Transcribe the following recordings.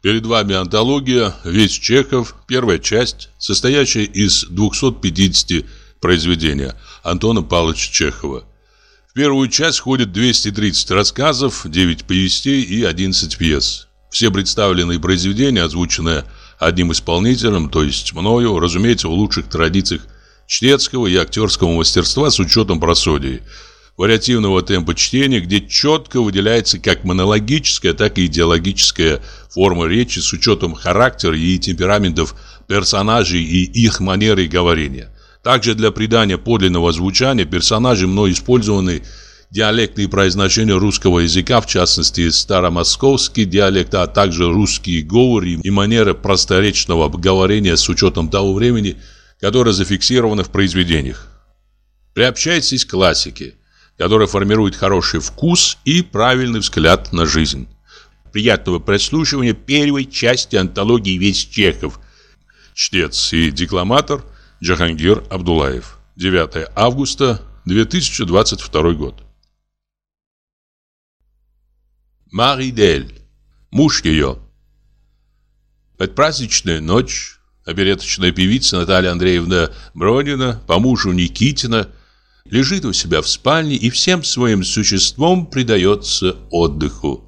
Перед вами антология «Весь Чехов», первая часть, состоящая из 250 произведений Антона Павловича Чехова. В первую часть входит 230 рассказов, 9 повестей и 11 пьес. Все представленные произведения, озвученные одним исполнителем, то есть мною, разумеется, в лучших традициях чтецкого и актерского мастерства с учетом просодии – вариативного темпа чтения, где четко выделяется как монологическая, так и идеологическая форма речи с учетом характера и темпераментов персонажей и их манеры говорения. Также для придания подлинного звучания персонажи мной использованы диалектные произношения русского языка, в частности старомосковский диалект, а также русские говоры и манеры просторечного говорения с учетом того времени, которое зафиксировано в произведениях. Приобщайтесь к классике который формирует хороший вкус и правильный взгляд на жизнь. Приятного прослушивания первой части антологии «Весь Чехов». Чтец и декламатор Джахангир Абдулаев. 9 августа 2022 год. Мари Дель. Муж ее. Предпраздничная ночь. Опереточная певица Наталья Андреевна Бронина по мужу Никитина – лежит у себя в спальне и всем своим существом предается отдыху.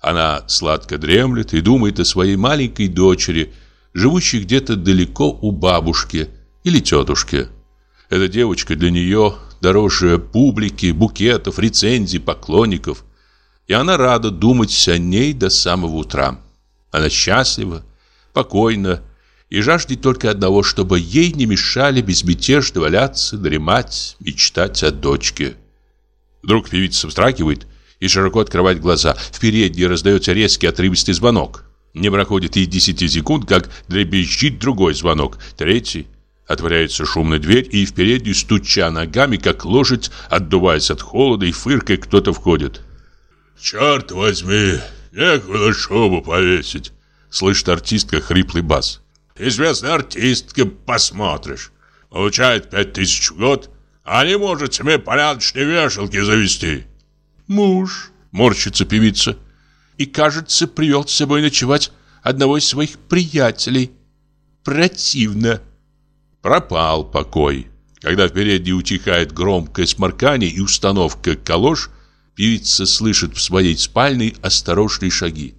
Она сладко дремлет и думает о своей маленькой дочери, живущей где-то далеко у бабушки или тетушки. Эта девочка для нее дороже публики, букетов, рецензий, поклонников. И она рада думать о ней до самого утра. Она счастлива, покойна, и жаждет только одного, чтобы ей не мешали безмятежно валяться, дремать, мечтать о дочке. Вдруг певица вздрагивает и широко открывает глаза. В передней раздается резкий отрывистый звонок. Не проходит и десяти секунд, как дребезжит другой звонок, третий. Отворяется шумная дверь, и в переднюю, стуча ногами, как лошадь, отдуваясь от холода и фыркой, кто-то входит. «Черт возьми, некуда шубу повесить!» Слышит артистка хриплый бас известная артистка, посмотришь. Получает пять тысяч в год, а не может себе порядочные вешалки завести. Муж, морщится певица, и, кажется, привел с собой ночевать одного из своих приятелей. Противно. Пропал покой. Когда впереди утихает громкое сморкание и установка калош, певица слышит в своей спальне осторожные шаги.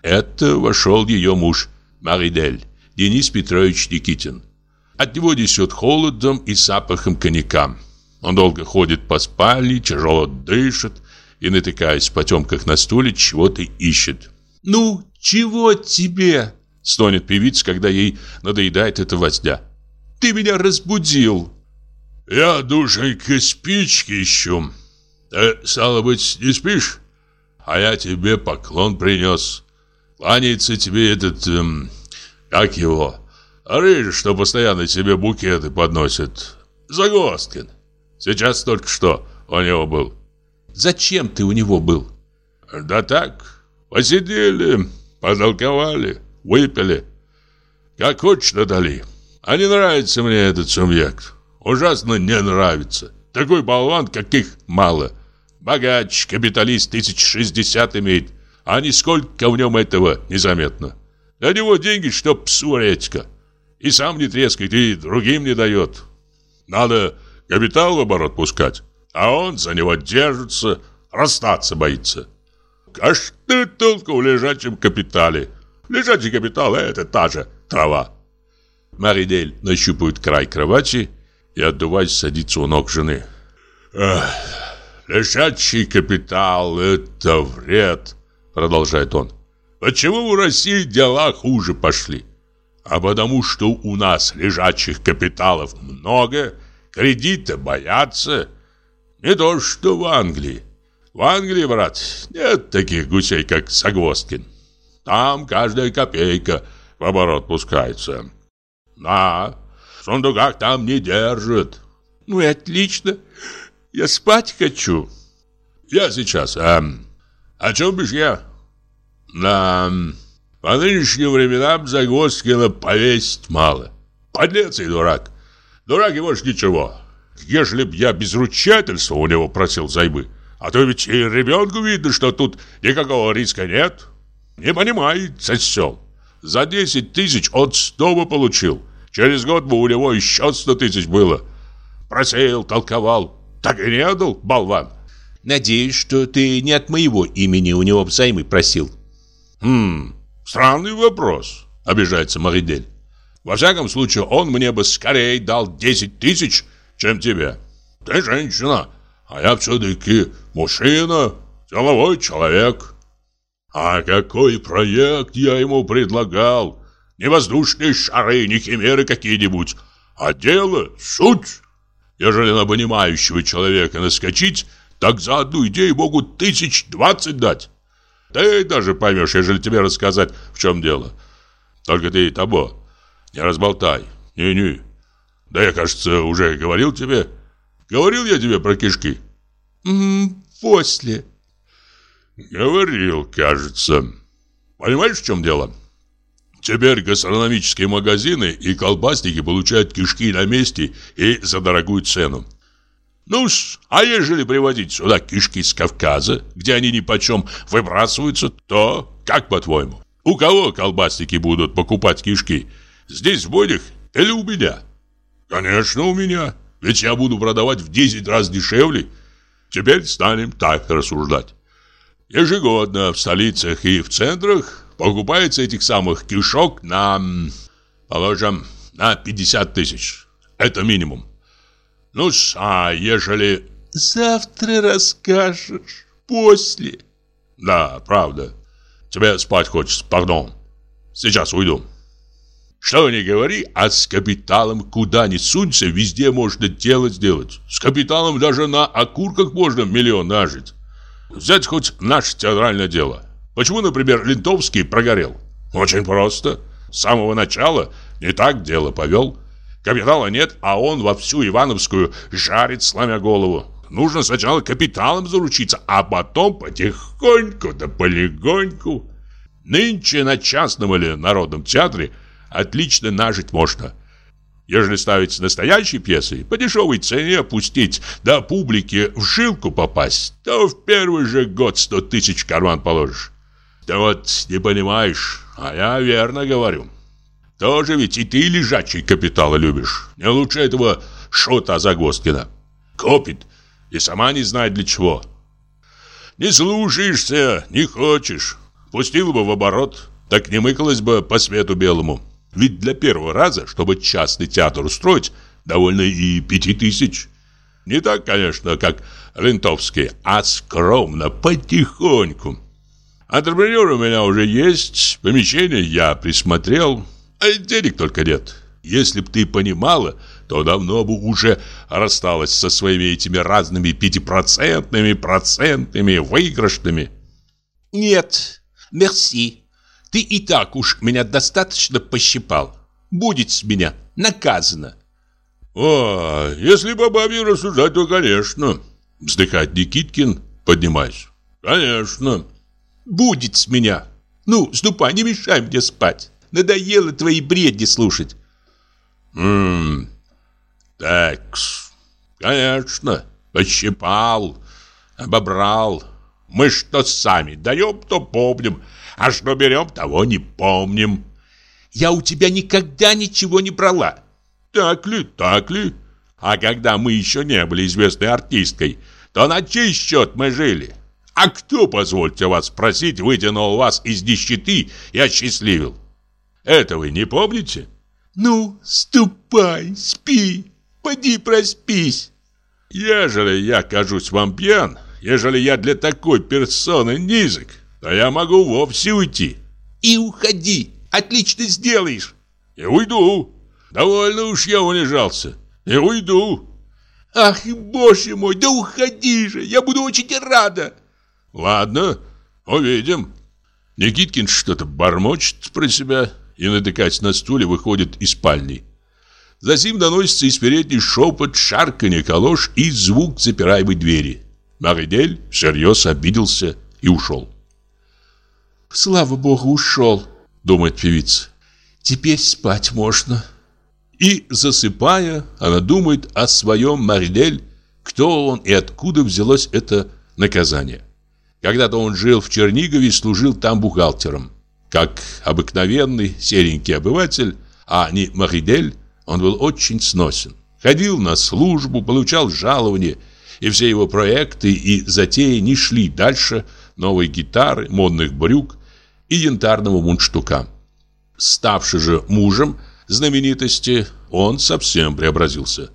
Это вошел ее муж Маридель. Денис Петрович Никитин. От него несет холодом и запахом коньяка. Он долго ходит по спальне, тяжело дышит и, натыкаясь в потемках на стуле, чего-то ищет. «Ну, чего тебе?» — стонет певица, когда ей надоедает эта возня. «Ты меня разбудил!» «Я, душенька, спички ищу. Ты, стало быть, не спишь? А я тебе поклон принес. Кланяется тебе этот... Эм, как его? Рыжий, что постоянно себе букеты подносит. Загосткин. Сейчас только что у него был. Зачем ты у него был? Да так, посидели, потолковали, выпили. Как хочешь надали. А не нравится мне этот субъект. Ужасно не нравится. Такой болван, каких мало. Богач, капиталист, тысяч шестьдесят имеет. А нисколько в нем этого незаметно. На него деньги, чтоб псу редька. И сам не трескает, и другим не дает. Надо капитал в оборот пускать, а он за него держится, расстаться боится. А что толку в лежачем капитале? Лежачий капитал – это та же трава. Маридель нащупывает край кровати и, отдуваясь, садится у ног жены. Эх, «Лежачий капитал – это вред», – продолжает он. Почему в России дела хуже пошли? А потому что у нас лежачих капиталов много, кредита боятся. Не то что в Англии. В Англии, брат, нет таких гусей, как Загвоздкин. Там каждая копейка в оборот пускается. Да, в сундуках там не держат. Ну и отлично. Я спать хочу. Я сейчас. Эм, о чем бишь я? Да, по нынешним временам Загвоздкина повесить мало. Подлец и дурак. Дурак его ж ничего. Ежели б я без ручательства у него просил займы, а то ведь и ребенку видно, что тут никакого риска нет. Не понимает сосел. За 10 тысяч от снова получил. Через год бы у него еще 100 тысяч было. Просеял, толковал. Так и не отдал, болван. Надеюсь, что ты не от моего имени у него взаймы просил. Хм, странный вопрос, обижается Маридель. Во всяком случае, он мне бы скорее дал 10 тысяч, чем тебе. Ты женщина, а я все-таки мужчина, деловой человек. А какой проект я ему предлагал? Не воздушные шары, не химеры какие-нибудь, а дело, суть. Ежели на понимающего человека наскочить, так за одну идею могут тысяч двадцать дать. Ты даже поймешь, ежели тебе рассказать, в чем дело. Только ты того, не разболтай. Не-не. Да я, кажется, уже говорил тебе. Говорил я тебе про кишки? М после. Говорил, кажется. Понимаешь, в чем дело? Теперь гастрономические магазины и колбасники получают кишки на месте и за дорогую цену. Ну а ежели привозить сюда кишки с Кавказа, где они ни почем выбрасываются, то, как по-твоему, у кого колбасники будут покупать кишки? Здесь в Бодях или у меня? Конечно, у меня. Ведь я буду продавать в 10 раз дешевле. Теперь станем так рассуждать. Ежегодно в столицах и в центрах покупается этих самых кишок на, положим, на 50 тысяч. Это минимум. Ну а ежели... Завтра расскажешь, после. Да, правда. Тебе спать хочется, пардон. Сейчас уйду. Что не говори, а с капиталом куда ни сунься, везде можно дело сделать. С капиталом даже на окурках можно миллион нажить. Взять хоть наше театральное дело. Почему, например, Лентовский прогорел? Очень просто. С самого начала не так дело повел. Капитала нет, а он во всю Ивановскую жарит, сломя голову. Нужно сначала капиталом заручиться, а потом потихоньку да полегоньку. Нынче на частном или народном театре отлично нажить можно. Ежели ставить настоящие пьесы, по дешевой цене опустить, до публики в жилку попасть, то в первый же год сто тысяч карман положишь. Да вот не понимаешь, а я верно говорю. Тоже ведь и ты лежачий капитала любишь. Не лучше этого шота Загвоздкина. Копит и сама не знает для чего. Не слушаешься, не хочешь. Пустила бы в оборот, так не мыкалась бы по свету белому. Ведь для первого раза, чтобы частный театр устроить, довольно и пяти тысяч. Не так, конечно, как Рентовский, а скромно, потихоньку. Антрепренер у меня уже есть, помещение я присмотрел, денег только нет. Если б ты понимала, то давно бы уже рассталась со своими этими разными пятипроцентными, процентными, выигрышными. Нет, мерси. Ты и так уж меня достаточно пощипал. Будет с меня наказано. О, если по бабе рассуждать, то конечно. Вздыхает Никиткин, поднимаясь. Конечно. Будет с меня. Ну, ступай, не мешай мне спать. Надоело твои бредни слушать. Ммм, так, конечно, пощипал, обобрал. Мы что сами даем, то помним. А что берем, того не помним. Я у тебя никогда ничего не брала. Так ли, так ли? А когда мы еще не были известной артисткой, то на чей счет мы жили? А кто, позвольте вас спросить, вытянул вас из нищеты и осчастливил? Это вы не помните? Ну, ступай, спи, поди проспись. Ежели я кажусь вам пьян, ежели я для такой персоны низок, да я могу вовсе уйти. И уходи, отлично сделаешь. И уйду. Довольно уж я унижался. И уйду. Ах, боже мой, да уходи же, я буду очень рада. Ладно, увидим. Никиткин что-то бормочет про себя и, натыкаясь на стуле, выходит из спальни. Затем доносится из передней шепот, шарканье колош и звук запираемой двери. Маридель всерьез обиделся и ушел. Слава богу, ушел, думает певица. Теперь спать можно. И, засыпая, она думает о своем Маридель, кто он и откуда взялось это наказание. Когда-то он жил в Чернигове и служил там бухгалтером. Как обыкновенный серенький обыватель, а не Маридель, он был очень сносен. Ходил на службу, получал жалование, и все его проекты и затеи не шли дальше новой гитары, модных брюк и янтарного мундштука. Ставший же мужем знаменитости, он совсем преобразился.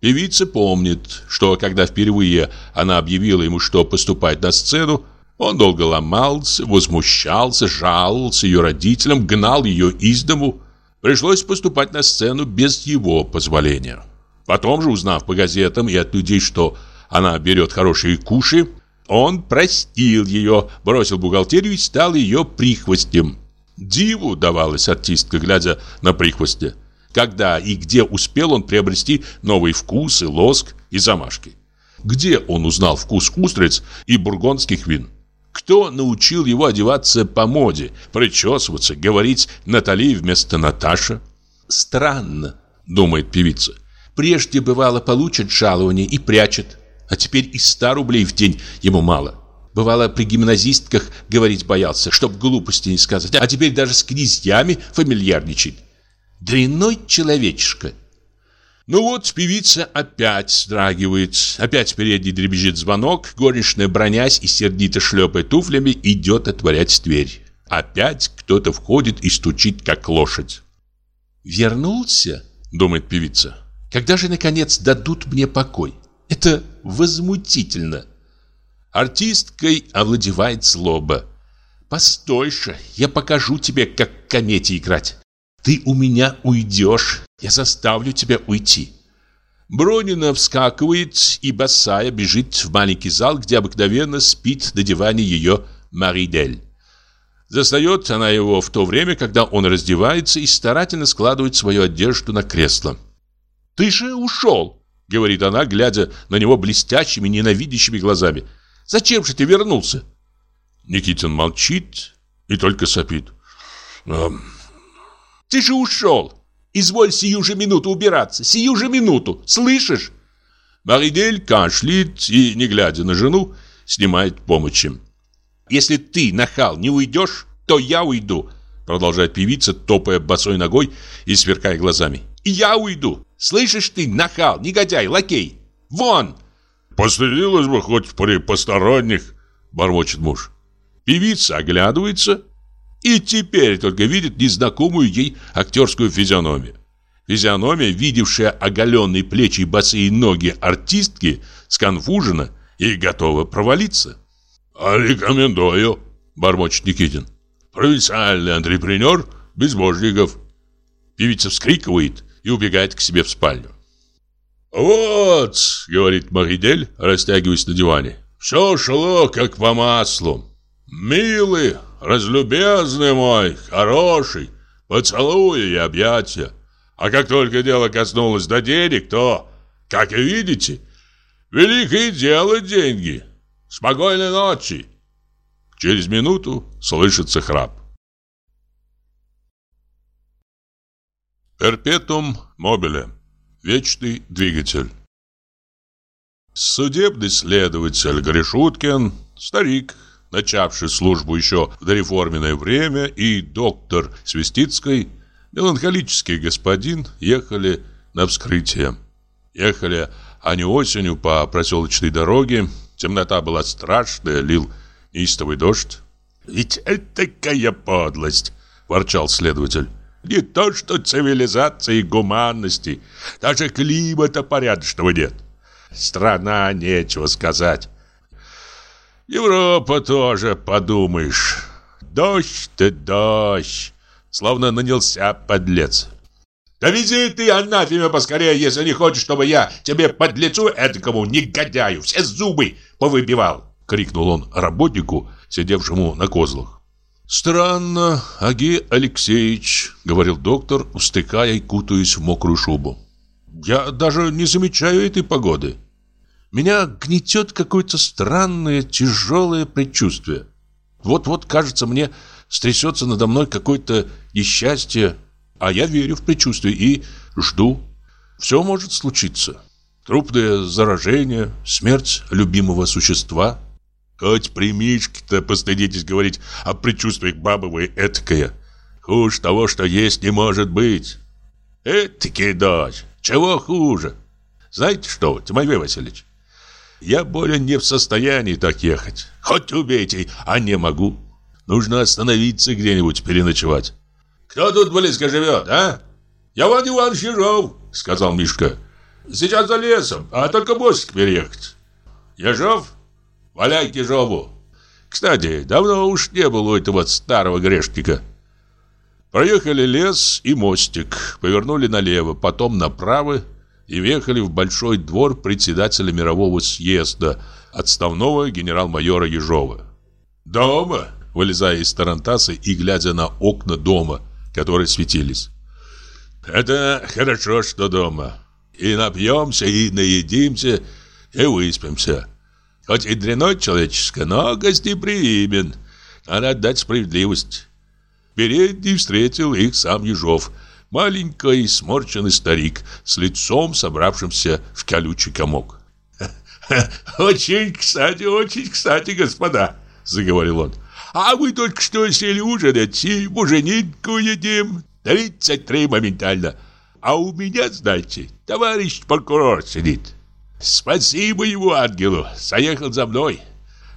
Певица помнит, что когда впервые она объявила ему, что поступать на сцену, он долго ломался, возмущался, жаловался ее родителям, гнал ее из дому. Пришлось поступать на сцену без его позволения. Потом же, узнав по газетам и от людей, что она берет хорошие куши, он простил ее, бросил бухгалтерию и стал ее прихвостем. Диву давалась артистка, глядя на прихвостя. Когда и где успел он приобрести новые вкусы, лоск и замашки? Где он узнал вкус устриц и бургондских вин? Кто научил его одеваться по моде, причесываться, говорить Натали вместо Наташа? Странно, думает певица. Прежде бывало получит жалование и прячет, а теперь и ста рублей в день ему мало. Бывало, при гимназистках говорить боялся, чтоб глупости не сказать, а теперь даже с князьями фамильярничает. Дрянной человечишка. Ну вот, певица опять сдрагивает, опять впереди дребезжит звонок, горничная, бронясь и сердито шлепая туфлями, идет отворять дверь. Опять кто-то входит и стучит, как лошадь. «Вернулся?» — думает певица. «Когда же, наконец, дадут мне покой? Это возмутительно!» Артисткой овладевает злоба. «Постой-ша, я покажу тебе, как комете играть. Ты у меня уйдешь, я заставлю тебя уйти. Бронина вскакивает и босая бежит в маленький зал, где обыкновенно спит на диване ее Маридель. Застает она его в то время, когда он раздевается и старательно складывает свою одежду на кресло. «Ты же ушел!» — говорит она, глядя на него блестящими, ненавидящими глазами. «Зачем же ты вернулся?» Никитин молчит и только сопит. Ты же ушел. Изволь сию же минуту убираться. Сию же минуту. Слышишь? Маридель кашляет и, не глядя на жену, снимает помощи. Если ты, нахал, не уйдешь, то я уйду, продолжает певица, топая босой ногой и сверкая глазами. И я уйду. Слышишь ты, нахал, негодяй, лакей? Вон! Постыдилась бы хоть при посторонних, бормочет муж. Певица оглядывается и теперь только видит незнакомую ей актерскую физиономию. Физиономия, видевшая оголенные плечи и босые ноги артистки, сконфужена и готова провалиться. «А рекомендую», – бормочет Никитин. «Провинциальный антрепренер Безбожников». Певица вскрикивает и убегает к себе в спальню. «Вот», — говорит Маридель, растягиваясь на диване, — «все шло как по маслу. Милый, разлюбезный мой, хороший, поцелуи и объятия. А как только дело коснулось до денег, то, как и видите, великое дело деньги. Спокойной ночи. Через минуту слышится храп. Перпетум мобиле. Вечный двигатель. Судебный следователь Гришуткин, старик, начавший службу еще в дореформенное время, и доктор Свистицкой, меланхолический господин, ехали на вскрытие. Ехали они осенью по проселочной дороге, темнота была страшная, лил неистовый дождь. «Ведь это такая подлость!» – ворчал следователь. «Не то что цивилизации и гуманности, даже климата порядочного нет. Страна, нечего сказать». Европа тоже, подумаешь. Дождь ты дождь. Словно нанялся подлец. Да вези ты анафеме поскорее, если не хочешь, чтобы я тебе подлецу этому негодяю все зубы повыбивал. Крикнул он работнику, сидевшему на козлах. «Странно, Аги Алексеевич», — говорил доктор, устыкая и кутаясь в мокрую шубу. «Я даже не замечаю этой погоды. Меня гнетет какое-то странное, тяжелое предчувствие. Вот-вот, кажется, мне стрясется надо мной какое-то несчастье, а я верю в предчувствие и жду. Все может случиться. Трупное заражение, смерть любимого существа. Хоть при Мишке-то постыдитесь говорить о предчувствиях бабы вы этакое. Хуже того, что есть не может быть. Этакий дочь, чего хуже? Знаете что, Тимофей Васильевич, я более не в состоянии так ехать. Хоть убейте, а не могу. Нужно остановиться где-нибудь переночевать. Кто тут близко живет, а? Я Иван Иванович сказал Мишка. Сейчас за лесом, а только мостик переехать. Ежов? Валяй к Ежову. Кстати, давно уж не было у этого старого грешника. Проехали лес и мостик, повернули налево, потом направо и въехали в большой двор председателя мирового съезда, отставного генерал-майора Ежова. «Дома!» – вылезая из тарантаса и глядя на окна дома, которые светились. «Это хорошо, что дома. И напьемся, и наедимся, и выспимся. Хоть и дряной человеческое, но гостеприимен. Надо отдать справедливость». Передний встретил их сам Ежов, маленький сморченный старик с лицом, собравшимся в колючий комок. «Очень кстати, очень кстати, господа», — заговорил он. «А мы только что сели ужинать и муженинку едим. Тридцать три моментально. А у меня, знаете, товарищ прокурор сидит. Спасибо его ангелу, заехал за мной.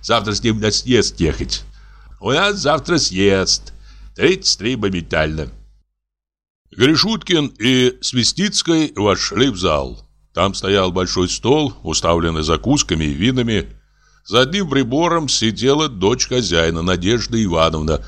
Завтра с ним на съезд ехать. У нас завтра съезд. 33 моментально. Гришуткин и Свистицкой вошли в зал. Там стоял большой стол, уставленный закусками и винами. За одним прибором сидела дочь хозяина, Надежда Ивановна,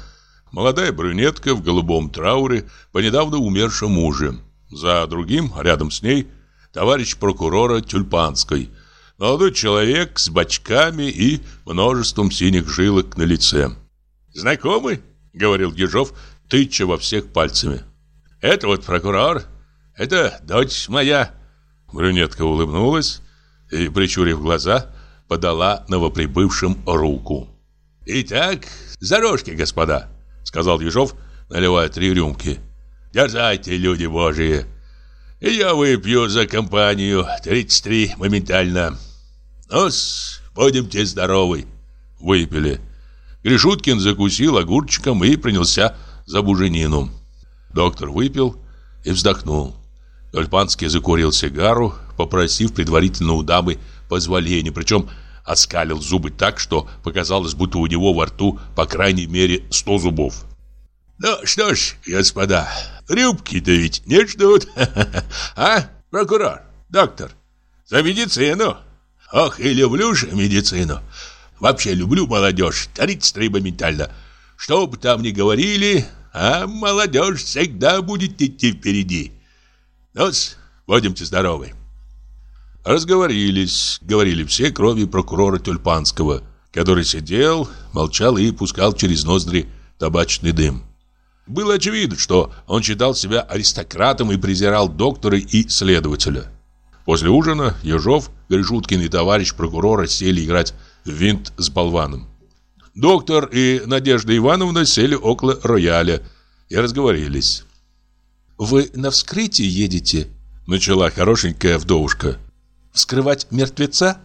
молодая брюнетка в голубом трауре по недавно умершему мужу. За другим, рядом с ней, товарищ прокурора Тюльпанской, молодой человек с бочками и множеством синих жилок на лице. «Знакомый?» говорил Ежов, тыча во всех пальцами. «Это вот прокурор, это дочь моя». Брюнетка улыбнулась и, причурив глаза, подала новоприбывшим руку. «Итак, за рожки, господа», — сказал Ежов, наливая три рюмки. «Дерзайте, люди божьи. И я выпью за компанию 33 моментально. Ну-с, будемте здоровы». Выпили. Гришуткин закусил огурчиком и принялся за буженину. Доктор выпил и вздохнул. Тольпанский закурил сигару, попросив предварительно у дамы позволения, причем оскалил зубы так, что показалось, будто у него во рту по крайней мере сто зубов. «Ну что ж, господа, рюбки-то ведь не ждут, а, прокурор, доктор, за медицину. Ох, и люблю же медицину. Вообще люблю молодежь, 33 моментально. Что бы там ни говорили, а молодежь всегда будет идти впереди. ну будемте здоровы. Разговорились, говорили все, кроме прокурора Тюльпанского, который сидел, молчал и пускал через ноздри табачный дым. Было очевидно, что он считал себя аристократом и презирал доктора и следователя. После ужина Ежов, Гришуткин и товарищ прокурора сели играть винт с болваном. Доктор и Надежда Ивановна сели около рояля и разговорились. «Вы на вскрытие едете?» Начала хорошенькая вдовушка. «Вскрывать мертвеца?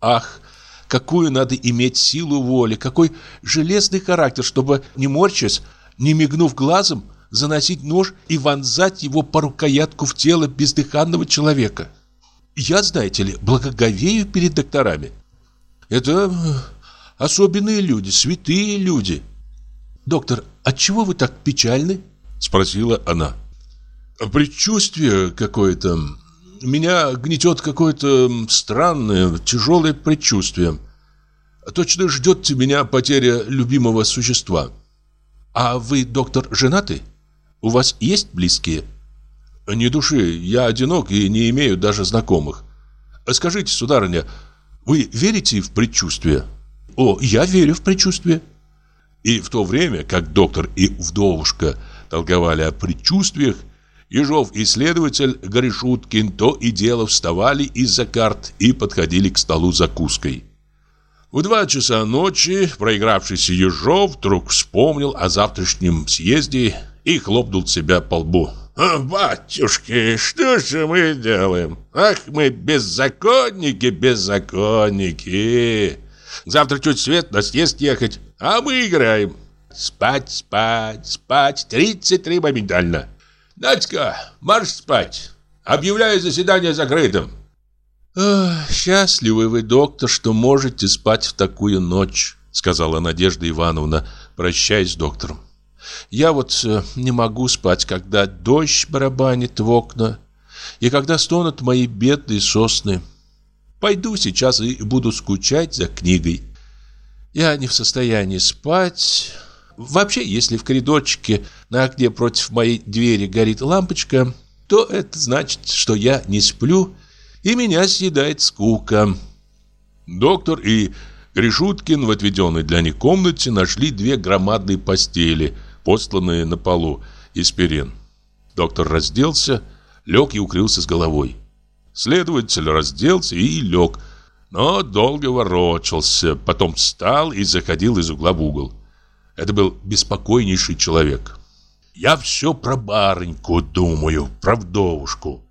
Ах, какую надо иметь силу воли, какой железный характер, чтобы, не морчась, не мигнув глазом, заносить нож и вонзать его по рукоятку в тело бездыханного человека. Я, знаете ли, благоговею перед докторами. Это особенные люди, святые люди. Доктор, отчего вы так печальны? Спросила она. Предчувствие какое-то. Меня гнетет какое-то странное, тяжелое предчувствие. Точно ждет меня потеря любимого существа. А вы, доктор, женаты? У вас есть близкие? Не души, я одинок и не имею даже знакомых. Скажите, сударыня, вы верите в предчувствие? О, я верю в предчувствие. И в то время, как доктор и вдовушка толковали о предчувствиях, Ежов и следователь Горешуткин то и дело вставали из-за карт и подходили к столу закуской. В два часа ночи проигравшийся Ежов вдруг вспомнил о завтрашнем съезде и хлопнул себя по лбу. «Батюшки, что же мы делаем? Ах, мы беззаконники, беззаконники! Завтра чуть свет на съезд ехать, а мы играем. Спать, спать, спать. 33 моментально. Надька, марш спать. Объявляю заседание закрытым. Эх, счастливый вы, доктор, что можете спать в такую ночь, сказала Надежда Ивановна, прощаясь с доктором. Я вот э, не могу спать, когда дождь барабанит в окна и когда стонут мои бедные сосны. Пойду сейчас и буду скучать за книгой. Я не в состоянии спать. Вообще, если в коридорчике на окне против моей двери горит лампочка, то это значит, что я не сплю, и меня съедает скука. Доктор и Гришуткин в отведенной для них комнате нашли две громадные постели, постланные на полу из перин. Доктор разделся, лег и укрылся с головой. Следователь разделся и лег, но долго ворочался, потом встал и заходил из угла в угол. Это был беспокойнейший человек. «Я все про барыньку думаю, про вдовушку.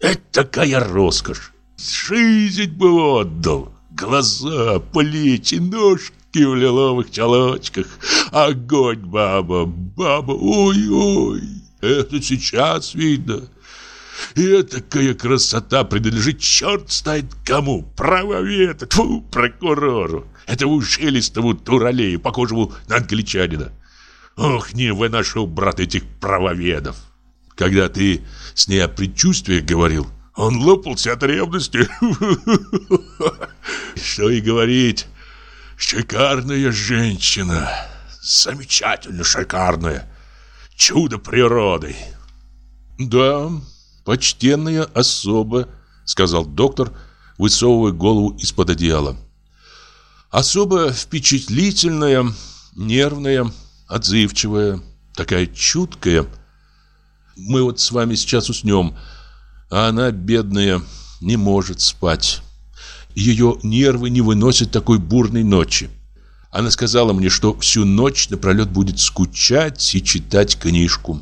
Это такая роскошь! Жизнь бы отдал!» Глаза, плечи, ножки в лиловых чулочках. Огонь, баба, баба, ой-ой. Это сейчас видно. И такая красота принадлежит черт знает кому. Правоведу, тьфу, прокурору. Этому шелестову туралею, похожему на англичанина. Ох, не выношу, брат, этих правоведов. Когда ты с ней о предчувствиях говорил, он лопался от ревности. Что и говорить. Шикарная женщина. Замечательно шикарная. Чудо природы. Да, почтенная особа, сказал доктор, высовывая голову из-под одеяла. Особо впечатлительная, нервная, отзывчивая, такая чуткая. Мы вот с вами сейчас уснем, а она, бедная, не может спать. Ее нервы не выносят такой бурной ночи. Она сказала мне, что всю ночь напролет будет скучать и читать книжку.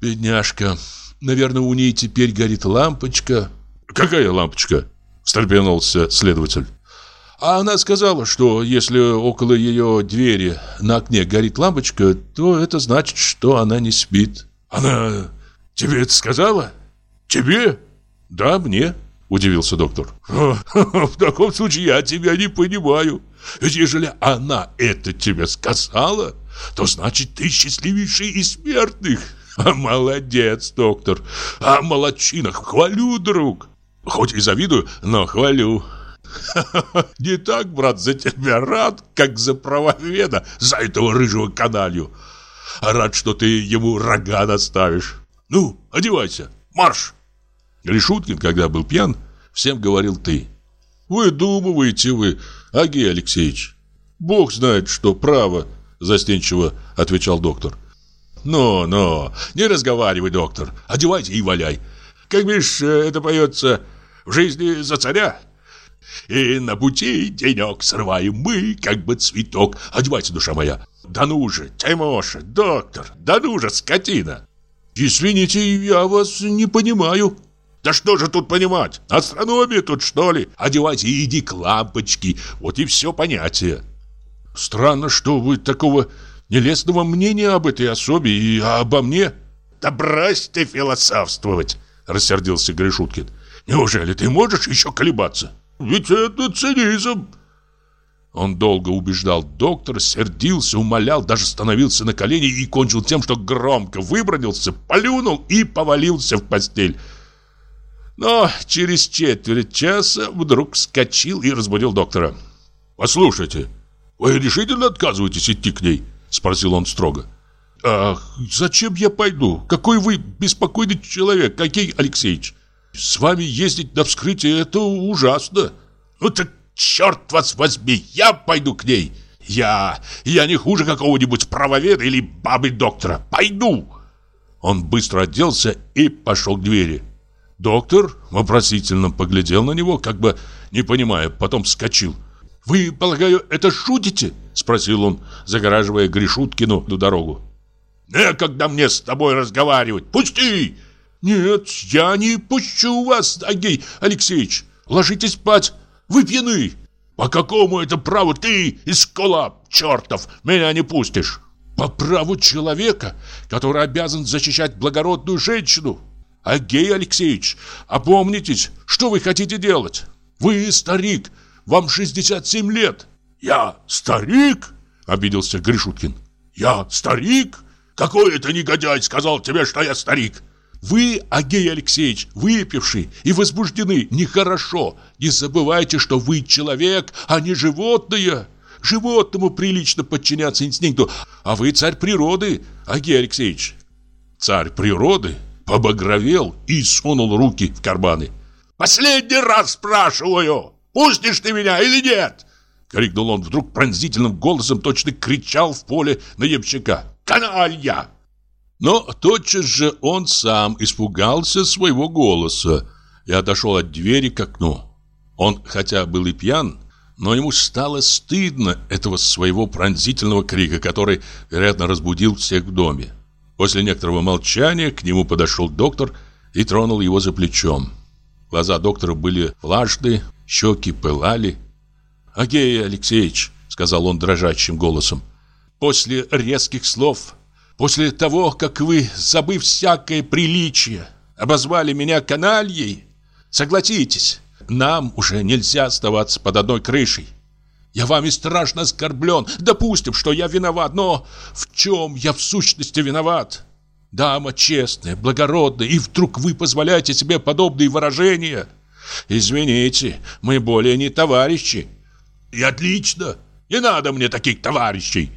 Бедняжка. Наверное, у ней теперь горит лампочка. Какая лампочка? Встрепенулся следователь. А она сказала, что если около ее двери на окне горит лампочка, то это значит, что она не спит. Она тебе это сказала? Тебе? Да, мне, удивился доктор. В таком случае я тебя не понимаю. Ведь ежели она это тебе сказала, то значит ты счастливейший из смертных. Молодец, доктор. А молодчина, хвалю, друг. Хоть и завидую, но хвалю. Не так, брат, за тебя рад, как за правоведа, за этого рыжего каналью. Рад, что ты ему рога наставишь. Ну, одевайся, марш. Решуткин, когда был пьян, всем говорил «ты». «Выдумываете вы, Агей Алексеевич». «Бог знает, что право», – застенчиво отвечал доктор. «Но, не разговаривай, доктор, одевайся и валяй. Как видишь, это поется в жизни за царя. И на пути денек срываем мы, как бы цветок. Одевайся, душа моя. Да ну же, Тимоша, доктор, да ну же, скотина!» «Извините, я вас не понимаю», да что же тут понимать? Астрономия тут что ли? Одевайся и иди к лампочке. Вот и все понятие. Странно, что вы такого нелестного мнения об этой особе и обо мне. Да брось ты философствовать, рассердился Гришуткин. Неужели ты можешь еще колебаться? Ведь это цинизм. Он долго убеждал доктора, сердился, умолял, даже становился на колени и кончил тем, что громко выбронился, полюнул и повалился в постель. Но через четверть часа вдруг вскочил и разбудил доктора. «Послушайте, вы решительно отказываетесь идти к ней?» Спросил он строго. «Ах, зачем я пойду? Какой вы беспокойный человек, какой Алексеевич! С вами ездить на вскрытие – это ужасно!» «Ну так черт вас возьми, я пойду к ней! Я, я не хуже какого-нибудь правоведа или бабы-доктора! Пойду!» Он быстро оделся и пошел к двери. Доктор вопросительно поглядел на него, как бы не понимая, потом вскочил. «Вы, полагаю, это шутите?» – спросил он, загораживая Гришуткину дорогу. «Некогда мне с тобой разговаривать! Пусти!» «Нет, я не пущу вас, Агей Алексеевич! Ложитесь спать! Вы пьяны!» По какому это праву ты, Исколап, чертов, меня не пустишь? По праву человека, который обязан защищать благородную женщину. Агей Алексеевич, опомнитесь, что вы хотите делать? Вы старик, вам 67 лет. Я старик? Обиделся Гришуткин. Я старик? Какой это негодяй сказал тебе, что я старик? Вы, Агей Алексеевич, выпивший и возбуждены, нехорошо. Не забывайте, что вы человек, а не животное. Животному прилично подчиняться инстинкту, а вы царь природы, Агей Алексеевич. Царь природы побагровел и сунул руки в карманы. «Последний раз спрашиваю, пустишь ты меня или нет?» Крикнул он вдруг пронзительным голосом, точно кричал в поле на ямщика. «Каналья!» Но тотчас же он сам испугался своего голоса и отошел от двери к окну. Он, хотя был и пьян, но ему стало стыдно этого своего пронзительного крика, который, вероятно, разбудил всех в доме. После некоторого молчания к нему подошел доктор и тронул его за плечом. Глаза доктора были влажные, щеки пылали. «Агей Алексеевич», — сказал он дрожащим голосом, — «после резких слов После того, как вы, забыв всякое приличие, обозвали меня канальей, согласитесь, нам уже нельзя оставаться под одной крышей. Я вами страшно оскорблен. Допустим, что я виноват, но в чем я в сущности виноват? Дама честная, благородная, и вдруг вы позволяете себе подобные выражения. Извините, мы более не товарищи. И отлично. Не надо мне таких товарищей.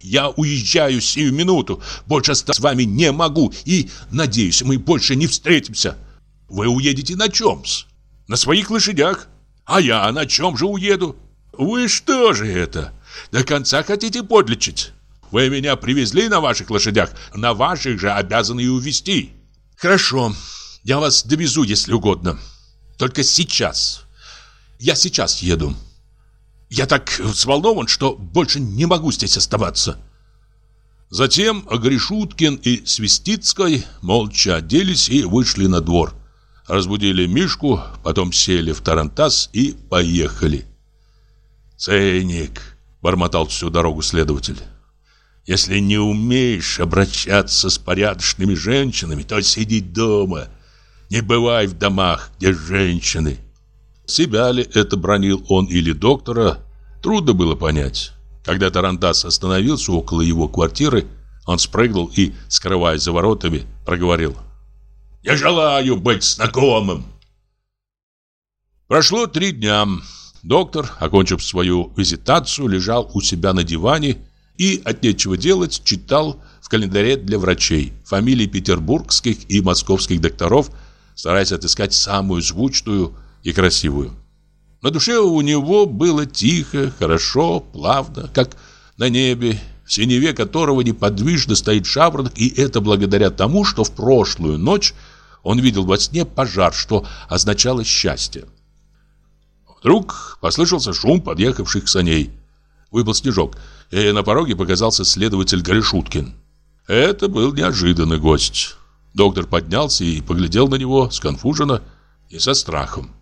Я уезжаю сию минуту. Больше с вами не могу. И, надеюсь, мы больше не встретимся. Вы уедете на чем-с? На своих лошадях. А я на чем же уеду? Вы что же это? До конца хотите подлечить? Вы меня привезли на ваших лошадях. На ваших же обязаны и увезти. Хорошо. Я вас довезу, если угодно. Только сейчас. Я сейчас еду. Я так взволнован, что больше не могу здесь оставаться. Затем Гришуткин и Свистицкой молча оделись и вышли на двор. Разбудили Мишку, потом сели в тарантас и поехали. «Ценник», — бормотал всю дорогу следователь, «если не умеешь обращаться с порядочными женщинами, то сиди дома, не бывай в домах, где женщины». Себя ли это бронил он или доктора, трудно было понять. Когда Тарантас остановился около его квартиры, он спрыгнул и, скрываясь за воротами, проговорил. «Я желаю быть знакомым!» Прошло три дня. Доктор, окончив свою визитацию, лежал у себя на диване и, от нечего делать, читал в календаре для врачей фамилии петербургских и московских докторов, стараясь отыскать самую звучную и красивую. На душе у него было тихо, хорошо, плавно, как на небе, в синеве которого неподвижно стоит шабрак, и это благодаря тому, что в прошлую ночь он видел во сне пожар, что означало счастье. Вдруг послышался шум подъехавших саней. Выпал снежок, и на пороге показался следователь Горешуткин. Это был неожиданный гость. Доктор поднялся и поглядел на него сконфуженно и со страхом.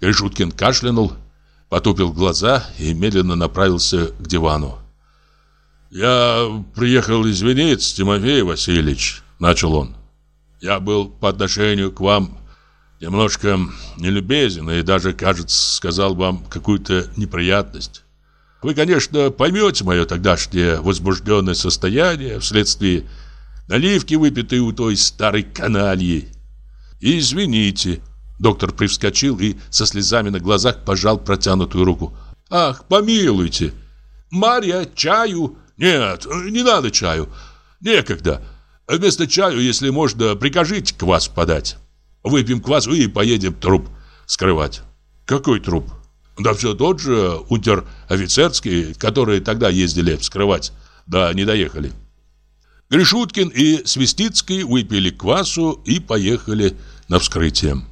Решуткин кашлянул, потупил глаза и медленно направился к дивану. «Я приехал извиниться, Тимофей Васильевич», — начал он. «Я был по отношению к вам немножко нелюбезен и даже, кажется, сказал вам какую-то неприятность. Вы, конечно, поймете мое тогдашнее возбужденное состояние вследствие наливки, выпитой у той старой канальи. Извините». Доктор привскочил и со слезами на глазах пожал протянутую руку. «Ах, помилуйте! Марья, чаю?» «Нет, не надо чаю. Некогда. Вместо чаю, если можно, прикажите квас подать. Выпьем квасу и поедем труп скрывать». «Какой труп?» «Да все тот же унтер-офицерский, которые тогда ездили вскрывать, да не доехали». Гришуткин и Свистицкий выпили квасу и поехали на вскрытие.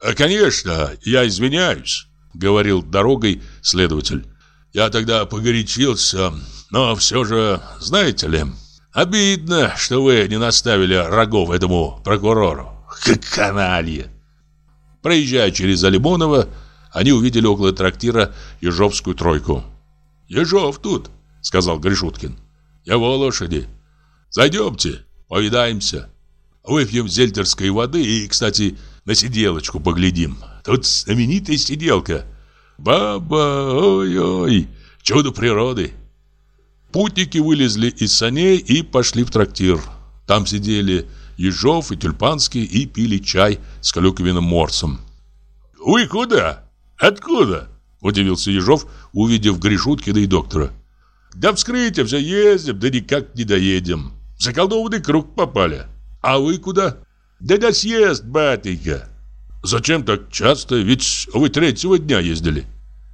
«Э, «Конечно, я извиняюсь», — говорил дорогой следователь. «Я тогда погорячился, но все же, знаете ли, обидно, что вы не наставили рогов этому прокурору. Как каналья!» Проезжая через Алимонова, они увидели около трактира ежовскую тройку. «Ежов тут», — сказал Гришуткин. «Его лошади. Зайдемте, повидаемся. Выпьем зельтерской воды и, кстати, на сиделочку поглядим. Тут знаменитая сиделка. Баба, ой-ой, чудо природы». Путники вылезли из саней и пошли в трактир. Там сидели Ежов и Тюльпанский и пили чай с клюквенным морсом. «Вы куда? Откуда?» – удивился Ежов, увидев Гришуткина и доктора. «Да вскрытие все ездим, да никак не доедем. В заколдованный круг попали. А вы куда?» «Да на съезд, батенька». «Зачем так часто? Ведь вы третьего дня ездили».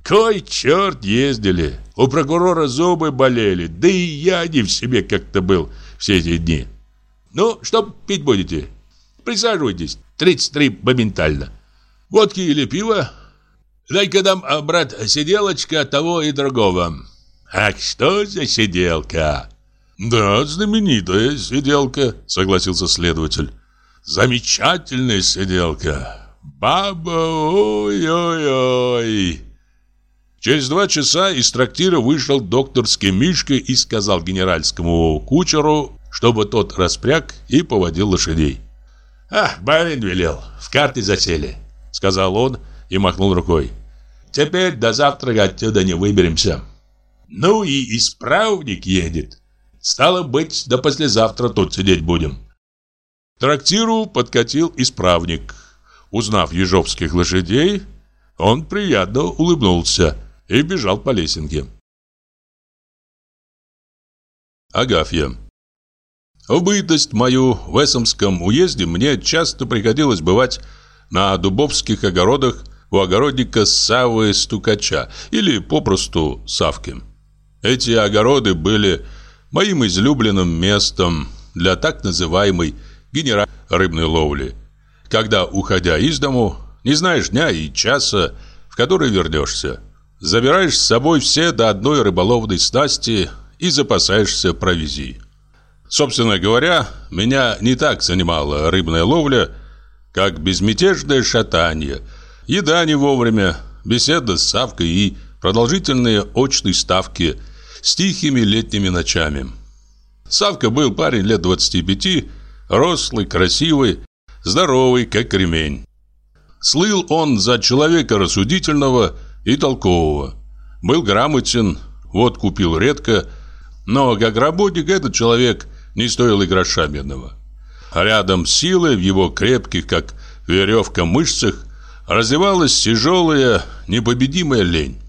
«Кой черт ездили! У прокурора зубы болели, да и я не в себе как-то был все эти дни». «Ну, что пить будете?» «Присаживайтесь, 33 моментально». «Водки или пиво?» «Дай-ка нам, а, брат, сиделочка того и другого». «Ах, что за сиделка?» «Да, знаменитая сиделка», — согласился следователь. «Замечательная сиделка. Баба, ой-ой-ой». Через два часа из трактира вышел докторский Мишка и сказал генеральскому кучеру, чтобы тот распряг и поводил лошадей. «А, барин велел, в карты засели», — сказал он и махнул рукой. «Теперь до завтра отсюда не выберемся». «Ну и исправник едет. Стало быть, до послезавтра тут сидеть будем». К трактиру подкатил исправник. Узнав ежовских лошадей, он приятно улыбнулся и бежал по лесенке. Агафья В бытность мою в Эссомском уезде мне часто приходилось бывать на дубовских огородах у огородника Савы Стукача или попросту Савки. Эти огороды были моим излюбленным местом для так называемой генеральной рыбной ловли, когда, уходя из дому, не знаешь дня и часа, в который вернешься. Забираешь с собой все до одной рыболовной снасти и запасаешься провизией. Собственно говоря, меня не так занимала рыбная ловля, как безмятежное шатание, еда не вовремя, беседа с Савкой и продолжительные очные ставки с тихими летними ночами. Савка был парень лет 25, рослый, красивый, здоровый, как ремень. Слыл он за человека рассудительного и толкового. Был грамотен, вот купил редко, но как работник этот человек не стоил и гроша медного. А рядом с силой в его крепких, как веревка, мышцах развивалась тяжелая, непобедимая лень.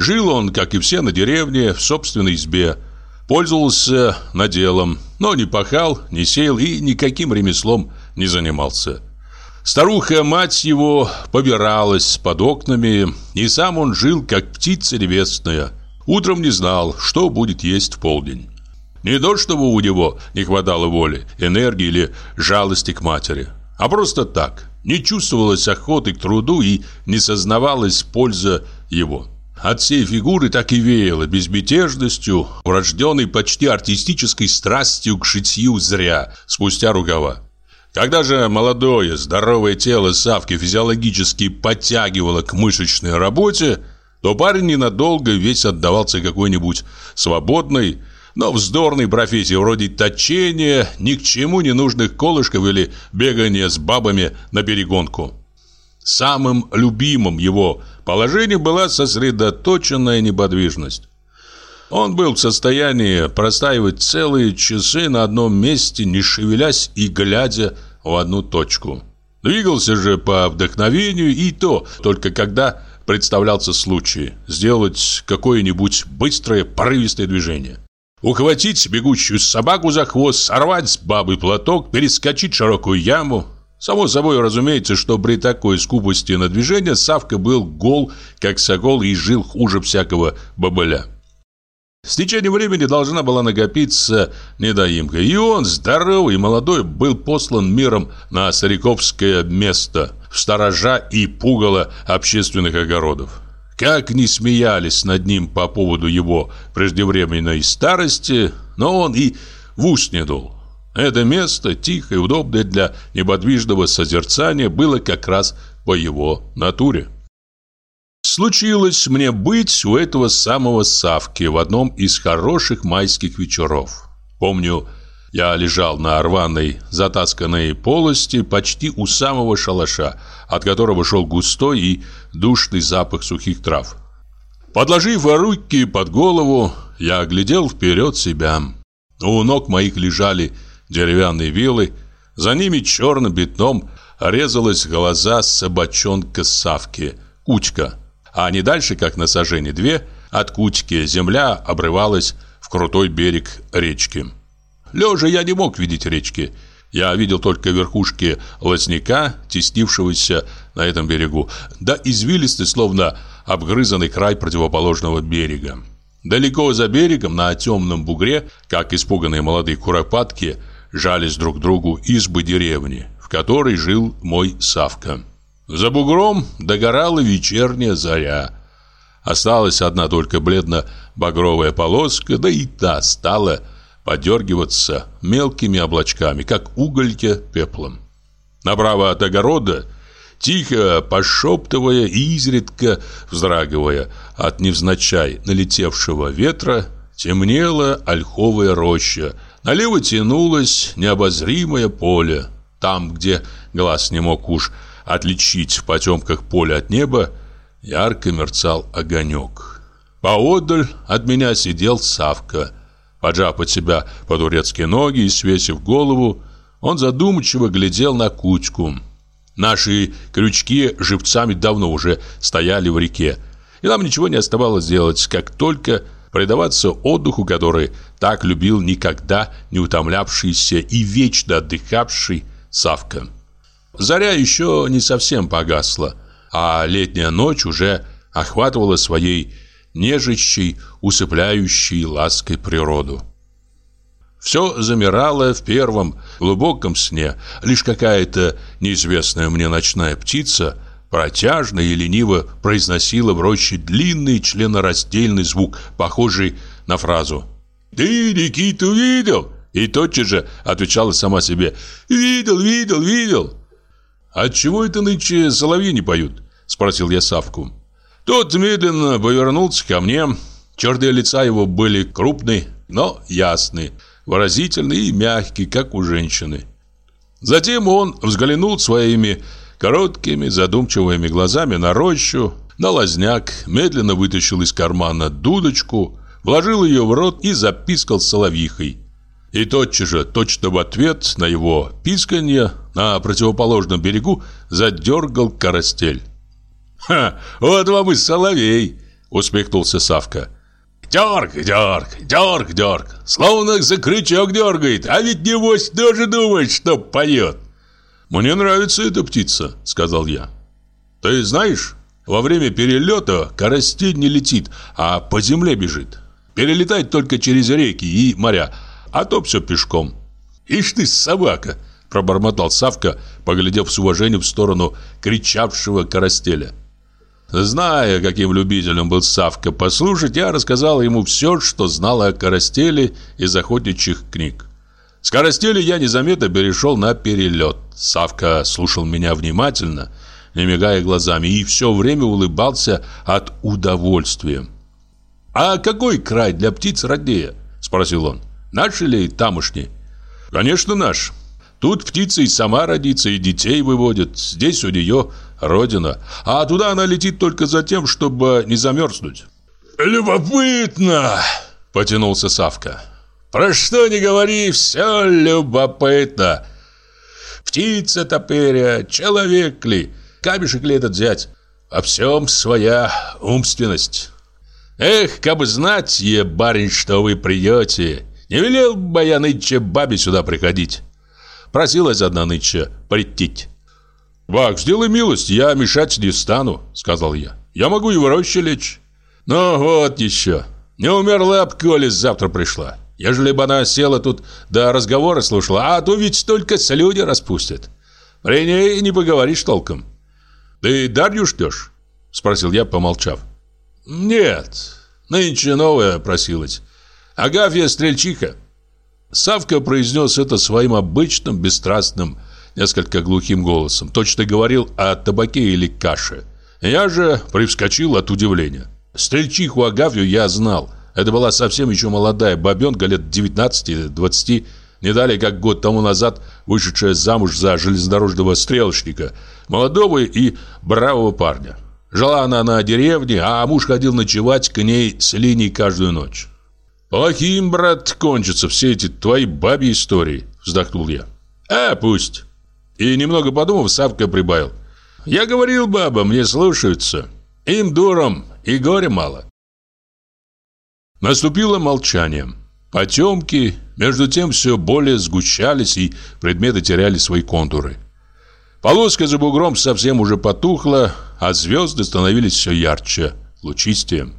Жил он, как и все, на деревне, в собственной избе, пользовался наделом, но не пахал, не сеял и никаким ремеслом не занимался. Старуха-мать его побиралась под окнами, и сам он жил, как птица небесная. Утром не знал, что будет есть в полдень. Не то, чтобы у него не хватало воли, энергии или жалости к матери, а просто так. Не чувствовалось охоты к труду и не сознавалась польза его. От всей фигуры так и веяло безмятежностью, врожденной почти артистической страстью к шитью зря, спустя рукава. Когда же молодое, здоровое тело Савки физиологически подтягивало к мышечной работе, то парень ненадолго весь отдавался какой-нибудь свободной, но вздорной профессии вроде точения, ни к чему не нужных колышков или бегания с бабами на перегонку. Самым любимым его положением была сосредоточенная неподвижность. Он был в состоянии простаивать целые часы на одном месте, не шевелясь и глядя в одну точку. Двигался же по вдохновению и то, только когда представлялся случай сделать какое-нибудь быстрое, порывистое движение. Ухватить бегущую собаку за хвост, сорвать с бабы платок, перескочить широкую яму. Само собой разумеется, что при такой скупости на движение Савка был гол, как сокол, и жил хуже всякого бабыля. С течением времени должна была накопиться недоимка, и он, здоровый и молодой, был послан миром на стариковское место, в сторожа и пугало общественных огородов. Как не смеялись над ним по поводу его преждевременной старости, но он и в ус не дул. Это место, тихое и удобное для неподвижного созерцания, было как раз по его натуре. Случилось мне быть у этого самого Савки в одном из хороших майских вечеров. Помню, я лежал на рваной, затасканной полости почти у самого шалаша, от которого шел густой и душный запах сухих трав. Подложив руки под голову, я глядел вперед себя. У ног моих лежали деревянные вилы, за ними черным бетном резалась глаза собачонка Савки, кучка. А не дальше, как на сажене две, от кучки земля обрывалась в крутой берег речки. Лежа я не мог видеть речки. Я видел только верхушки лозняка, теснившегося на этом берегу, да извилистый, словно обгрызанный край противоположного берега. Далеко за берегом, на темном бугре, как испуганные молодые куропатки, жались друг другу избы деревни, в которой жил мой Савка. За бугром догорала вечерняя заря. Осталась одна только бледно-багровая полоска, да и та стала подергиваться мелкими облачками, как угольки пеплом. Направо от огорода, тихо пошептывая и изредка вздрагивая от невзначай налетевшего ветра, темнела ольховая роща, налево тянулось необозримое поле. Там, где глаз не мог уж отличить в потемках поле от неба, ярко мерцал огонек. Поодаль от меня сидел Савка. Поджав под себя по-турецки ноги и свесив голову, он задумчиво глядел на кучку. Наши крючки живцами давно уже стояли в реке, и нам ничего не оставалось делать, как только предаваться отдыху, который так любил никогда не утомлявшийся и вечно отдыхавший Савка. Заря еще не совсем погасла, а летняя ночь уже охватывала своей нежащей, усыпляющей лаской природу. Все замирало в первом глубоком сне, лишь какая-то неизвестная мне ночная птица протяжно и лениво произносила в роще длинный членораздельный звук, похожий на фразу «Ты Никиту видел?» И тотчас же отвечала сама себе «Видел, видел, видел». «Отчего это нынче соловьи не поют?» – спросил я Савку. Тот медленно повернулся ко мне. Черты лица его были крупные, но ясные, выразительные и мягкие, как у женщины. Затем он взглянул своими короткими задумчивыми глазами на рощу, на лазняк, медленно вытащил из кармана дудочку, вложил ее в рот и запискал соловьихой. И тотчас же, точно в ответ на его писканье, на противоположном берегу задергал карастель. «Ха, вот вам и соловей!» — усмехнулся Савка. «Дерг, дерг, дерг, дерг, словно за крючок дергает, а ведь небось тоже думает, что поет!» «Мне нравится эта птица», — сказал я. «Ты знаешь, во время перелета карастель не летит, а по земле бежит. Перелетает только через реки и моря, а то все пешком. Ишь ты, собака!» Пробормотал Савка, поглядев с уважением в сторону кричавшего карастеля. Зная, каким любителем был Савка послушать, я рассказал ему все, что знал о карастеле из охотничьих книг. С я незаметно перешел на перелет. Савка слушал меня внимательно, не мигая глазами, и все время улыбался от удовольствия. «А какой край для птиц роднее?» – спросил он. Наш или тамошний? Конечно, наш. Тут птица и сама родится, и детей выводит. Здесь у нее родина. А туда она летит только за тем, чтобы не замерзнуть. «Любопытно!» – потянулся Савка. «Про что не говори, все любопытно. Птица топыря, человек ли, камешек ли этот взять? Во всем своя умственность. Эх, как бы знать, е, барин, что вы придете, не велел бы я нынче бабе сюда приходить. Просилась одна нынче прийти. «Бак, сделай милость, я мешать не стану», — сказал я. «Я могу и в роще лечь». «Ну вот еще. Не умерла б, коли завтра пришла. Ежели бы она села тут до разговора слушала, а то ведь только слюни распустят. При ней не поговоришь толком». «Ты Дарью ждешь?» — спросил я, помолчав. «Нет, нынче новая просилась. Агафья Стрельчиха!» Савка произнес это своим обычным, бесстрастным, несколько глухим голосом. Точно говорил о табаке или каше. Я же привскочил от удивления. Стрельчиху Агафью я знал. Это была совсем еще молодая бабенка лет 19-20, не далее как год тому назад вышедшая замуж за железнодорожного стрелочника, молодого и бравого парня. Жила она на деревне, а муж ходил ночевать к ней с линией каждую ночь. «Плохим, брат, кончатся все эти твои бабьи истории», — вздохнул я. «А, пусть». И немного подумав, Савка прибавил. «Я говорил бабам, мне слушаются. Им дуром и горя мало». Наступило молчание. Потемки, между тем, все более сгущались, и предметы теряли свои контуры. Полоска за бугром совсем уже потухла, а звезды становились все ярче, лучистее.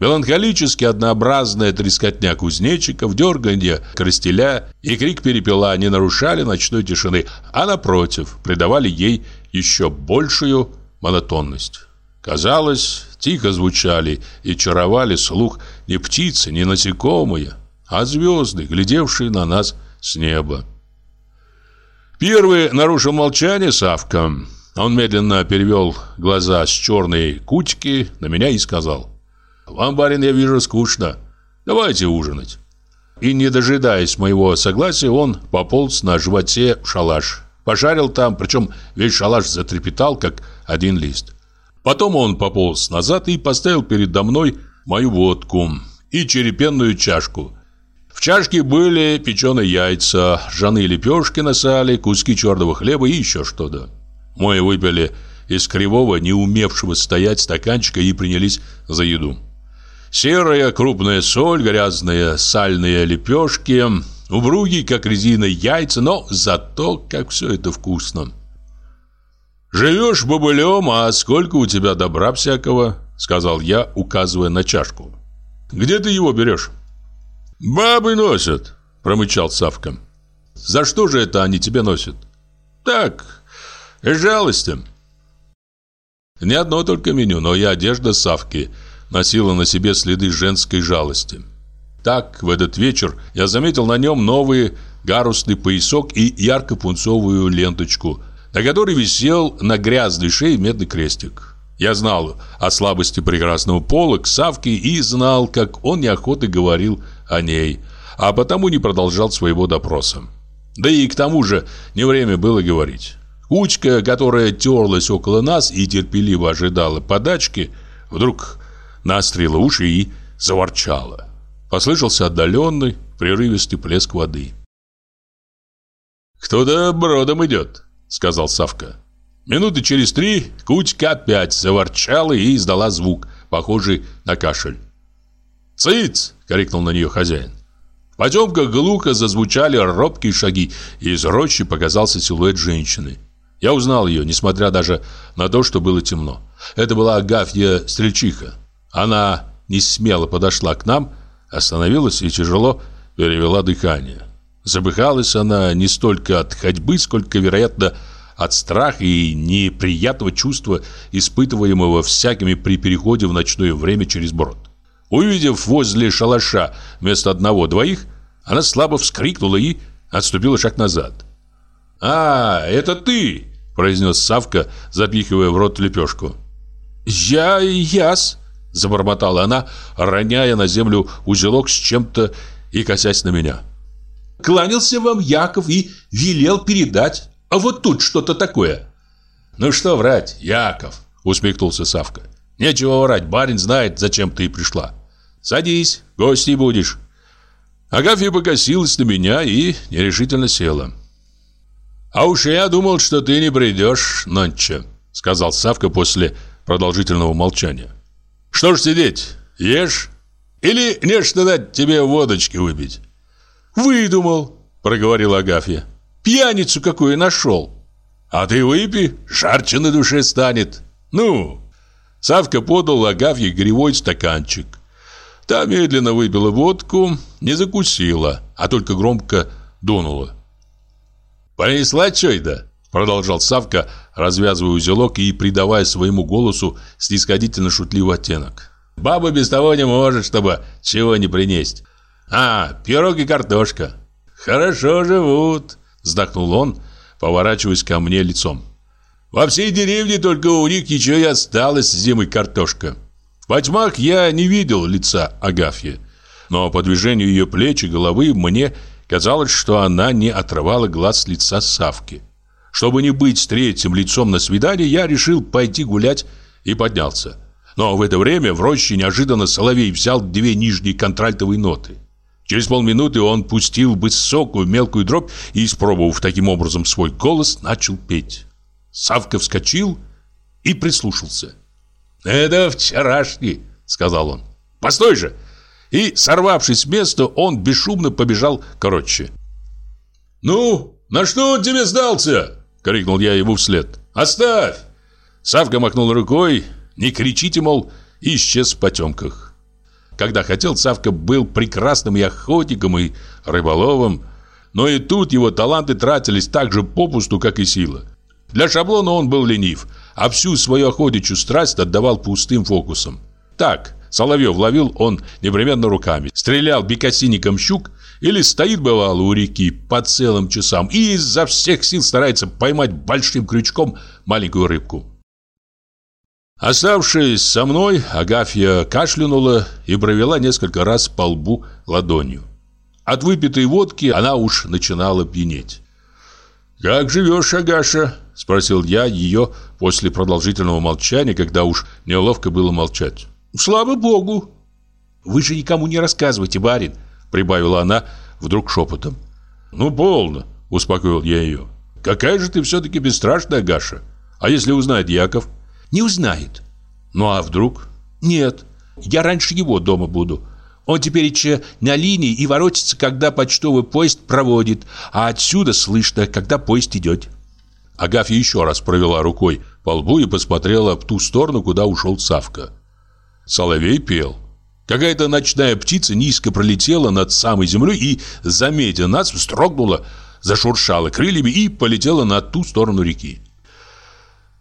Меланхолически однообразная трескотня кузнечиков, дерганье крастеля и крик перепела не нарушали ночной тишины, а напротив, придавали ей еще большую монотонность. Казалось, тихо звучали и чаровали слух не птицы, не насекомые, а звезды, глядевшие на нас с неба. Первый нарушил молчание Савка. Он медленно перевел глаза с черной кучки на меня и сказал «Вам, барин, я вижу, скучно. Давайте ужинать». И, не дожидаясь моего согласия, он пополз на животе в шалаш. Пожарил там, причем весь шалаш затрепетал, как один лист. Потом он пополз назад и поставил передо мной мою водку и черепенную чашку. В чашке были печеные яйца, ржаные лепешки на сале, куски черного хлеба и еще что-то. Мы выпили из кривого, не умевшего стоять стаканчика и принялись за еду. Серая крупная соль, грязные сальные лепешки, упругие, как резина, яйца, но зато как все это вкусно. «Живешь бобылем, а сколько у тебя добра всякого?» Сказал я, указывая на чашку. «Где ты его берешь?» «Бабы носят», промычал Савка. «За что же это они тебе носят?» «Так, жалости». Не одно только меню, но и одежда Савки носила на себе следы женской жалости. Так, в этот вечер я заметил на нем новый гарусный поясок и ярко-пунцовую ленточку – на которой висел на грязной шее медный крестик. Я знал о слабости прекрасного пола к Савке и знал, как он неохотно говорил о ней, а потому не продолжал своего допроса. Да и к тому же не время было говорить. Кучка, которая терлась около нас и терпеливо ожидала подачки, вдруг настрела уши и заворчала. Послышался отдаленный, прерывистый плеск воды. «Кто-то бродом идет», сказал Савка. Минуты через три Кучка опять заворчала и издала звук, похожий на кашель. «Цыц!» — крикнул на нее хозяин. В потемках глухо зазвучали робкие шаги, и из рощи показался силуэт женщины. Я узнал ее, несмотря даже на то, что было темно. Это была Агафья Стрельчиха. Она не смело подошла к нам, остановилась и тяжело перевела дыхание. Забыхалась она не столько от ходьбы, сколько, вероятно, от страха и неприятного чувства, испытываемого всякими при переходе в ночное время через брод. Увидев возле шалаша вместо одного-двоих, она слабо вскрикнула и отступила шаг назад. «А, это ты!» – произнес Савка, запихивая в рот лепешку. «Я яс!» – забормотала она, роняя на землю узелок с чем-то и косясь на меня. «Кланялся вам Яков и велел передать. А вот тут что-то такое. Ну что врать, Яков, усмехнулся Савка. Нечего врать, барин знает, зачем ты пришла. Садись, гостей будешь. Агафья покосилась на меня и нерешительно села. «А уж я думал, что ты не придешь нонче», — сказал Савка после продолжительного молчания. «Что ж сидеть? Ешь? Или нечто дать тебе водочки выпить?» «Выдумал», — проговорила Агафья. Пьяницу какую нашел. А ты выпей, жарче на душе станет. Ну, Савка подал Агафье гривой стаканчик. Та медленно выпила водку, не закусила, а только громко дунула. «Понесла чой-то?» Продолжал Савка, развязывая узелок и придавая своему голосу снисходительно шутливый оттенок. «Баба без того не может, чтобы чего не принесть. А, пирог и картошка. Хорошо живут. Вздохнул он, поворачиваясь ко мне лицом. Во всей деревне только у них еще и осталась зимой картошка. В потьмах я не видел лица Агафьи, но по движению ее плеч и головы мне казалось, что она не отрывала глаз с лица Савки. Чтобы не быть третьим лицом на свидании, я решил пойти гулять и поднялся. Но в это время в роще неожиданно Соловей взял две нижние контральтовые ноты. Через полминуты он пустил высокую мелкую дробь и, испробовав таким образом свой голос, начал петь. Савка вскочил и прислушался. «Это вчерашний», — сказал он. «Постой же!» И, сорвавшись с места, он бесшумно побежал короче. «Ну, на что он тебе сдался?» — крикнул я ему вслед. «Оставь!» Савка махнул рукой, не кричите, мол, исчез в потемках. Когда хотел, Савка был прекрасным и охотником, и рыболовом, но и тут его таланты тратились так же попусту, как и сила. Для шаблона он был ленив — а всю свою охотничью страсть отдавал пустым фокусам. Так, Соловьев ловил он непременно руками, стрелял бекасинником щук или стоит, бывало, у реки по целым часам и изо всех сил старается поймать большим крючком маленькую рыбку. Оставшись со мной, Агафья кашлянула и провела несколько раз по лбу ладонью. От выпитой водки она уж начинала пьянеть. «Как живешь, Агаша?» – спросил я ее после продолжительного молчания, когда уж неловко было молчать. «Слава богу!» «Вы же никому не рассказывайте, барин!» Прибавила она вдруг шепотом. «Ну, полно!» – успокоил я ее. «Какая же ты все-таки бесстрашная, Гаша! А если узнает Яков?» «Не узнает!» «Ну, а вдруг?» «Нет, я раньше его дома буду. Он теперь еще на линии и воротится, когда почтовый поезд проводит, а отсюда слышно, когда поезд идет». Агафья еще раз провела рукой по лбу и посмотрела в ту сторону, куда ушел Савка. Соловей пел. Какая-то ночная птица низко пролетела над самой землей и, заметя нас, вздрогнула, зашуршала крыльями и полетела на ту сторону реки.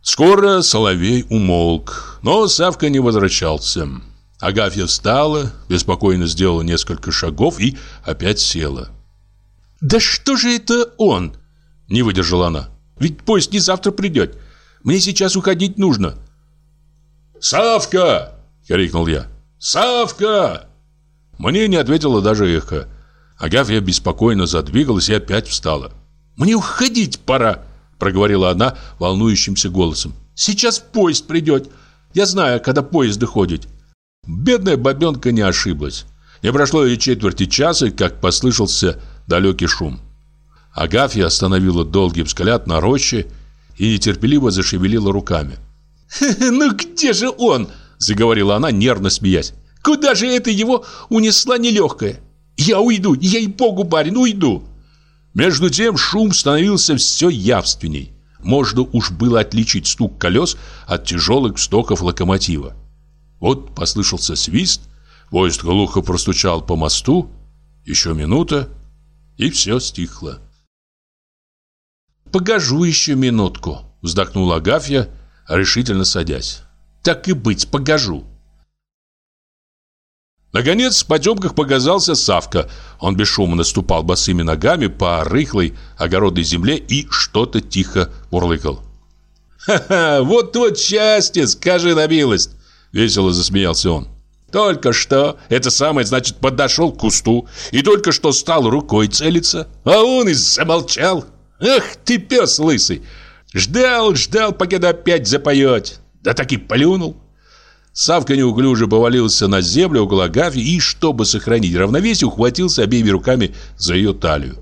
Скоро Соловей умолк, но Савка не возвращался. Агафья встала, беспокойно сделала несколько шагов и опять села. «Да что же это он?» – не выдержала она. Ведь поезд не завтра придет. Мне сейчас уходить нужно. «Савка!» — крикнул я. «Савка!» Мне не ответила даже эхо. Агафья беспокойно задвигалась и опять встала. «Мне уходить пора!» — проговорила она волнующимся голосом. «Сейчас поезд придет. Я знаю, когда поезд доходит». Бедная бабенка не ошиблась. Не прошло и четверти часа, как послышался далекий шум. Агафья остановила долгий взгляд на роще и нетерпеливо зашевелила руками. «Ну где же он?» – заговорила она, нервно смеясь. «Куда же это его унесла нелегкая? Я уйду, ей-богу, барин, уйду!» Между тем шум становился все явственней. Можно уж было отличить стук колес от тяжелых стоков локомотива. Вот послышался свист, поезд глухо простучал по мосту, еще минута, и все стихло. «Погожу еще минутку», — вздохнула Агафья, решительно садясь. «Так и быть, погожу». Наконец, в потемках показался Савка. Он бесшумно ступал босыми ногами по рыхлой огородной земле и что-то тихо мурлыкал. «Ха-ха, вот вот счастье, скажи на милость!» Весело засмеялся он. «Только что, это самое, значит, подошел к кусту и только что стал рукой целиться, а он и замолчал. Ах ты, пес лысый! Ждал, ждал, пока опять запоет. Да так и плюнул. Савка неуклюже повалился на землю около Агафьи и, чтобы сохранить равновесие, ухватился обеими руками за ее талию.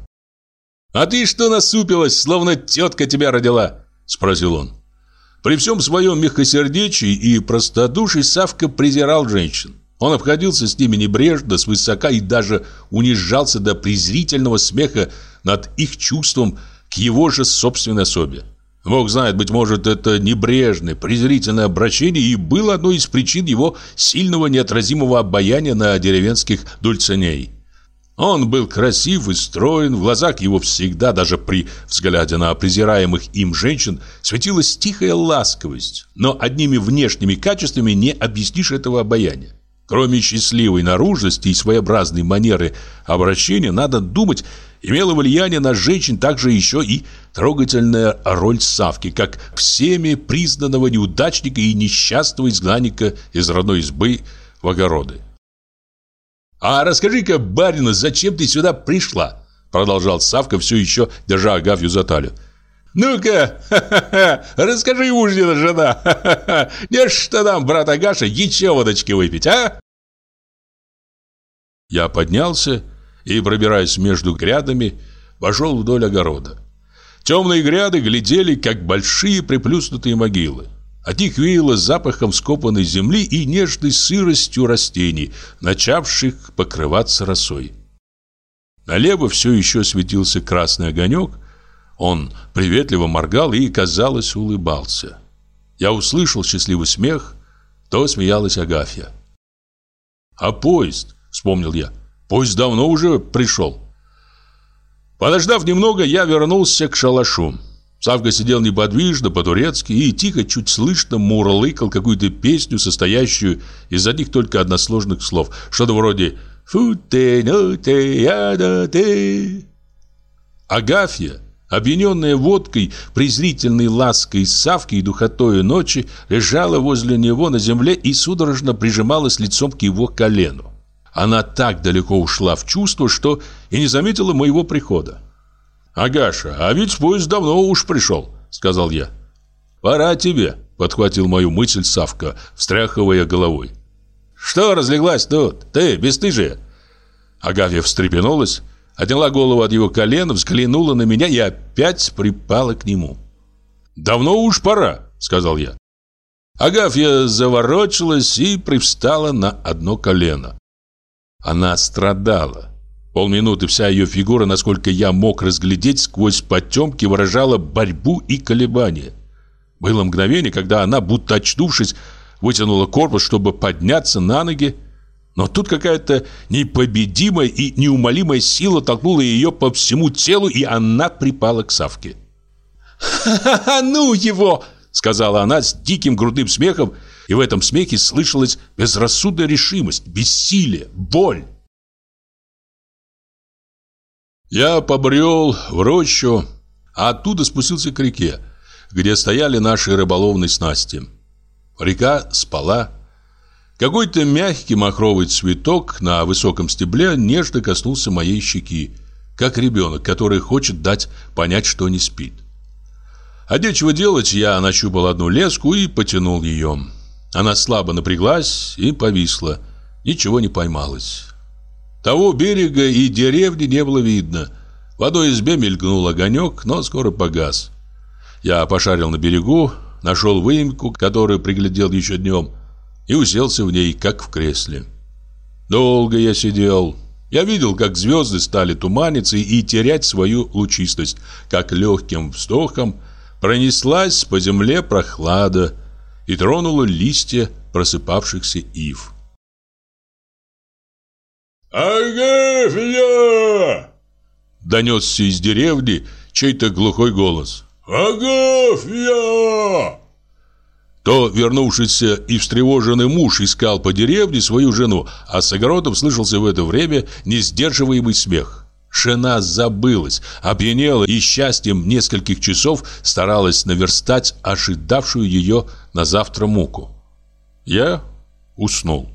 «А ты что насупилась, словно тетка тебя родила?» – спросил он. При всем своем мягкосердечии и простодушии Савка презирал женщин. Он обходился с ними небрежно, свысока и даже унижался до презрительного смеха над их чувством к его же собственной особе. Бог знает, быть может, это небрежное, презрительное обращение и было одной из причин его сильного неотразимого обаяния на деревенских дульциней. Он был красив и строен, в глазах его всегда, даже при взгляде на презираемых им женщин, светилась тихая ласковость, но одними внешними качествами не объяснишь этого обаяния. Кроме счастливой наружности и своеобразной манеры обращения, надо думать, имела влияние на женщин также еще и трогательная роль Савки, как всеми признанного неудачника и несчастного изгнанника из родной избы в огороды. «А расскажи-ка, барина, зачем ты сюда пришла?» Продолжал Савка, все еще держа Агафью за талию. «Ну-ка, расскажи, мужнина жена, ха-ха-ха, не что нам, брат Агаша, еще водочки выпить, а?» Я поднялся и, пробираясь между грядами, пошел вдоль огорода. Темные гряды глядели, как большие приплюснутые могилы. От них веяло запахом скопанной земли и нежной сыростью растений, начавших покрываться росой. Налево все еще светился красный огонек. Он приветливо моргал и, казалось, улыбался. Я услышал счастливый смех, то смеялась Агафья. «А поезд?» — вспомнил я. «Поезд давно уже пришел». Подождав немного, я вернулся к шалашу. Савка сидел неподвижно, по-турецки, и тихо, чуть слышно мурлыкал какую-то песню, состоящую из одних только односложных слов. Что-то вроде «Фу ты, ну ты, я да ты». Агафья, объединенная водкой, презрительной лаской Савки и духотою ночи, лежала возле него на земле и судорожно прижималась лицом к его колену. Она так далеко ушла в чувство, что и не заметила моего прихода. «Агаша, а ведь поезд давно уж пришел», — сказал я. «Пора тебе», — подхватил мою мысль Савка, встряхивая головой. «Что разлеглась тут? Ты, бесстыжие!» Агафья встрепенулась, отняла голову от его колена, взглянула на меня и опять припала к нему. «Давно уж пора», — сказал я. Агафья заворочилась и привстала на одно колено. Она страдала. Полминуты вся ее фигура, насколько я мог разглядеть, сквозь потемки выражала борьбу и колебания. Было мгновение, когда она, будто очнувшись, вытянула корпус, чтобы подняться на ноги. Но тут какая-то непобедимая и неумолимая сила толкнула ее по всему телу, и она припала к Савке. «Ха-ха-ха, ну его!» — сказала она с диким грудным смехом, и в этом смехе слышалась безрассудная решимость, бессилие, боль. Я побрел в рощу, а оттуда спустился к реке, где стояли наши рыболовные снасти. Река спала. Какой-то мягкий махровый цветок на высоком стебле нежно коснулся моей щеки, как ребенок, который хочет дать понять, что не спит. А нечего делать, я нащупал одну леску и потянул ее. Она слабо напряглась и повисла. Ничего не поймалось. Того берега и деревни не было видно. В одной избе мелькнул огонек, но скоро погас. Я пошарил на берегу, нашел выемку, которую приглядел еще днем, и уселся в ней, как в кресле. Долго я сидел. Я видел, как звезды стали туманиться и терять свою лучистость, как легким вздохом пронеслась по земле прохлада и тронула листья просыпавшихся ив. «Агафья!» Донесся из деревни чей-то глухой голос. «Агафья!» То вернувшийся и встревоженный муж искал по деревне свою жену, а с огородом слышался в это время несдерживаемый смех. Жена забылась, опьянела и счастьем нескольких часов старалась наверстать ожидавшую ее на завтра муку. Я уснул.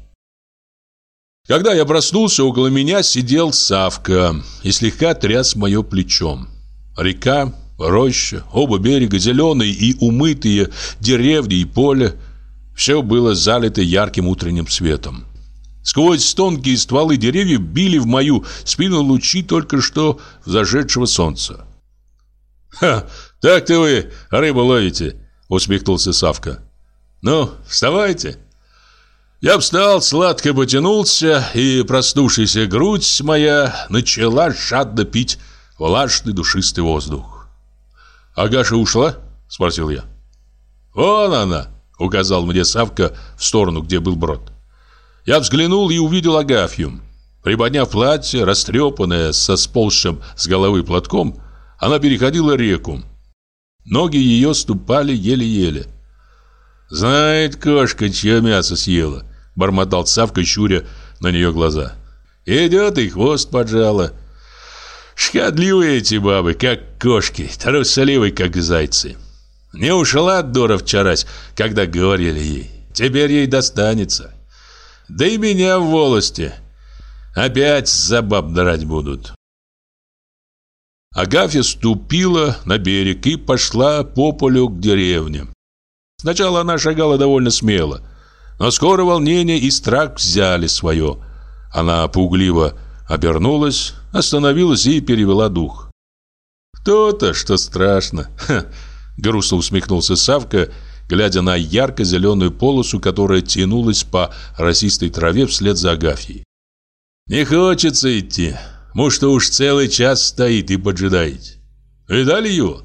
Когда я проснулся, около меня сидел Савка и слегка тряс мое плечом. Река, роща, оба берега зеленые и умытые, деревни и поле – все было залито ярким утренним светом. Сквозь тонкие стволы деревьев били в мою спину лучи только что зажедшего солнца. «Ха, так-то вы рыбу ловите!» – усмехнулся Савка. «Ну, вставайте!» Я встал, сладко потянулся, и проснувшаяся грудь моя начала жадно пить влажный душистый воздух. «Агаша ушла?» – спросил я. «Вон она!» – указал мне Савка в сторону, где был брод. Я взглянул и увидел Агафью. Приподняв платье, растрепанное, со сползшим с головы платком, она переходила реку. Ноги ее ступали еле-еле. «Знает кошка, чье мясо съела», — бормотал Савка, щуря на нее глаза. «Идет и хвост поджала. Шкодливые эти бабы, как кошки, трусливые, как зайцы. Не ушла дура вчерась, когда говорили ей. Теперь ей достанется. Да и меня в волости. Опять за баб драть будут. Агафья ступила на берег и пошла по полю к деревне. Сначала она шагала довольно смело, но скоро волнение и страх взяли свое. Она пугливо обернулась, остановилась и перевела дух. «То-то, что страшно!» — грустно усмехнулся Савка, глядя на ярко-зеленую полосу, которая тянулась по росистой траве вслед за Агафьей. «Не хочется идти. Муж что уж целый час стоит и поджидает. Видали его?»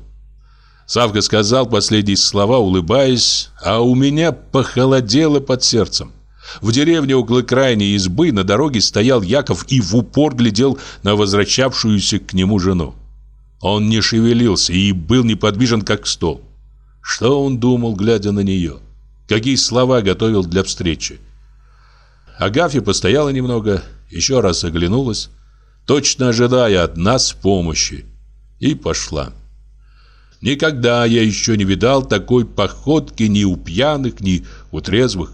Савка сказал последние слова, улыбаясь, а у меня похолодело под сердцем. В деревне около крайней избы на дороге стоял Яков и в упор глядел на возвращавшуюся к нему жену. Он не шевелился и был неподвижен, как стол. Что он думал, глядя на нее? Какие слова готовил для встречи? Агафья постояла немного, еще раз оглянулась, точно ожидая от нас помощи, и пошла. Никогда я еще не видал такой походки ни у пьяных, ни у трезвых.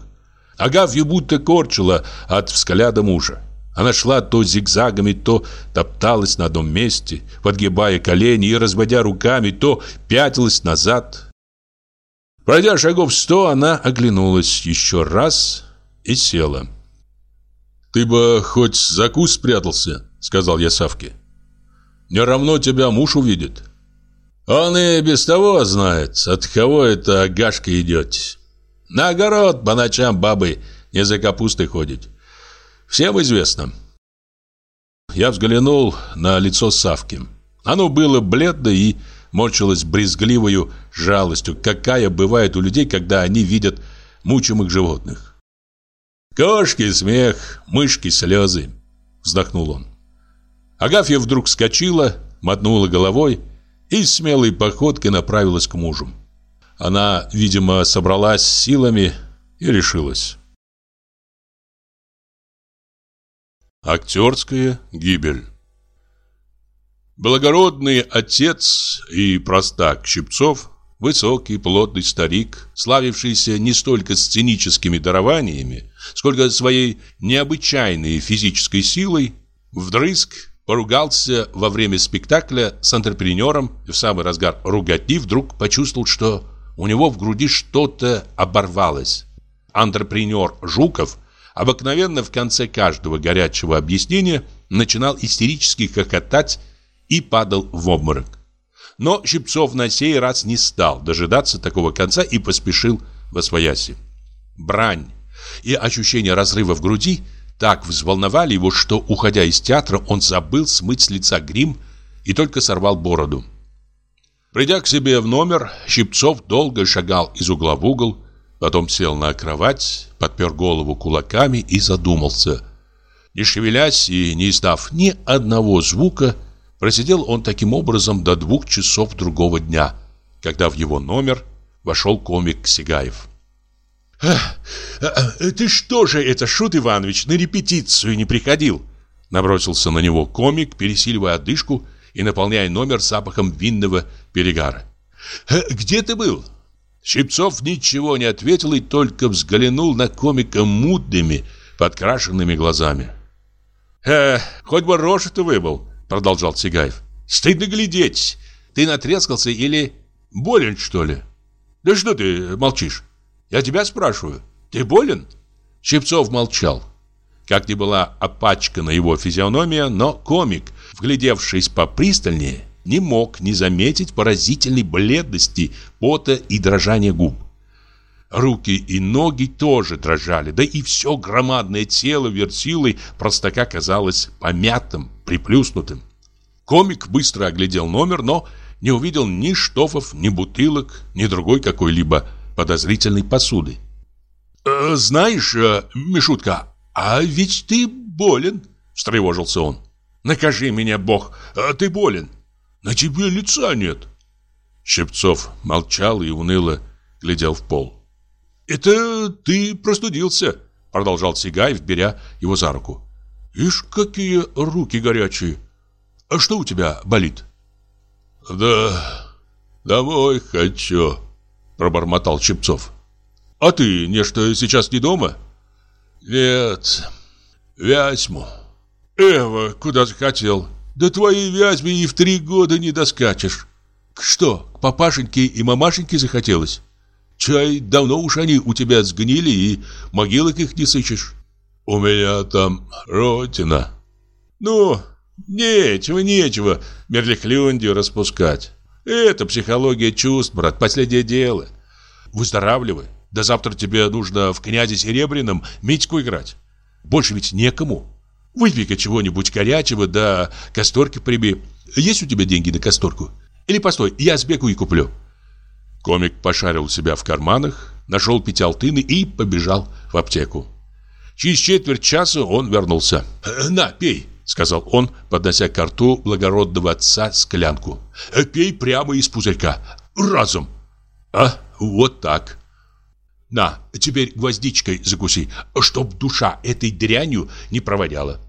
Агафью будто корчила от взгляда мужа. Она шла то зигзагами, то топталась на одном месте, подгибая колени и разводя руками, то пятилась назад. Пройдя шагов сто, она оглянулась еще раз и села. «Ты бы хоть за куст спрятался», — сказал я Савке. «Не равно тебя муж увидит». «Он и без того знает, от кого это Агашка идет. На огород по ночам бабы не за капустой ходят. Всем известно». Я взглянул на лицо Савки. Оно было бледно и морщилось брезгливою жалостью, какая бывает у людей, когда они видят мучимых животных. «Кошки смех, мышки слезы», — вздохнул он. Агафья вдруг вскочила, мотнула головой и смелой походкой направилась к мужу. Она, видимо, собралась силами и решилась. Актерская гибель Благородный отец и простак Щипцов, высокий, плотный старик, славившийся не столько сценическими дарованиями, сколько своей необычайной физической силой, вдрызг поругался во время спектакля с антрепренером и в самый разгар ругатни вдруг почувствовал, что у него в груди что-то оборвалось. Антрепренер Жуков обыкновенно в конце каждого горячего объяснения начинал истерически хохотать и падал в обморок. Но Щипцов на сей раз не стал дожидаться такого конца и поспешил во свояси. Брань и ощущение разрыва в груди так взволновали его, что, уходя из театра, он забыл смыть с лица грим и только сорвал бороду. Придя к себе в номер, Щипцов долго шагал из угла в угол, потом сел на кровать, подпер голову кулаками и задумался. Не шевелясь и не издав ни одного звука, Просидел он таким образом до двух часов другого дня, когда в его номер вошел комик Сигаев. «Ты что же это, Шут Иванович, на репетицию не приходил?» Набросился на него комик, пересиливая одышку и наполняя номер запахом винного перегара. «Где ты был?» Щипцов ничего не ответил и только взглянул на комика мутными, подкрашенными глазами. «Э, хоть бы рожу-то выбыл», Продолжал Сигаев. Стыдно глядеть. Ты натрескался или болен, что ли? Да что ты молчишь? Я тебя спрашиваю. Ты болен? Щипцов молчал. Как ни была опачкана его физиономия, но комик, вглядевшись попристальнее, не мог не заметить поразительной бледности, пота и дрожания губ. Руки и ноги тоже дрожали, да и все громадное тело вертилой простака казалось помятым, приплюснутым. Комик быстро оглядел номер, но не увидел ни штофов, ни бутылок, ни другой какой-либо подозрительной посуды. «Э, «Знаешь, э, Мишутка, а ведь ты болен», — встревожился он. «Накажи меня, Бог, а ты болен. На тебе лица нет». Щипцов молчал и уныло глядел в пол. «Это ты простудился», — продолжал Сигаев, беря его за руку. «Ишь, какие руки горячие! А что у тебя болит? Да, домой хочу, пробормотал Чепцов. А ты нечто сейчас не дома? Нет, Вязьму. Эва, куда захотел? Да твои Вязьме и в три года не доскачешь. Что, к папашеньке и мамашеньке захотелось? Чай, давно уж они у тебя сгнили и могилок их не сыщешь. У меня там родина. Ну, нечего, нечего мерляхлюндию распускать. Это психология чувств, брат, последнее дело. Выздоравливай. До завтра тебе нужно в князе Серебряном Митьку играть. Больше ведь некому. Выпей-ка чего-нибудь горячего, да касторки прими. Есть у тебя деньги на касторку? Или постой, я сбегу и куплю. Комик пошарил себя в карманах, нашел пятиалтыны и побежал в аптеку. Через четверть часа он вернулся. «На, пей!» — сказал он, поднося к рту благородного отца склянку. «Пей прямо из пузырька. Разом!» «А, вот так!» На, теперь гвоздичкой закуси, чтоб душа этой дрянью не проводяла.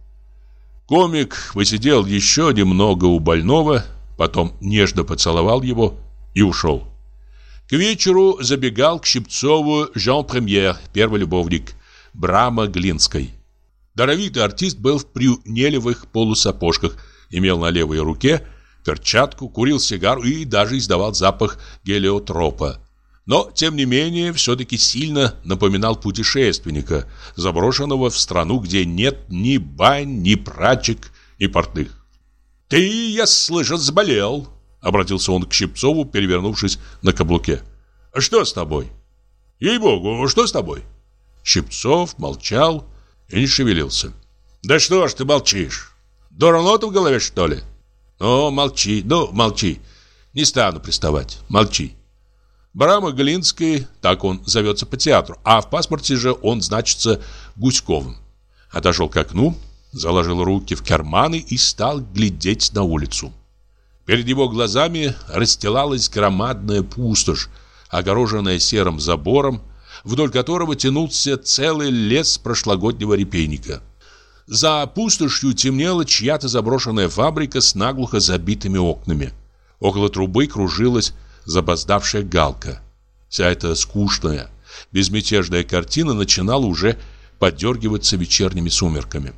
Комик посидел еще немного у больного, потом нежно поцеловал его и ушел. К вечеру забегал к Щипцову Жан Премьер, первый любовник, Брама Глинской. Даровитый артист был в прюнелевых полусапожках, имел на левой руке перчатку, курил сигару и даже издавал запах гелиотропа но, тем не менее, все-таки сильно напоминал путешественника, заброшенного в страну, где нет ни бань, ни прачек, ни портных. «Ты, я слышал, заболел», — обратился он к Щипцову, перевернувшись на каблуке. «Что с тобой?» «Ей-богу, что с тобой?» Щипцов молчал и не шевелился. «Да что ж ты молчишь? Дурнота в голове, что ли?» «Ну, молчи, ну, молчи. Не стану приставать. Молчи». Барама Глинский, так он зовется по театру, а в паспорте же он значится Гуськовым. Отошел к окну, заложил руки в карманы и стал глядеть на улицу. Перед его глазами расстилалась громадная пустошь, огороженная серым забором, вдоль которого тянулся целый лес прошлогоднего репейника. За пустошью темнела чья-то заброшенная фабрика с наглухо забитыми окнами. Около трубы кружилась запоздавшая галка. Вся эта скучная, безмятежная картина начинала уже подергиваться вечерними сумерками.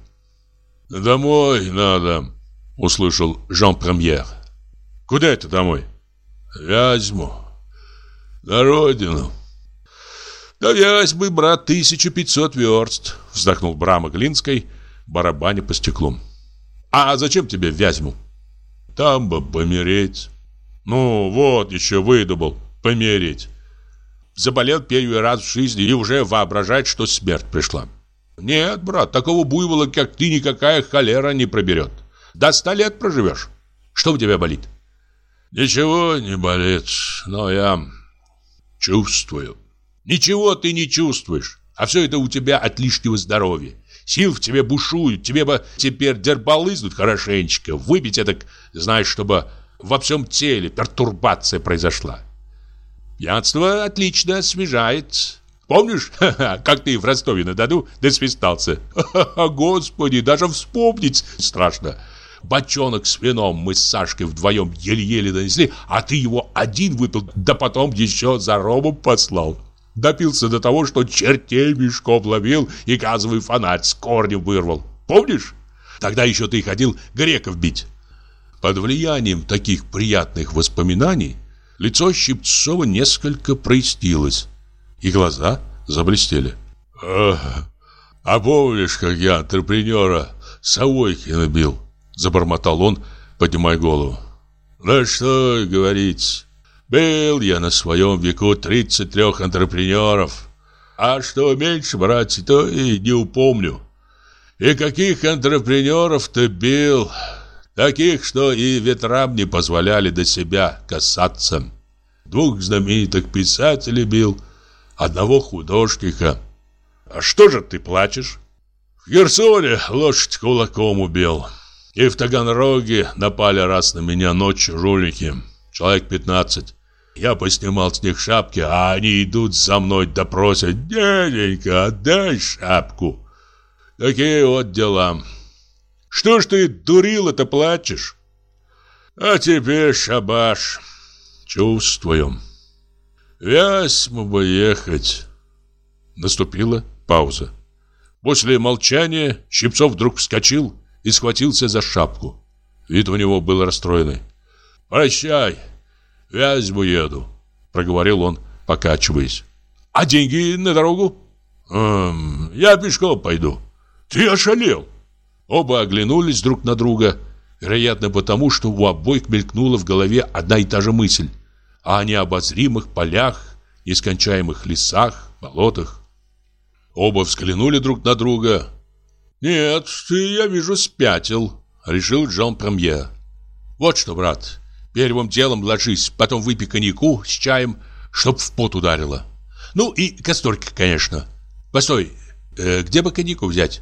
«Домой надо», — услышал Жан Премьер. «Куда это домой?» «Вязьму. На родину». «Да Вязьмы, брат, 1500 верст», — вздохнул Брама Глинской, барабаня по стеклу. «А зачем тебе Вязьму?» «Там бы помереть». Ну, вот еще выдумал. Помереть. Заболел первый раз в жизни и уже воображает, что смерть пришла. Нет, брат, такого буйвола, как ты, никакая холера не проберет. До ста лет проживешь. Что у тебя болит? Ничего не болит, но я чувствую. Ничего ты не чувствуешь. А все это у тебя от лишнего здоровья. Сил в тебе бушуют, тебе бы теперь дербалызнуть хорошенечко, выпить это, знаешь, чтобы во всем теле пертурбация произошла. Пьянство отлично освежает. Помнишь, как ты в Ростове-на-Дону досвистался? Господи, даже вспомнить страшно. Бочонок с вином мы с Сашкой вдвоем еле-еле донесли, а ты его один выпил, да потом еще за ромом послал. Допился до того, что чертей мешков ловил и газовый фонарь с корнем вырвал. Помнишь? Тогда еще ты ходил греков бить. Под влиянием таких приятных воспоминаний лицо Щипцова несколько прояснилось, и глаза заблестели. «А, а помнишь, как я антрепренера Савойкина бил?» Забормотал он, поднимая голову. «Да что говорить, бил я на своем веку 33 антрепренеров, а что меньше, братья, то и не упомню. И каких антрепренеров ты бил?» Таких, что и ветрам не позволяли до себя касаться. Двух знаменитых писателей бил, одного художника. А что же ты плачешь? В Херсоне лошадь кулаком убил. И в Таганроге напали раз на меня ночью жулики. Человек 15. Я поснимал с них шапки, а они идут за мной допросят. «Дяденька, отдай шапку!» Такие вот дела. Что ж ты, дурил, это плачешь? А теперь шабаш. Чувствуем. Вязьму бы ехать. Наступила пауза. После молчания Щипцов вдруг вскочил и схватился за шапку. Вид у него был расстроенный. «Прощай, Вязьму еду», — проговорил он, покачиваясь. «А деньги на дорогу?» «Эм, я пешком пойду». «Ты ошалел?» Оба оглянулись друг на друга, вероятно потому, что у обоих мелькнула в голове одна и та же мысль о необозримых полях, нескончаемых лесах, болотах. Оба взглянули друг на друга. «Нет, ты, я вижу, спятил», — решил Джон Премьер. «Вот что, брат, первым делом ложись, потом выпей коньяку с чаем, чтоб в пот ударило. Ну и касторки, конечно. Постой, э, где бы коньяку взять?»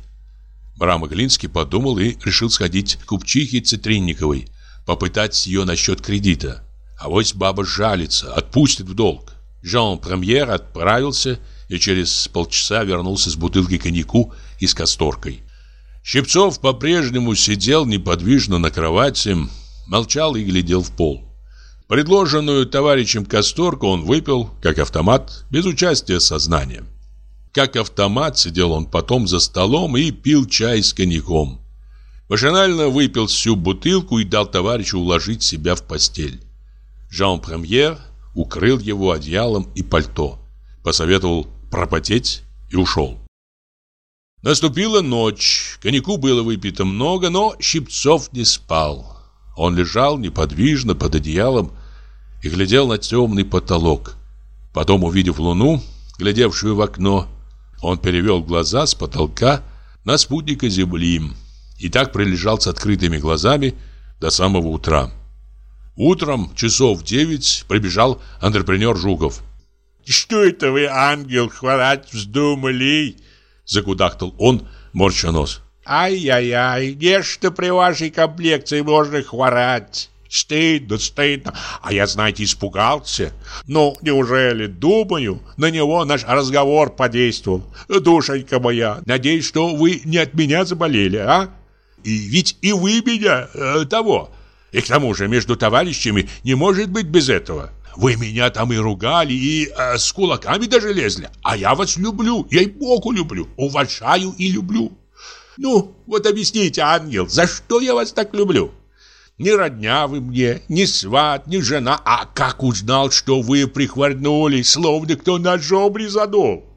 Брам Глинский подумал и решил сходить к купчихе Цитринниковой, попытать ее насчет кредита. А вот баба жалится, отпустит в долг. Жан Премьер отправился и через полчаса вернулся с бутылкой коньяку и с касторкой. Щипцов по-прежнему сидел неподвижно на кровати, молчал и глядел в пол. Предложенную товарищем касторку он выпил, как автомат, без участия сознания. Как автомат сидел он потом за столом и пил чай с коньяком. Машинально выпил всю бутылку и дал товарищу уложить себя в постель. Жан Премьер укрыл его одеялом и пальто, посоветовал пропотеть и ушел. Наступила ночь, коньяку было выпито много, но Щипцов не спал. Он лежал неподвижно под одеялом и глядел на темный потолок. Потом, увидев луну, глядевшую в окно, он перевел глаза с потолка на спутника Земли и так пролежал с открытыми глазами до самого утра. Утром часов девять прибежал антрепренер Жуков. «Что это вы, ангел, хворать вздумали?» Закудахтал он, морща нос. «Ай-яй-яй, где что при вашей комплекции можно хворать?» Стыдно, стыдно. А я, знаете, испугался. Ну, неужели, думаю, на него наш разговор подействовал. Душенька моя, надеюсь, что вы не от меня заболели, а? И ведь и вы меня э, того. И к тому же между товарищами не может быть без этого. Вы меня там и ругали, и э, с кулаками даже лезли. А я вас люблю, ей-богу люблю, уважаю и люблю. Ну, вот объясните, ангел, за что я вас так люблю? Ни родня вы мне, ни сват, ни жена. А как узнал, что вы прихворнули, словно кто ножом резанул?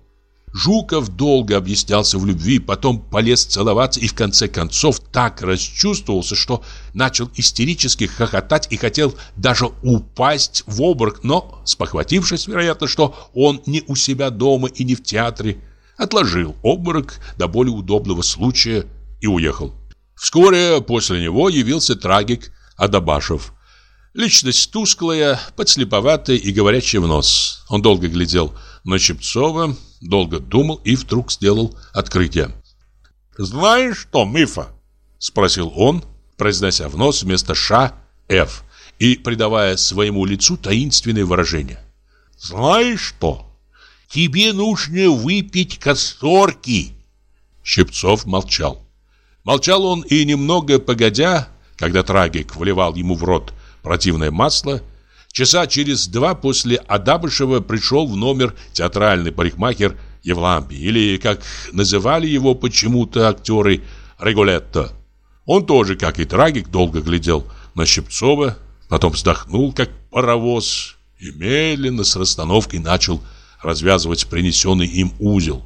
Жуков долго объяснялся в любви, потом полез целоваться и в конце концов так расчувствовался, что начал истерически хохотать и хотел даже упасть в обморок, но, спохватившись, вероятно, что он не у себя дома и не в театре, отложил обморок до более удобного случая и уехал. Вскоре после него явился трагик Адабашев. Личность тусклая, подслеповатая и говорящая в нос. Он долго глядел на Чепцова, долго думал и вдруг сделал открытие. «Знаешь что, Мифа?» – спросил он, произнося в нос вместо «ша» «ф» и придавая своему лицу таинственное выражение. «Знаешь что? Тебе нужно выпить касторки!» Щипцов молчал. Молчал он и немного погодя, когда трагик вливал ему в рот противное масло, часа через два после Адабышева пришел в номер театральный парикмахер Евлампий, или, как называли его почему-то актеры, Регулетто. Он тоже, как и трагик, долго глядел на Щипцова, потом вздохнул, как паровоз, и медленно с расстановкой начал развязывать принесенный им узел.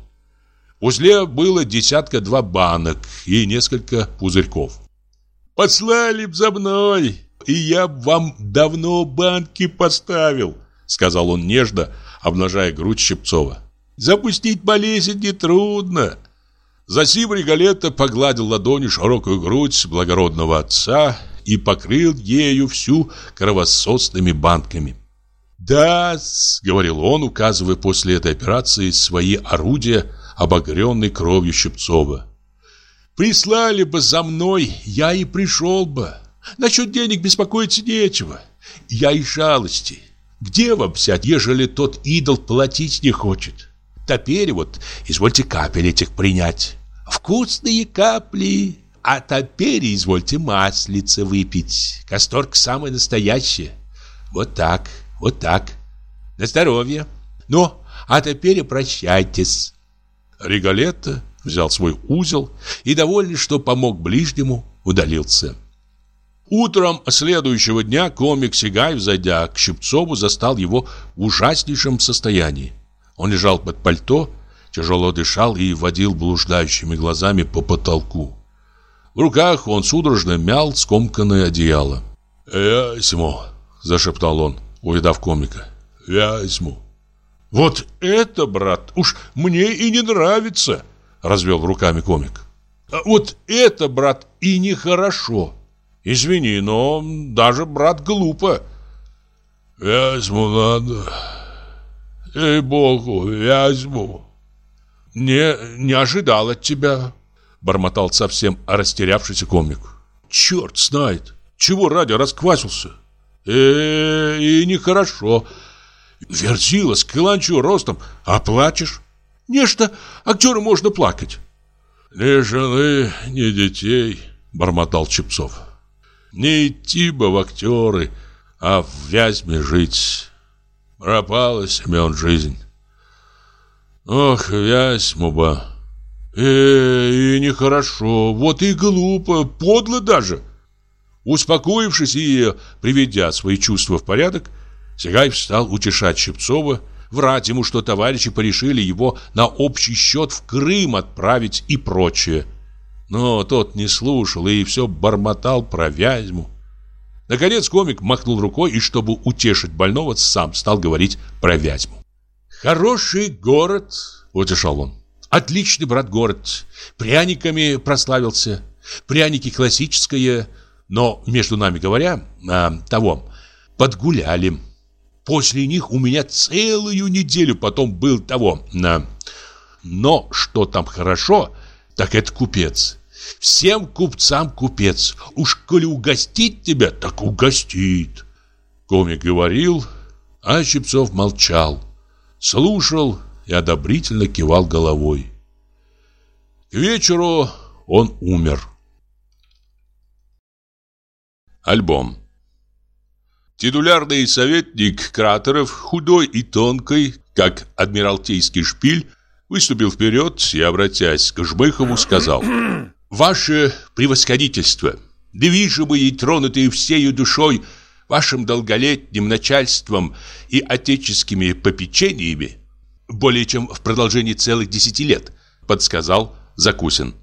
В узле было десятка-два банок и несколько пузырьков. «Послали б за мной, и я вам давно банки поставил», сказал он нежно, обнажая грудь Щипцова. «Запустить болезнь нетрудно». Засим Регалетто погладил ладонью широкую грудь благородного отца и покрыл ею всю кровососными банками. да говорил он, указывая после этой операции свои орудия, обогренный кровью Щипцова. «Прислали бы за мной, я и пришел бы. Насчет денег беспокоиться нечего. Я и жалости. Где вам взять, ежели тот идол платить не хочет? Теперь вот извольте капель этих принять. Вкусные капли. а теперь извольте маслица выпить. Касторг самое настоящее. Вот так, вот так. На здоровье. Ну, а теперь прощайтесь. Риголетто взял свой узел и, довольный, что помог ближнему, удалился. Утром следующего дня комик Сигай, зайдя к Щипцову, застал его в ужаснейшем состоянии. Он лежал под пальто, тяжело дышал и водил блуждающими глазами по потолку. В руках он судорожно мял скомканное одеяло. «Вязьму», — зашептал он, увидав комика. «Вязьму». «Вот это, брат, уж мне и не нравится», — развел руками комик. «А вот это, брат, и нехорошо. Извини, но даже, брат, глупо. Вязьму надо. Ей-богу, вязьму. Не, не ожидал от тебя, бормотал совсем растерявшийся комик. Черт знает, чего ради расквасился. Э, -э и нехорошо. Верзила с каланчу ростом, а плачешь? Нечто актеру можно плакать. Ни жены, ни детей, бормотал Чепцов. Не идти бы в актеры, а в Вязьме жить. Пропала, Семен, жизнь. Ох, Вязьму бы. Э, и нехорошо, вот и глупо, подло даже. Успокоившись и приведя свои чувства в порядок, Сигаев стал утешать Щипцова, врать ему, что товарищи порешили его на общий счет в Крым отправить и прочее. Но тот не слушал и все бормотал про Вязьму. Наконец комик махнул рукой и, чтобы утешить больного, сам стал говорить про Вязьму. «Хороший город», — утешал он. «Отличный, брат, город. Пряниками прославился. Пряники классическое, но, между нами говоря, а, того, подгуляли. После них у меня целую неделю потом был того. А, но что там хорошо, так это купец. Всем купцам купец. Уж коли угостить тебя, так угостит. Комик говорил, а Щипцов молчал. Слушал и одобрительно кивал головой. К вечеру он умер. Альбом Титулярный советник Кратеров, худой и тонкой, как адмиралтейский шпиль, выступил вперед и, обратясь к Жмыхову, сказал «Ваше превосходительство, движимые и тронутые всею душой вашим долголетним начальством и отеческими попечениями, более чем в продолжении целых десяти лет», подсказал Закусин.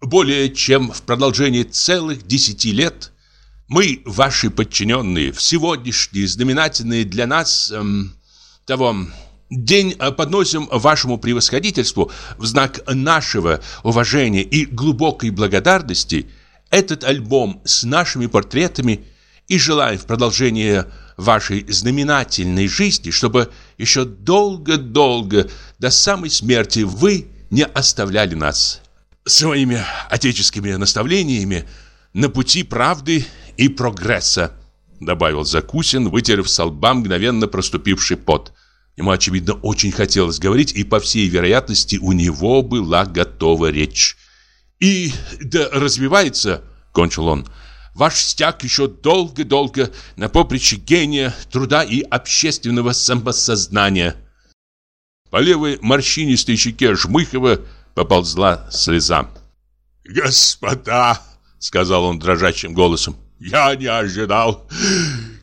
«Более чем в продолжении целых десяти лет мы, ваши подчиненные, в сегодняшние знаменательные для нас эм, того День э, подносим вашему превосходительству в знак нашего уважения и глубокой благодарности этот альбом с нашими портретами и желаем в продолжение вашей знаменательной жизни, чтобы еще долго-долго до самой смерти вы не оставляли нас своими отеческими наставлениями на пути правды и прогресса, добавил Закусин, вытерев с лба мгновенно проступивший пот. Ему, очевидно, очень хотелось говорить, и, по всей вероятности, у него была готова речь. «И да развивается, — кончил он, — ваш стяг еще долго-долго на поприще гения, труда и общественного самосознания». По левой морщинистой щеке Жмыхова поползла слеза. «Господа!» — сказал он дрожащим голосом. «Я не ожидал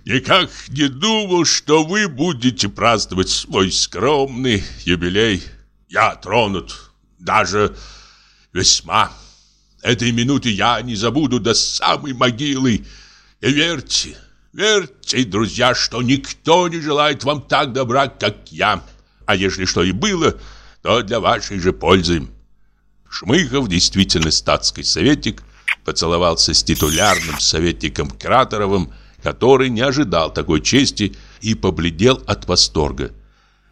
Никак не думал, что вы будете праздновать свой скромный юбилей. Я тронут, даже весьма. Этой минуты я не забуду до самой могилы. И верьте, верьте, друзья, что никто не желает вам так добра, как я. А если что и было, то для вашей же пользы. Шмыхов, действительно статский советник, поцеловался с титулярным советником Кратеровым, который не ожидал такой чести и побледнел от восторга.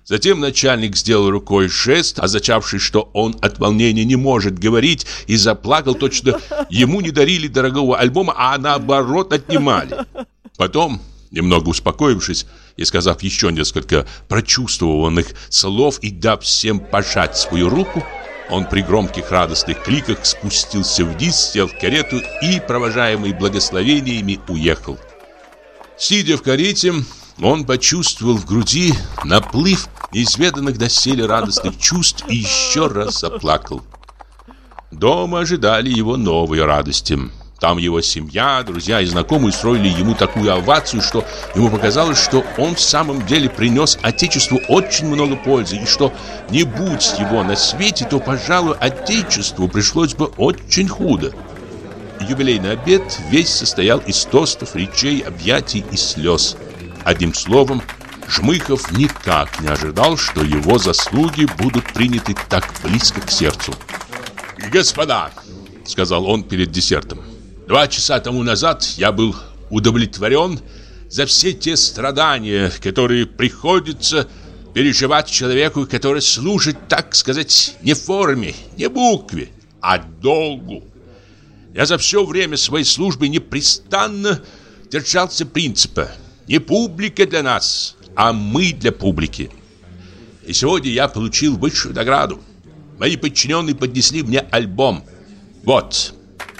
Затем начальник сделал рукой жест, означавший, что он от волнения не может говорить, и заплакал точно ему не дарили дорогого альбома, а наоборот отнимали. Потом, немного успокоившись и сказав еще несколько прочувствованных слов и дав всем пожать свою руку, Он при громких радостных кликах спустился вниз, сел в карету и, провожаемый благословениями, уехал. Сидя в карете, он почувствовал в груди наплыв неизведанных доселе радостных чувств и еще раз заплакал. Дома ожидали его новые радости. Там его семья, друзья и знакомые устроили ему такую овацию, что ему показалось, что он в самом деле принес Отечеству очень много пользы, и что не будь его на свете, то, пожалуй, Отечеству пришлось бы очень худо. Юбилейный обед весь состоял из тостов, речей, объятий и слез. Одним словом, Жмыхов никак не ожидал, что его заслуги будут приняты так близко к сердцу. «Господа», — сказал он перед десертом, — «два часа тому назад я был удовлетворен за все те страдания, которые приходится переживать человеку, который служит, так сказать, не форме, не букве, а долгу. Я за все время своей службы непрестанно держался принципа не публика для нас, а мы для публики. И сегодня я получил высшую награду. Мои подчиненные поднесли мне альбом. Вот,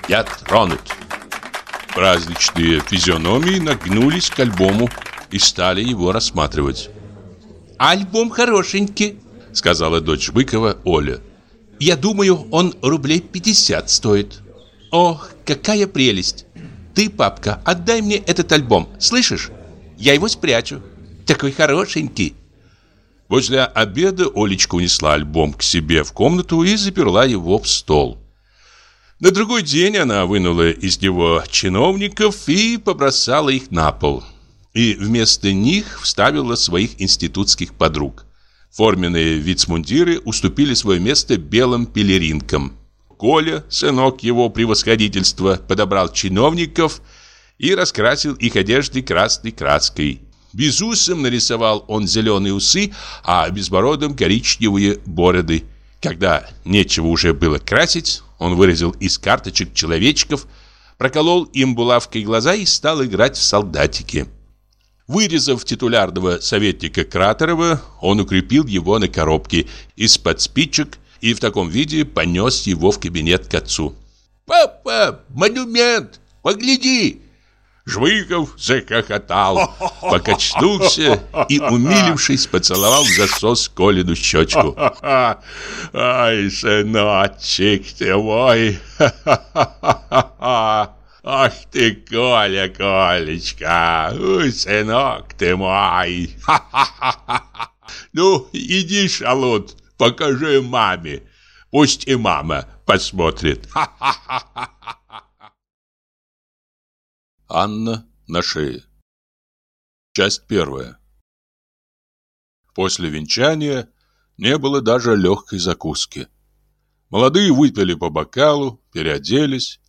я тронут. Праздничные физиономии нагнулись к альбому и стали его рассматривать. «Альбом хорошенький», — сказала дочь Быкова Оля. «Я думаю, он рублей 50 стоит». «Ох, какая прелесть! Ты, папка, отдай мне этот альбом, слышишь? Я его спрячу. Такой хорошенький». После обеда Олечка унесла альбом к себе в комнату и заперла его в стол. На другой день она вынула из него чиновников и побросала их на пол. И вместо них вставила своих институтских подруг. Форменные вицмундиры уступили свое место белым пелеринкам. Коля, сынок его превосходительства, подобрал чиновников и раскрасил их одежды красной краской. Безусом нарисовал он зеленые усы, а безбородым коричневые бороды. Когда нечего уже было красить, он выразил из карточек человечков, проколол им булавкой глаза и стал играть в солдатики. Вырезав титулярного советника Кратерова, он укрепил его на коробке из-под спичек и в таком виде понес его в кабинет к отцу. «Папа, монумент! Погляди!» Жвыков захохотал, покачнулся и, умилившись, поцеловал в засос Колину щечку. «Ай, сыночек ты мой! Ах ты, Коля, Колечка! Ой, сынок ты мой! Ну, иди, шалот, покажи маме. Пусть и мама посмотрит. Ха-ха-ха!» Анна на шее. Часть первая. После венчания не было даже легкой закуски. Молодые выпили по бокалу, переоделись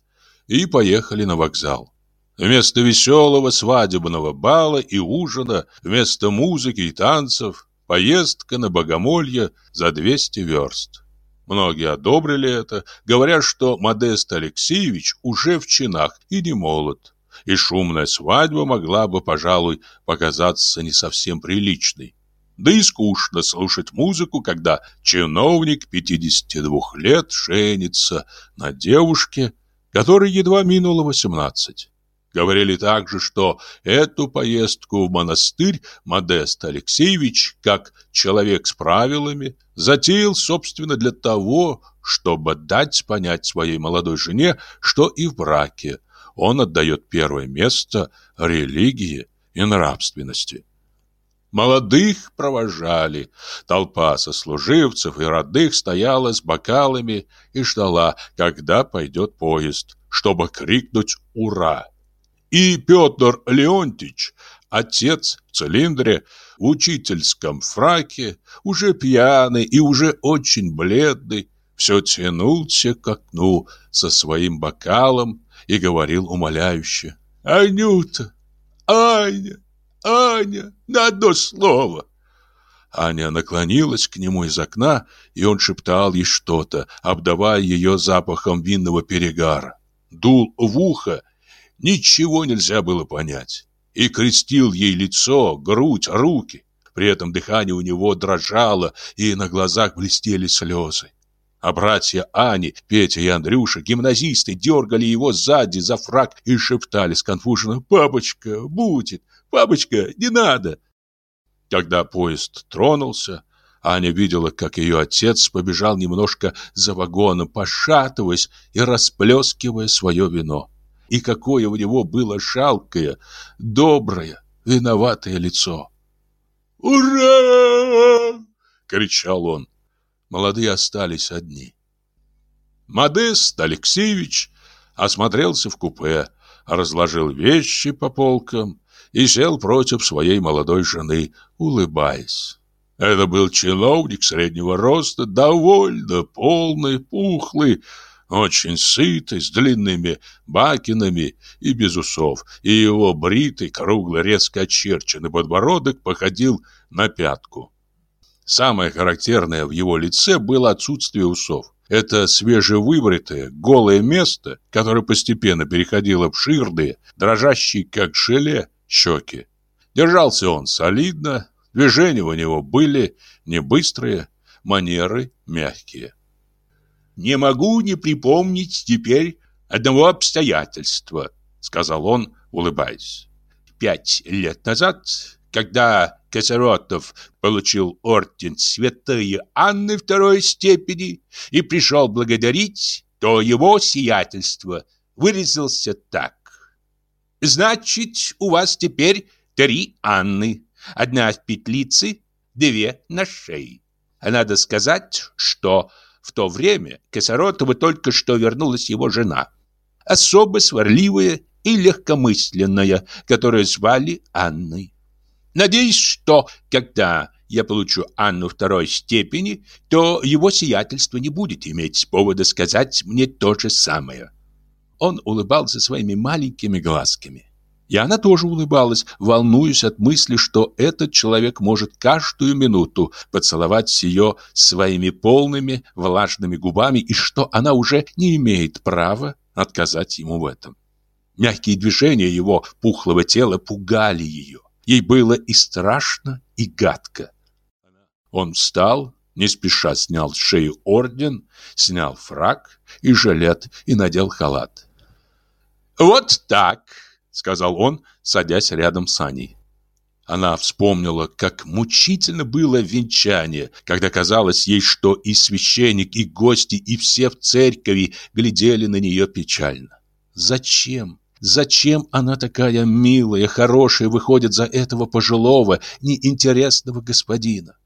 и поехали на вокзал. Вместо веселого свадебного бала и ужина, вместо музыки и танцев, поездка на богомолье за 200 верст. Многие одобрили это, говоря, что Модест Алексеевич уже в чинах и не молод и шумная свадьба могла бы, пожалуй, показаться не совсем приличной. Да и скучно слушать музыку, когда чиновник 52 лет женится на девушке, которой едва минуло 18. Говорили также, что эту поездку в монастырь Модест Алексеевич, как человек с правилами, затеял, собственно, для того, чтобы дать понять своей молодой жене, что и в браке он отдает первое место религии и нравственности. Молодых провожали. Толпа сослуживцев и родных стояла с бокалами и ждала, когда пойдет поезд, чтобы крикнуть «Ура!». И Петр Леонтьевич, отец в цилиндре, в учительском фраке, уже пьяный и уже очень бледный, все тянулся к окну со своим бокалом и говорил умоляюще. «Анюта! Аня! Аня! На одно слово!» Аня наклонилась к нему из окна, и он шептал ей что-то, обдавая ее запахом винного перегара. Дул в ухо, ничего нельзя было понять. И крестил ей лицо, грудь, руки. При этом дыхание у него дрожало, и на глазах блестели слезы. А братья Ани, Петя и Андрюша, гимназисты, дергали его сзади за фраг и шептали сконфуженно «Папочка, будет! Папочка, не надо!» Когда поезд тронулся, Аня видела, как ее отец побежал немножко за вагоном, пошатываясь и расплескивая свое вино. И какое у него было жалкое, доброе, виноватое лицо. «Ура!» — кричал он. Молодые остались одни. Модест Алексеевич осмотрелся в купе, разложил вещи по полкам и сел против своей молодой жены, улыбаясь. Это был чиновник среднего роста, довольно полный, пухлый, очень сытый, с длинными бакинами и без усов, и его бритый, круглый, резко очерченный подбородок походил на пятку. Самое характерное в его лице было отсутствие усов. Это свежевыбритое, голое место, которое постепенно переходило в ширные, дрожащие как желе, щеки. Держался он солидно, движения у него были не быстрые, манеры мягкие. «Не могу не припомнить теперь одного обстоятельства», — сказал он, улыбаясь. «Пять лет назад, когда Косоротов получил орден Святой Анны второй степени и пришел благодарить, то его сиятельство выразился так. «Значит, у вас теперь три Анны, одна в петлице, две на шее. А надо сказать, что в то время Косоротову только что вернулась его жена, особо сварливая и легкомысленная, которую звали Анной. Надеюсь, что когда я получу Анну второй степени, то его сиятельство не будет иметь повода сказать мне то же самое. Он улыбался своими маленькими глазками. И она тоже улыбалась, волнуясь от мысли, что этот человек может каждую минуту поцеловать ее своими полными влажными губами и что она уже не имеет права отказать ему в этом. Мягкие движения его пухлого тела пугали ее. Ей было и страшно, и гадко. Он встал, не спеша снял с шеи орден, снял фраг и жилет и надел халат. «Вот так!» Сказал он, садясь рядом с Аней. Она вспомнила, как мучительно было венчание, когда казалось ей, что и священник, и гости, и все в церкви глядели на нее печально. Зачем? Зачем она такая милая, хорошая, выходит за этого пожилого, неинтересного господина?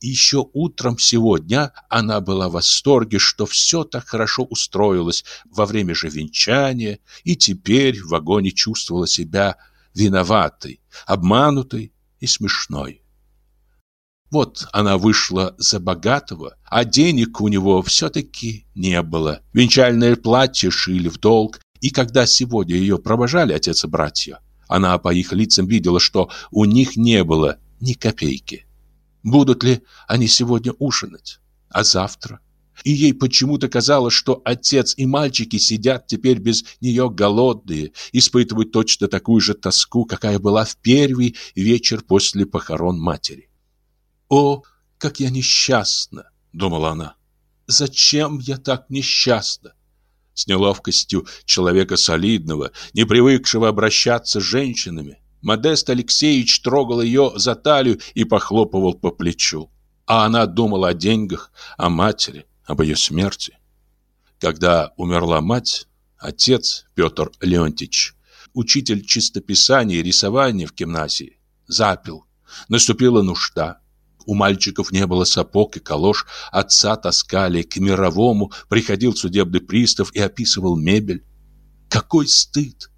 Еще утром сегодня она была в восторге, что все так хорошо устроилось во время же венчания, и теперь в вагоне чувствовала себя виноватой, обманутой и смешной. Вот она вышла за богатого, а денег у него все-таки не было. Венчальное платье шили в долг, и когда сегодня ее провожали отец и братья, она по их лицам видела, что у них не было ни копейки. Будут ли они сегодня ужинать? А завтра? И ей почему-то казалось, что отец и мальчики сидят теперь без нее голодные, испытывают точно такую же тоску, какая была в первый вечер после похорон матери. «О, как я несчастна!» — думала она. «Зачем я так несчастна?» С неловкостью человека солидного, не привыкшего обращаться с женщинами, Модест Алексеевич трогал ее за талию и похлопывал по плечу. А она думала о деньгах, о матери, об ее смерти. Когда умерла мать, отец Петр Леонтьевич, учитель чистописания и рисования в гимназии, запил. Наступила нужда. У мальчиков не было сапог и колош, отца таскали к мировому, приходил судебный пристав и описывал мебель. Какой стыд!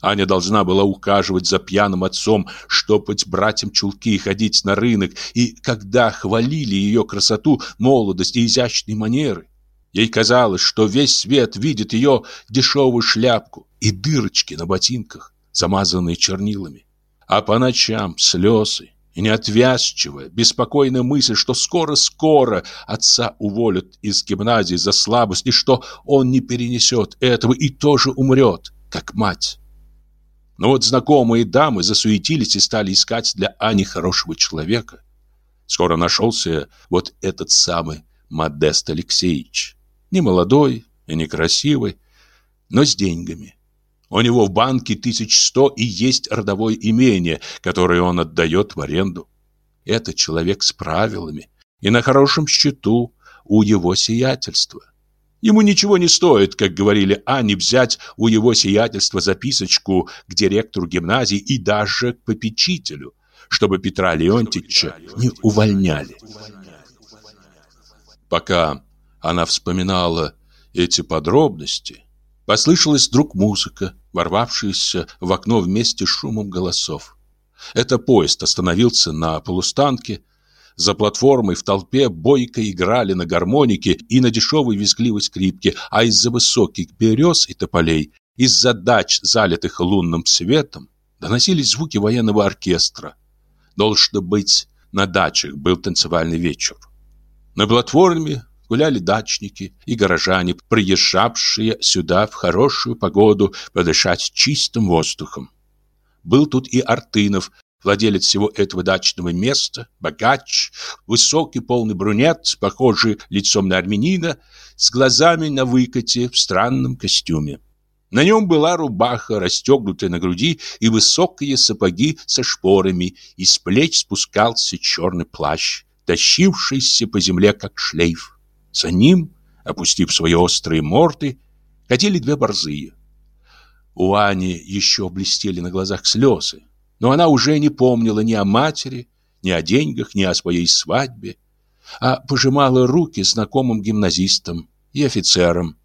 Аня должна была ухаживать за пьяным отцом, штопать братьям чулки и ходить на рынок. И когда хвалили ее красоту, молодость и изящные манеры, ей казалось, что весь свет видит ее дешевую шляпку и дырочки на ботинках, замазанные чернилами. А по ночам слезы и неотвязчивая, беспокойная мысль, что скоро-скоро отца уволят из гимназии за слабость, и что он не перенесет этого и тоже умрет, как мать. Но вот знакомые дамы засуетились и стали искать для Ани хорошего человека. Скоро нашелся вот этот самый Модест Алексеевич. Не молодой и не красивый, но с деньгами. У него в банке 1100 и есть родовое имение, которое он отдает в аренду. Это человек с правилами и на хорошем счету у его сиятельства. Ему ничего не стоит, как говорили Ане, взять у его сиятельства записочку к директору гимназии и даже к попечителю, чтобы Петра Леонтьевича не увольняли. Пока она вспоминала эти подробности, послышалась вдруг музыка, ворвавшаяся в окно вместе с шумом голосов. Это поезд остановился на полустанке, за платформой в толпе бойко играли на гармонике и на дешевой визгливой скрипке, а из-за высоких берез и тополей, из-за дач, залитых лунным светом, доносились звуки военного оркестра. Должно быть, на дачах был танцевальный вечер. На платформе гуляли дачники и горожане, приезжавшие сюда в хорошую погоду подышать чистым воздухом. Был тут и Артынов, Владелец всего этого дачного места, богач, высокий полный брюнет, похожий лицом на армянина, с глазами на выкате в странном костюме. На нем была рубаха, расстегнутая на груди, и высокие сапоги со шпорами, и с плеч спускался черный плащ, тащившийся по земле, как шлейф. За ним, опустив свои острые морды, катили две борзые. У Ани еще блестели на глазах слезы. Но она уже не помнила ни о матери, ни о деньгах, ни о своей свадьбе, а пожимала руки знакомым гимназистам и офицерам,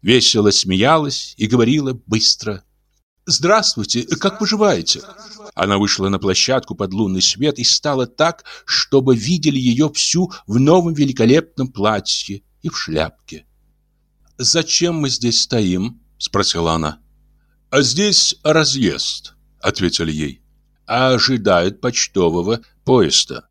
весело смеялась и говорила быстро. «Здравствуйте, как поживаете?» Она вышла на площадку под лунный свет и стала так, чтобы видели ее всю в новом великолепном платье и в шляпке. «Зачем мы здесь стоим?» — спросила она. «А здесь разъезд», — ответили ей а ожидает почтового поезда.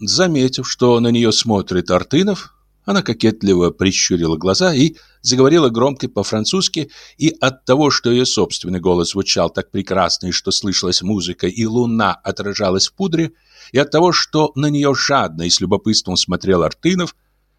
Заметив, что на нее смотрит Артынов, она кокетливо прищурила глаза и заговорила громко по-французски, и от того, что ее собственный голос звучал так прекрасно, и что слышалась музыка, и луна отражалась в пудре, и от того, что на нее жадно и с любопытством смотрел Артынов,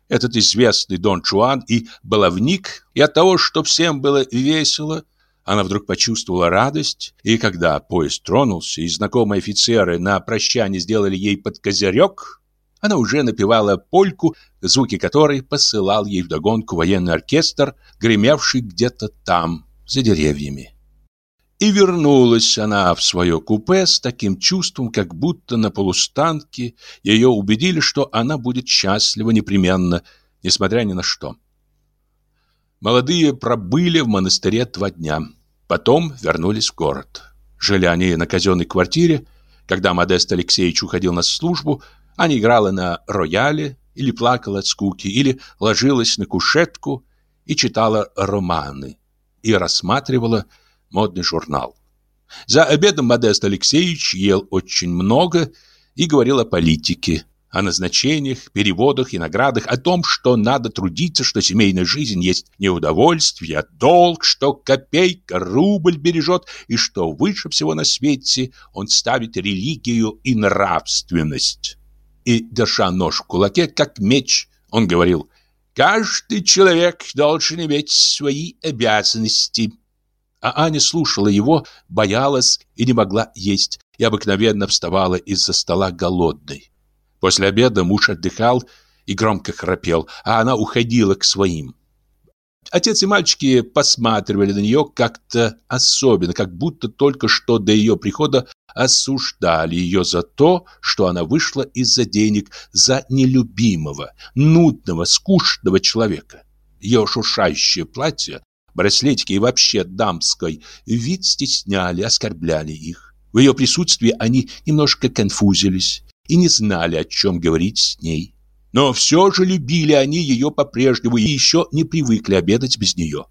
этот известный Дон Чуан и баловник, и от того, что всем было весело, она вдруг почувствовала радость, и когда поезд тронулся, и знакомые офицеры на прощание сделали ей под козырек, она уже напевала польку, звуки которой посылал ей вдогонку военный оркестр, гремевший где-то там, за деревьями. И вернулась она в свое купе с таким чувством, как будто на полустанке ее убедили, что она будет счастлива непременно, несмотря ни на что. Молодые пробыли в монастыре два дня. Потом вернулись в город. Жили они на казенной квартире. Когда Модест Алексеевич уходил на службу, она играла на рояле или плакала от скуки, или ложилась на кушетку и читала романы, и рассматривала модный журнал. За обедом Модест Алексеевич ел очень много и говорил о политике, о назначениях, переводах и наградах, о том, что надо трудиться, что семейная жизнь есть не удовольствие, а долг, что копейка рубль бережет, и что выше всего на свете он ставит религию и нравственность. И, держа нож в кулаке, как меч, он говорил, «Каждый человек должен иметь свои обязанности». А Аня слушала его, боялась и не могла есть, и обыкновенно вставала из-за стола голодной. После обеда муж отдыхал и громко храпел, а она уходила к своим. Отец и мальчики посматривали на нее как-то особенно, как будто только что до ее прихода осуждали ее за то, что она вышла из-за денег за нелюбимого, нудного, скучного человека. Ее шуршающее платье, браслетики и вообще дамской вид стесняли, оскорбляли их. В ее присутствии они немножко конфузились и не знали, о чем говорить с ней. Но все же любили они ее по-прежнему и еще не привыкли обедать без нее.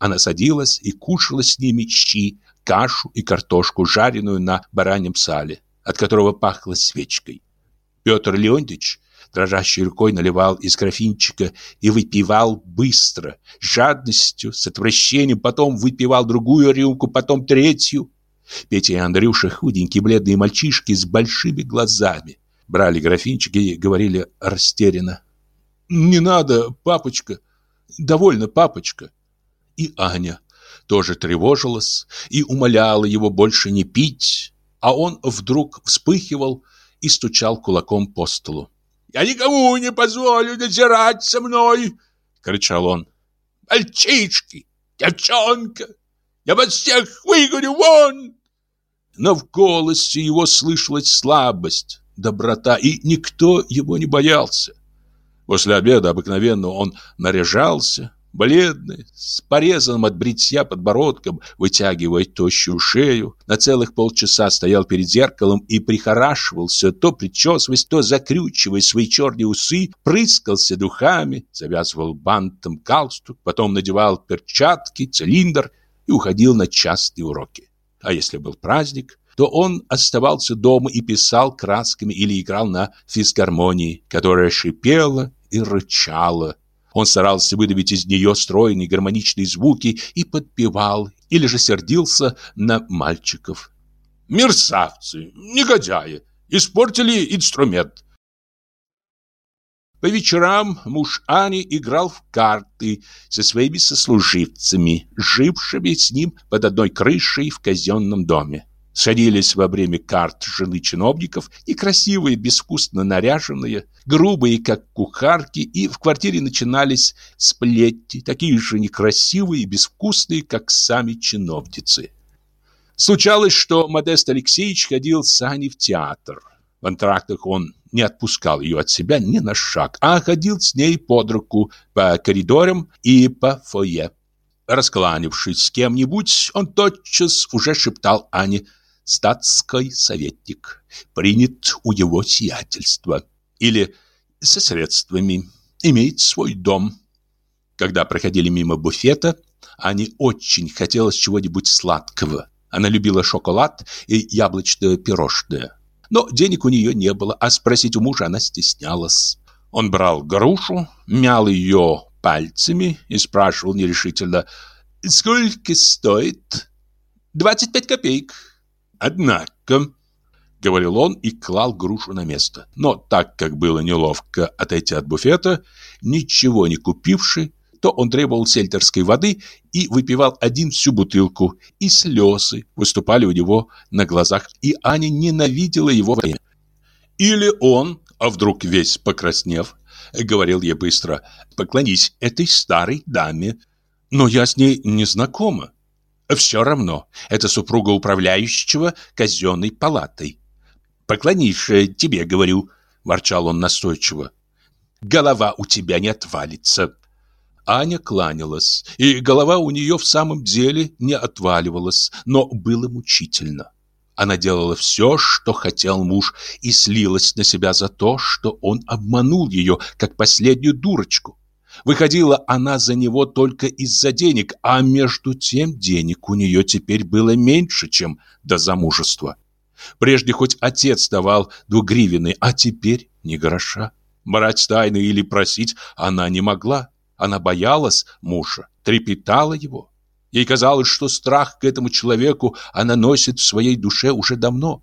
Она садилась и кушала с ними щи, кашу и картошку, жареную на бараньем сале, от которого пахло свечкой. Петр Леонтьевич дрожащей рукой наливал из графинчика и выпивал быстро, с жадностью, с отвращением, потом выпивал другую рюмку, потом третью. Петя и Андрюша, худенькие бледные мальчишки с большими глазами, брали графинчики и говорили растерянно. «Не надо, папочка! Довольно, папочка!» И Аня тоже тревожилась и умоляла его больше не пить, а он вдруг вспыхивал и стучал кулаком по столу. «Я никому не позволю надзирать со мной!» — кричал он. «Мальчишки! Девчонка! Я вас всех выгоню вон!» Но в голосе его слышалась слабость, доброта, и никто его не боялся. После обеда обыкновенно он наряжался, бледный, с порезанным от бритья подбородком, вытягивая тощую шею, на целых полчаса стоял перед зеркалом и прихорашивался, то причесываясь, то закрючивая свои черные усы, прыскался духами, завязывал бантом галстук, потом надевал перчатки, цилиндр и уходил на частные уроки. А если был праздник, то он оставался дома и писал красками или играл на физгармонии, которая шипела и рычала, он старался выдавить из нее стройные гармоничные звуки и подпевал, или же сердился на мальчиков. «Мерзавцы! Негодяи! Испортили инструмент!» По вечерам муж Ани играл в карты со своими сослуживцами, жившими с ним под одной крышей в казенном доме. Садились во время карт жены чиновников, и красивые, безвкусно наряженные, грубые, как кухарки, и в квартире начинались сплетни, такие же некрасивые и безвкусные, как сами чиновницы. Случалось, что Модест Алексеевич ходил с Аней в театр. В антрактах он не отпускал ее от себя ни на шаг, а ходил с ней под руку по коридорам и по фойе. Раскланившись с кем-нибудь, он тотчас уже шептал Ане – статский советник, принят у его сиятельства, или со средствами, имеет свой дом. Когда проходили мимо буфета, Ане очень хотелось чего-нибудь сладкого. Она любила шоколад и яблочное пирожное. Но денег у нее не было, а спросить у мужа она стеснялась. Он брал грушу, мял ее пальцами и спрашивал нерешительно, «Сколько стоит?» «Двадцать пять копеек», Однако, говорил он и клал грушу на место. Но так как было неловко отойти от буфета, ничего не купивший, то он требовал сельтерской воды и выпивал один всю бутылку, и слезы выступали у него на глазах, и Аня ненавидела его время. Или он, а вдруг весь покраснев, говорил ей быстро, «Поклонись этой старой даме, но я с ней не знакома». Все равно, это супруга управляющего казенной палатой. Поклонишь тебе, говорю, ворчал он настойчиво. Голова у тебя не отвалится. Аня кланялась, и голова у нее в самом деле не отваливалась, но было мучительно. Она делала все, что хотел муж, и слилась на себя за то, что он обманул ее, как последнюю дурочку. Выходила она за него только из-за денег, а между тем денег у нее теперь было меньше, чем до замужества. Прежде хоть отец давал двугривенные, а теперь ни гроша. Брать тайны или просить она не могла. Она боялась мужа, трепетала его. Ей казалось, что страх к этому человеку она носит в своей душе уже давно.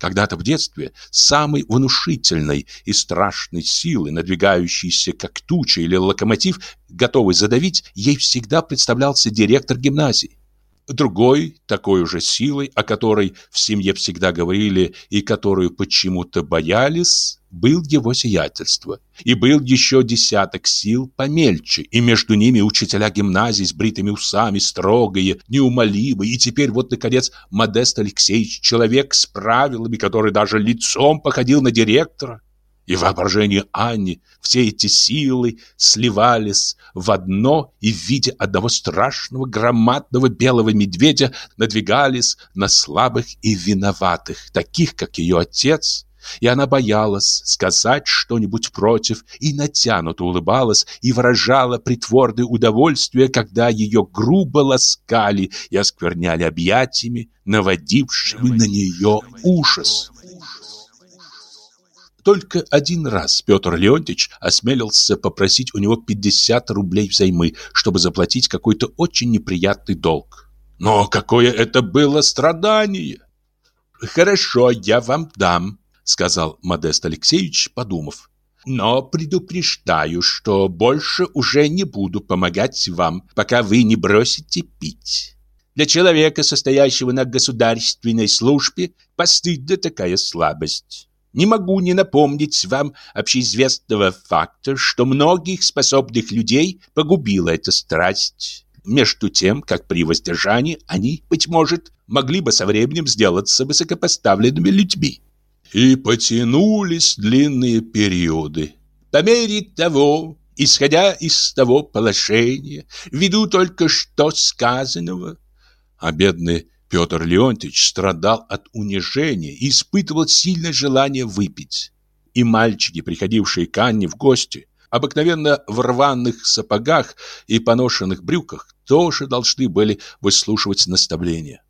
Когда-то в детстве самой внушительной и страшной силой, надвигающейся как туча или локомотив, готовый задавить, ей всегда представлялся директор гимназии. Другой, такой уже силой, о которой в семье всегда говорили и которую почему-то боялись, был его сиятельство. И был еще десяток сил помельче, и между ними учителя гимназии с бритыми усами, строгие, неумолимые, и теперь вот, наконец, Модест Алексеевич, человек с правилами, который даже лицом походил на директора. И в воображении Анни все эти силы сливались в одно и в виде одного страшного громадного белого медведя надвигались на слабых и виноватых, таких, как ее отец, и она боялась сказать что-нибудь против, и натянуто улыбалась, и выражала притворное удовольствие, когда ее грубо ласкали и оскверняли объятиями, наводившими на нее ужас. Только один раз Петр Леонтьевич осмелился попросить у него 50 рублей взаймы, чтобы заплатить какой-то очень неприятный долг. Но какое это было страдание! «Хорошо, я вам дам», сказал Модест Алексеевич, подумав. Но предупреждаю, что больше уже не буду помогать вам, пока вы не бросите пить. Для человека, состоящего на государственной службе, постыдна такая слабость. Не могу не напомнить вам общеизвестного факта, что многих способных людей погубила эта страсть. Между тем, как при воздержании они, быть может, могли бы со временем сделаться высокопоставленными людьми и потянулись длинные периоды. По мере того, исходя из того положения, ввиду только что сказанного, а бедный Петр Леонтьевич страдал от унижения и испытывал сильное желание выпить. И мальчики, приходившие к Анне в гости, обыкновенно в рваных сапогах и поношенных брюках, тоже должны были выслушивать наставления.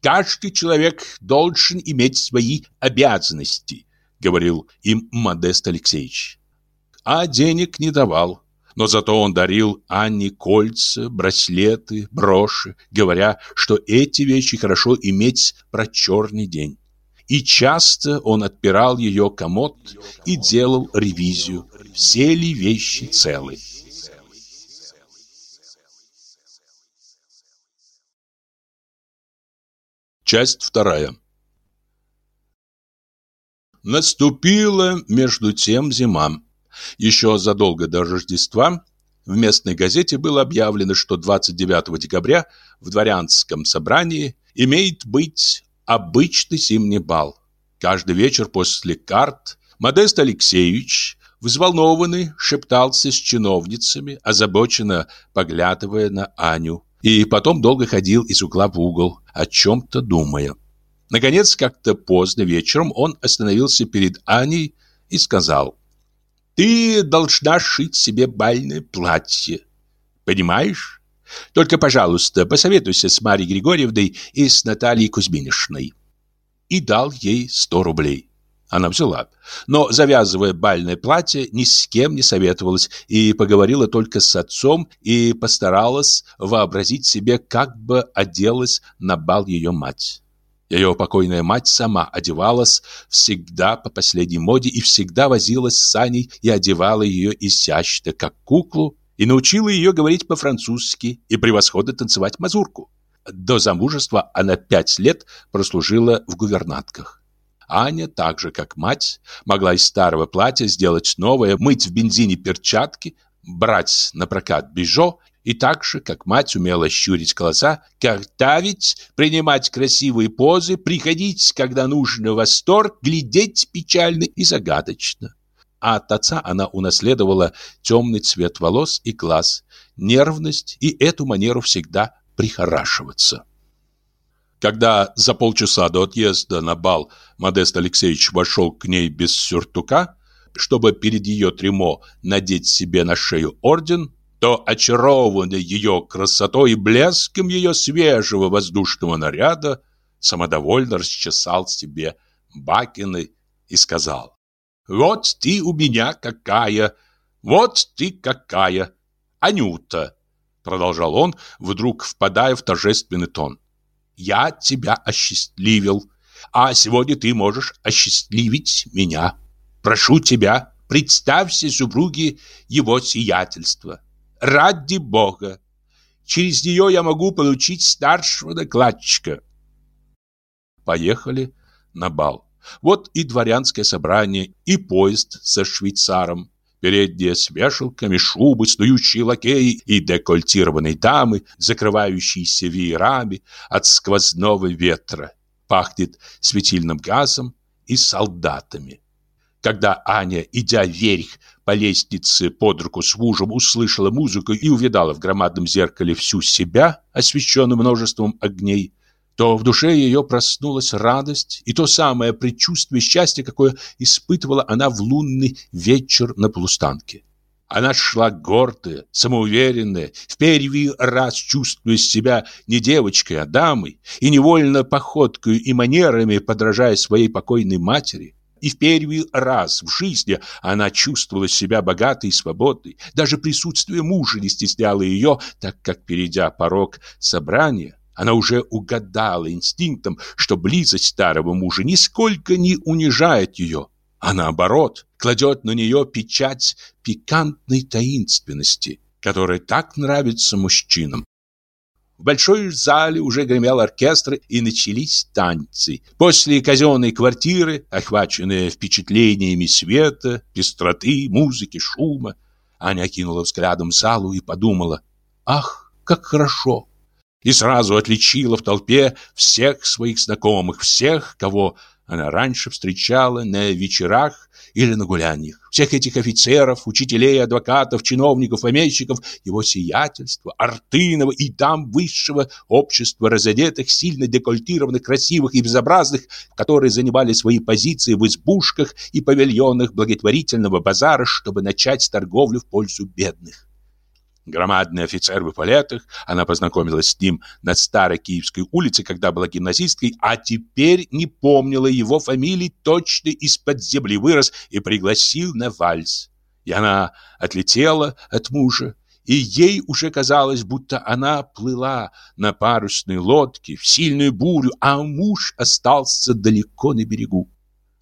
Каждый человек должен иметь свои обязанности, говорил им Модест Алексеевич. А денег не давал. Но зато он дарил Анне кольца, браслеты, броши, говоря, что эти вещи хорошо иметь про черный день. И часто он отпирал ее комод и делал ревизию, все ли вещи целы. Часть вторая. Наступила между тем зима. Еще задолго до Рождества в местной газете было объявлено, что 29 декабря в дворянском собрании имеет быть обычный зимний бал. Каждый вечер после карт Модест Алексеевич, взволнованный, шептался с чиновницами, озабоченно поглядывая на Аню. И потом долго ходил из угла в угол, о чем-то думая. Наконец, как-то поздно вечером он остановился перед Аней и сказал, «Ты должна шить себе бальное платье. Понимаешь? Только, пожалуйста, посоветуйся с Марьей Григорьевной и с Натальей Кузьминишной». И дал ей сто рублей. Она взяла. Но, завязывая бальное платье, ни с кем не советовалась и поговорила только с отцом и постаралась вообразить себе, как бы оделась на бал ее мать. Ее покойная мать сама одевалась всегда по последней моде и всегда возилась с Саней и одевала ее изящно, как куклу, и научила ее говорить по-французски и превосходно танцевать мазурку. До замужества она пять лет прослужила в гувернантках. Аня, так же как мать, могла из старого платья сделать новое, мыть в бензине перчатки, брать на прокат бижо и так же, как мать умела щурить глаза, картавить, принимать красивые позы, приходить, когда нужно, в восторг, глядеть печально и загадочно. А от отца она унаследовала темный цвет волос и глаз, нервность и эту манеру всегда прихорашиваться. Когда за полчаса до отъезда на бал Модест Алексеевич вошел к ней без сюртука, чтобы перед ее тремо надеть себе на шею орден, то, очарованный ее красотой и блеском ее свежего воздушного наряда, самодовольно расчесал себе бакины и сказал, «Вот ты у меня какая, вот ты какая, Анюта!» Продолжал он, вдруг впадая в торжественный тон я тебя осчастливил, а сегодня ты можешь осчастливить меня. Прошу тебя, представься супруге его сиятельства. Ради Бога! Через нее я могу получить старшего докладчика. Поехали на бал. Вот и дворянское собрание, и поезд со швейцаром передние с вешалками, шубы, снующие лакеи и декольтированные дамы, закрывающиеся веерами от сквозного ветра. Пахнет светильным газом и солдатами. Когда Аня, идя вверх по лестнице под руку с мужем, услышала музыку и увидала в громадном зеркале всю себя, освещенную множеством огней, то в душе ее проснулась радость и то самое предчувствие счастья, какое испытывала она в лунный вечер на полустанке. Она шла гордая, самоуверенная, в первый раз чувствуя себя не девочкой, а дамой, и невольно походкой и манерами подражая своей покойной матери. И в первый раз в жизни она чувствовала себя богатой и свободной. Даже присутствие мужа не стесняло ее, так как, перейдя порог собрания, она уже угадала инстинктом, что близость старого мужа нисколько не унижает ее. а наоборот, кладет на нее печать пикантной таинственности, которая так нравится мужчинам. В большой зале уже гремел оркестр и начались танцы. После казенной квартиры, охваченная впечатлениями света, пестроты, музыки, шума, Аня окинула взглядом залу и подумала, «Ах, как хорошо!» И сразу отличила в толпе всех своих знакомых, всех, кого она раньше встречала на вечерах или на гуляниях. Всех этих офицеров, учителей, адвокатов, чиновников, помещиков, его сиятельства, Артынова и там высшего общества разодетых, сильно декольтированных, красивых и безобразных, которые занимали свои позиции в избушках и павильонах благотворительного базара, чтобы начать торговлю в пользу бедных. Громадный офицер в эполетах, она познакомилась с ним на Старой Киевской улице, когда была гимназисткой, а теперь не помнила его фамилии, точно из-под земли вырос и пригласил на вальс. И она отлетела от мужа, и ей уже казалось, будто она плыла на парусной лодке в сильную бурю, а муж остался далеко на берегу.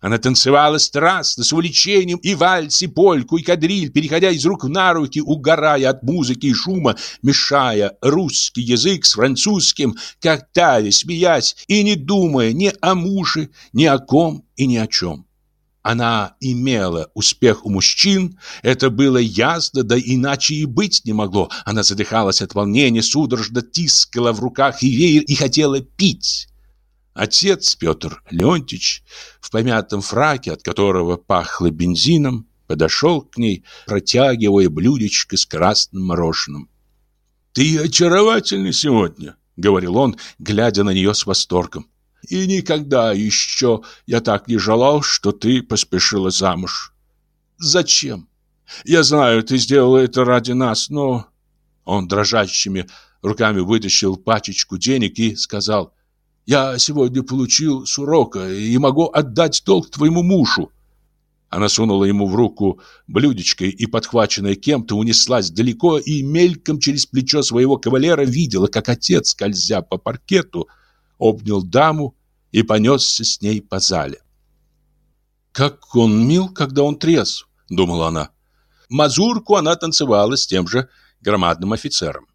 Она танцевала страстно, с увлечением, и вальс, и польку, и кадриль, переходя из рук на руки, угорая от музыки и шума, мешая русский язык с французским, как тая, смеясь, и не думая ни о муже, ни о ком и ни о чем. Она имела успех у мужчин, это было ясно, да иначе и быть не могло. Она задыхалась от волнения, судорожно тискала в руках и веер и хотела пить. Отец Петр Леонтьевич в помятом фраке, от которого пахло бензином, подошел к ней, протягивая блюдечко с красным мороженым. «Ты очаровательный сегодня», — говорил он, глядя на нее с восторгом. «И никогда еще я так не желал, что ты поспешила замуж». «Зачем? Я знаю, ты сделала это ради нас, но...» Он дрожащими руками вытащил пачечку денег и сказал я сегодня получил с урока и могу отдать долг твоему мужу. Она сунула ему в руку блюдечко и, подхваченная кем-то, унеслась далеко и мельком через плечо своего кавалера видела, как отец, скользя по паркету, обнял даму и понесся с ней по зале. «Как он мил, когда он трезв», — думала она. Мазурку она танцевала с тем же громадным офицером.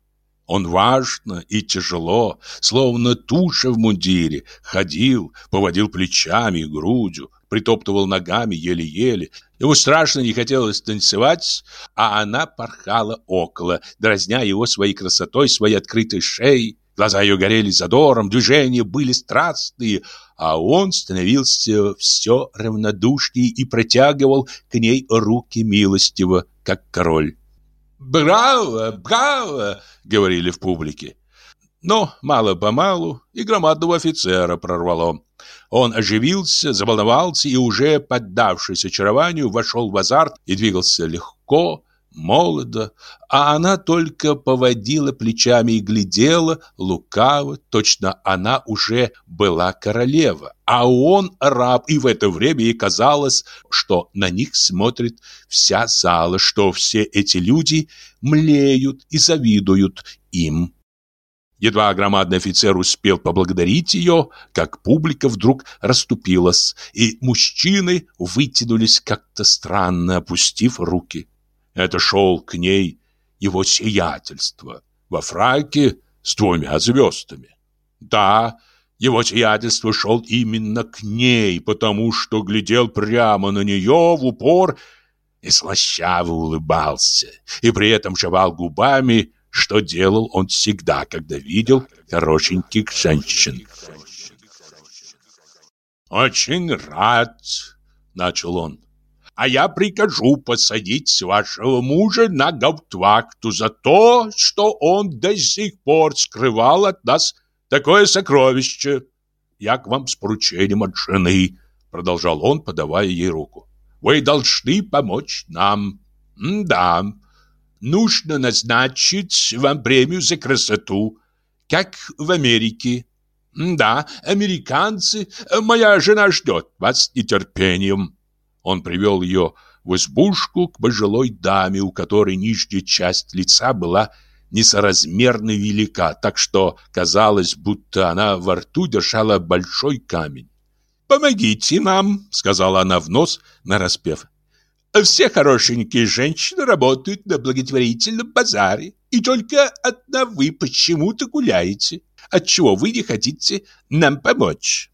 Он важно и тяжело, словно туша в мундире, ходил, поводил плечами и грудью, притоптывал ногами еле-еле. Ему страшно не хотелось танцевать, а она порхала около, дразня его своей красотой, своей открытой шеей. Глаза ее горели задором, движения были страстные, а он становился все равнодушнее и протягивал к ней руки милостиво, как король. «Браво! Браво!» — говорили в публике. Но мало-помалу и громадного офицера прорвало. Он оживился, заволновался и уже, поддавшись очарованию, вошел в азарт и двигался легко, молодо, а она только поводила плечами и глядела лукаво, точно она уже была королева, а он раб, и в это время ей казалось, что на них смотрит вся зала, что все эти люди млеют и завидуют им. Едва громадный офицер успел поблагодарить ее, как публика вдруг расступилась, и мужчины вытянулись как-то странно, опустив руки. Это шел к ней его сиятельство во фраке с двумя звездами. Да, его сиятельство шел именно к ней, потому что глядел прямо на нее в упор и слащаво улыбался, и при этом жевал губами, что делал он всегда, когда видел хорошеньких женщин. «Очень рад», — начал он, а я прикажу посадить вашего мужа на гауптвахту за то, что он до сих пор скрывал от нас такое сокровище. Я к вам с поручением от жены, продолжал он, подавая ей руку. Вы должны помочь нам. Да, нужно назначить вам премию за красоту, как в Америке. Да, американцы, моя жена ждет вас с нетерпением. Он привел ее в избушку к пожилой даме, у которой нижняя часть лица была несоразмерно велика, так что казалось, будто она во рту держала большой камень. «Помогите нам», — сказала она в нос, нараспев. «Все хорошенькие женщины работают на благотворительном базаре, и только одна вы почему-то гуляете. Отчего вы не хотите нам помочь?»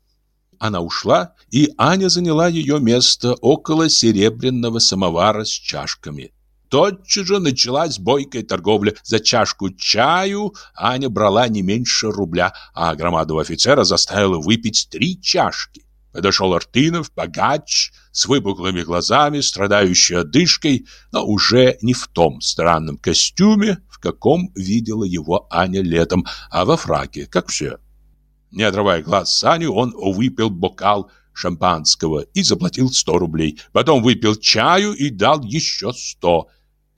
Она ушла, и Аня заняла ее место около серебряного самовара с чашками. Тотчас же началась бойкая торговля. За чашку чаю Аня брала не меньше рубля, а громадного офицера заставила выпить три чашки. Подошел Артынов, богач, с выпуклыми глазами, страдающий одышкой, но уже не в том странном костюме, в каком видела его Аня летом, а во фраке, как все. Не отрывая глаз с Ани, он выпил бокал шампанского и заплатил 100 рублей. Потом выпил чаю и дал еще 100.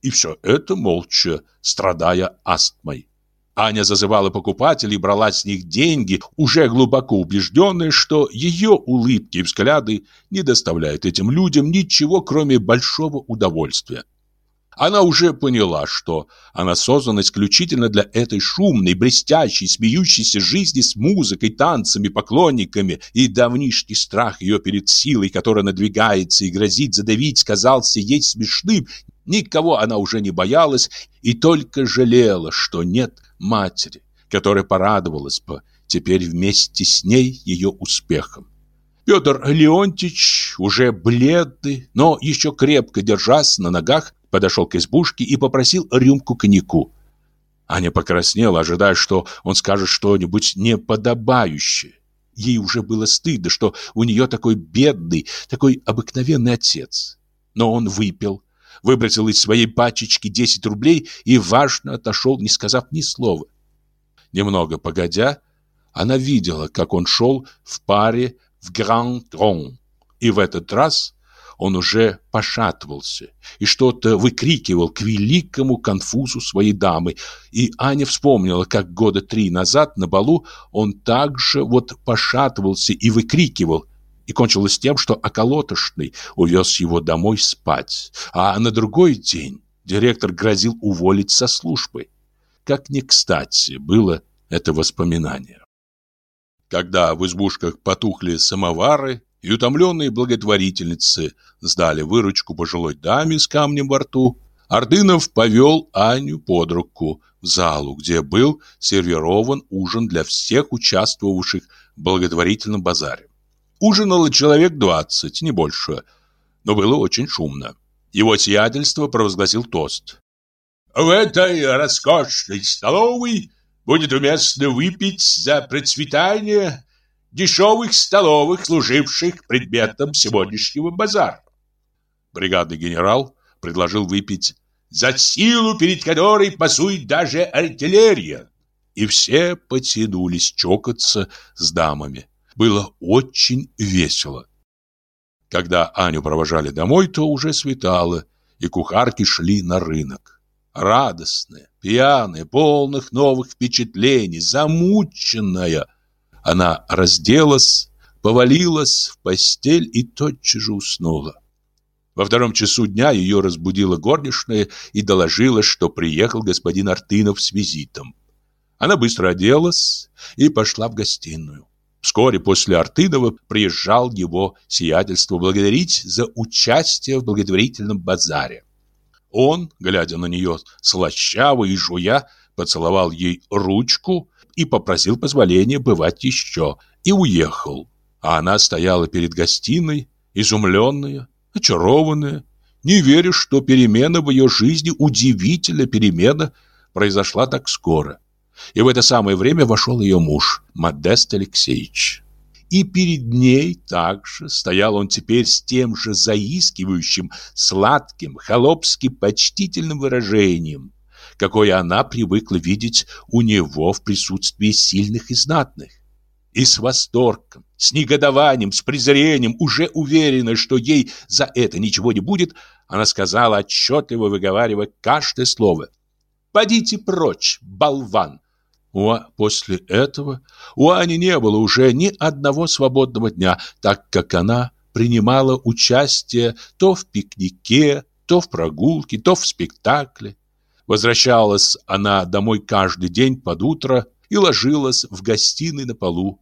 И все это молча, страдая астмой. Аня зазывала покупателей брала с них деньги, уже глубоко убежденная, что ее улыбки и взгляды не доставляют этим людям ничего, кроме большого удовольствия. Она уже поняла, что она создана исключительно для этой шумной, блестящей, смеющейся жизни с музыкой, танцами, поклонниками, и давнишний страх ее перед силой, которая надвигается и грозит задавить, казался ей смешным. Никого она уже не боялась и только жалела, что нет матери, которая порадовалась бы теперь вместе с ней ее успехом. Петр Леонтьевич, уже бледный, но еще крепко держась на ногах, подошел к избушке и попросил рюмку коньяку. Аня покраснела, ожидая, что он скажет что-нибудь неподобающее. Ей уже было стыдно, что у нее такой бедный, такой обыкновенный отец. Но он выпил, выбросил из своей пачечки 10 рублей и важно отошел, не сказав ни слова. Немного погодя, она видела, как он шел в паре в Гранд-Трон. И в этот раз он уже пошатывался и что-то выкрикивал к великому конфузу своей дамы. И Аня вспомнила, как года три назад на балу он также вот пошатывался и выкрикивал. И кончилось тем, что околотошный увез его домой спать. А на другой день директор грозил уволить со службы. Как не кстати было это воспоминание. Когда в избушках потухли самовары, и утомленные благотворительницы сдали выручку пожилой даме с камнем во рту, Ордынов повел Аню под руку в залу, где был сервирован ужин для всех участвовавших в благотворительном базаре. Ужинало человек двадцать, не больше, но было очень шумно. Его сиятельство провозгласил тост. «В этой роскошной столовой будет уместно выпить за процветание дешевых столовых, служивших предметом сегодняшнего базара. Бригадный генерал предложил выпить за силу, перед которой пасует даже артиллерия. И все потянулись чокаться с дамами. Было очень весело. Когда Аню провожали домой, то уже светало, и кухарки шли на рынок. Радостная, пьяная, полных новых впечатлений, замученная – она разделась, повалилась в постель и тотчас же уснула. Во втором часу дня ее разбудила горничная и доложила, что приехал господин Артынов с визитом. Она быстро оделась и пошла в гостиную. Вскоре после Артынова приезжал его сиятельство благодарить за участие в благотворительном базаре. Он, глядя на нее слащаво и жуя, поцеловал ей ручку и попросил позволения бывать еще, и уехал. А она стояла перед гостиной, изумленная, очарованная, не веря, что перемена в ее жизни, удивительная перемена, произошла так скоро. И в это самое время вошел ее муж, Модест Алексеевич. И перед ней также стоял он теперь с тем же заискивающим, сладким, холопски почтительным выражением, какое она привыкла видеть у него в присутствии сильных и знатных. И с восторгом, с негодованием, с презрением, уже уверена, что ей за это ничего не будет, она сказала, отчетливо выговаривая каждое слово. «Подите прочь, болван!» А после этого у Ани не было уже ни одного свободного дня, так как она принимала участие то в пикнике, то в прогулке, то в спектакле. Возвращалась она домой каждый день под утро и ложилась в гостиной на полу.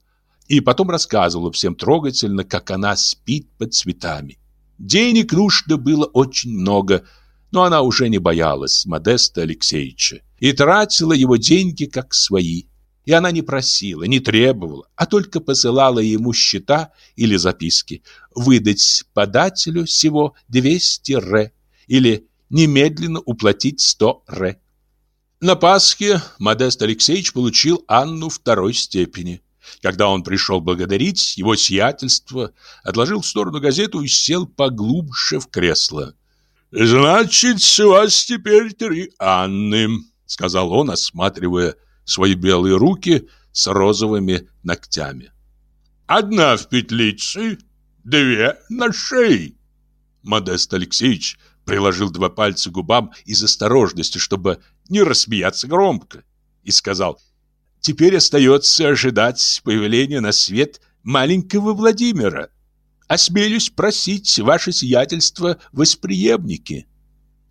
И потом рассказывала всем трогательно, как она спит под цветами. Денег нужно было очень много, но она уже не боялась Модеста Алексеевича и тратила его деньги как свои. И она не просила, не требовала, а только посылала ему счета или записки выдать подателю всего 200 ре или немедленно уплатить 100 ре. На Пасхе Модест Алексеевич получил Анну второй степени. Когда он пришел благодарить, его сиятельство отложил в сторону газету и сел поглубже в кресло. «Значит, у вас теперь три Анны», — сказал он, осматривая свои белые руки с розовыми ногтями. «Одна в петлице, две на шее». Модест Алексеевич приложил два пальца к губам из осторожности, чтобы не рассмеяться громко, и сказал, «Теперь остается ожидать появления на свет маленького Владимира. Осмелюсь просить ваше сиятельство восприемники».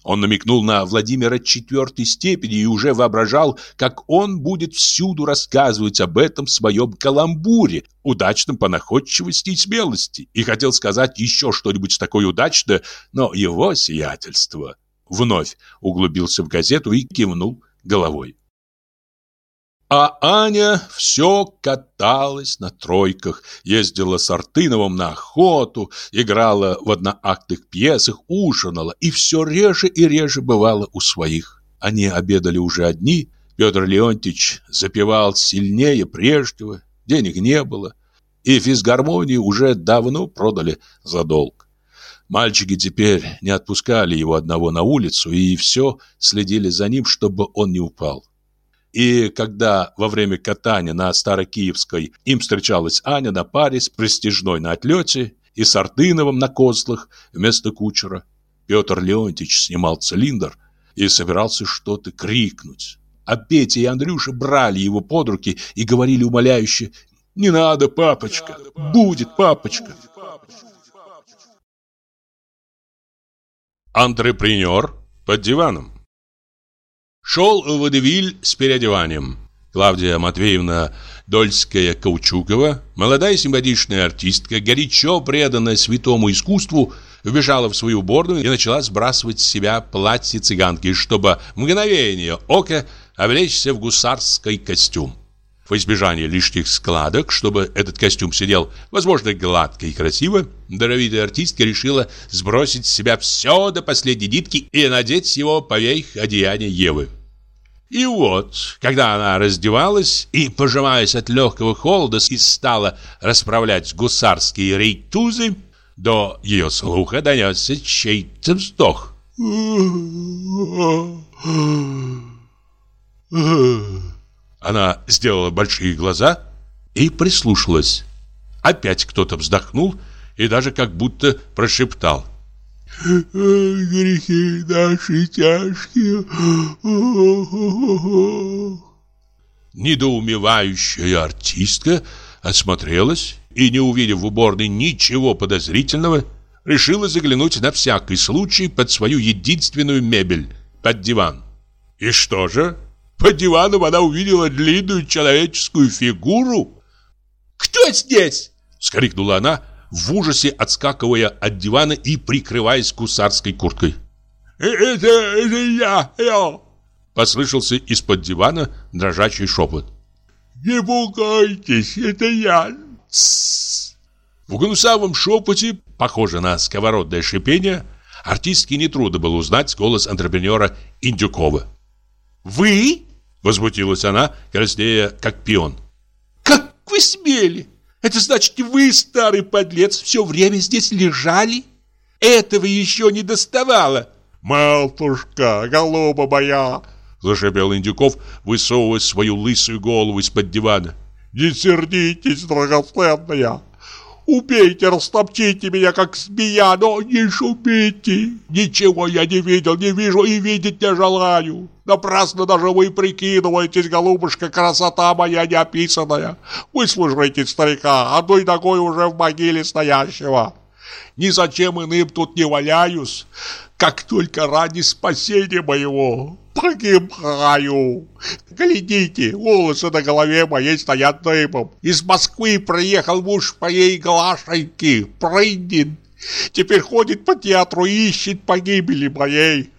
Он намекнул на Владимира четвертой степени и уже воображал, как он будет всюду рассказывать об этом своем каламбуре, удачном по находчивости и смелости, и хотел сказать еще что-нибудь такое удачное, но его сиятельство вновь углубился в газету и кивнул головой. А Аня все каталась на тройках, ездила с Артыновым на охоту, играла в одноактных пьесах, ужинала и все реже и реже бывала у своих. Они обедали уже одни, Петр Леонтьевич запевал сильнее прежнего, денег не было, и физгармонию уже давно продали за долг. Мальчики теперь не отпускали его одного на улицу и все следили за ним, чтобы он не упал. И когда во время катания на Старокиевской им встречалась Аня на паре с Престижной на отлете и с Артыновым на козлах вместо кучера, Петр Леонтьевич снимал цилиндр и собирался что-то крикнуть. А Петя и Андрюша брали его под руки и говорили умоляюще «Не надо, папочка! Будет, папочка!» Антрепренер под диваном Шел Водевиль с переодеванием. Клавдия Матвеевна Дольская-Каучукова, молодая симпатичная артистка, горячо преданная святому искусству, вбежала в свою уборную и начала сбрасывать с себя платье цыганки, чтобы мгновение ока облечься в гусарский костюм. В избежание лишних складок, чтобы этот костюм сидел, возможно, гладко и красиво, даровитая артистка решила сбросить с себя все до последней нитки и надеть его поверх одеяния Евы. И вот, когда она раздевалась и, пожимаясь от легкого холода, и стала расправлять гусарские рейтузы, до ее слуха донесся чей-то вздох. Она сделала большие глаза и прислушалась. Опять кто-то вздохнул и даже как будто прошептал – грехи наши тяжкие. Недоумевающая артистка осмотрелась и, не увидев в уборной ничего подозрительного, решила заглянуть на всякий случай под свою единственную мебель, под диван. И что же? Под диваном она увидела длинную человеческую фигуру. «Кто здесь?» — вскрикнула она, в ужасе отскакивая от дивана и прикрываясь гусарской курткой. «Э, «Это, это я, я!» Послышался из-под дивана дрожащий шепот. «Не пугайтесь, это я!» В гнусавом шепоте, похоже на сковородное шипение, артистке нетрудно было узнать голос антрепренера Индюкова. «Вы?» — возмутилась она, краснея, как пион. «Как вы смели!» Это значит, вы, старый подлец, все время здесь лежали? Этого еще не доставало. Матушка, голуба моя, зашипел Индюков, высовывая свою лысую голову из-под дивана. Не сердитесь, драгоценная. Убейте, растопчите меня, как змея, но не шумите. Ничего я не видел, не вижу и видеть не желаю. Напрасно даже вы прикидываетесь, голубушка, красота моя неописанная. Выслушайте старика, одной ногой уже в могиле стоящего. Ни зачем иным тут не валяюсь. Как только ради спасения моего погибаю. Глядите, волосы на голове моей стоят дыбом. Из Москвы приехал муж моей Глашеньки, Прындин. Теперь ходит по театру и ищет погибели моей.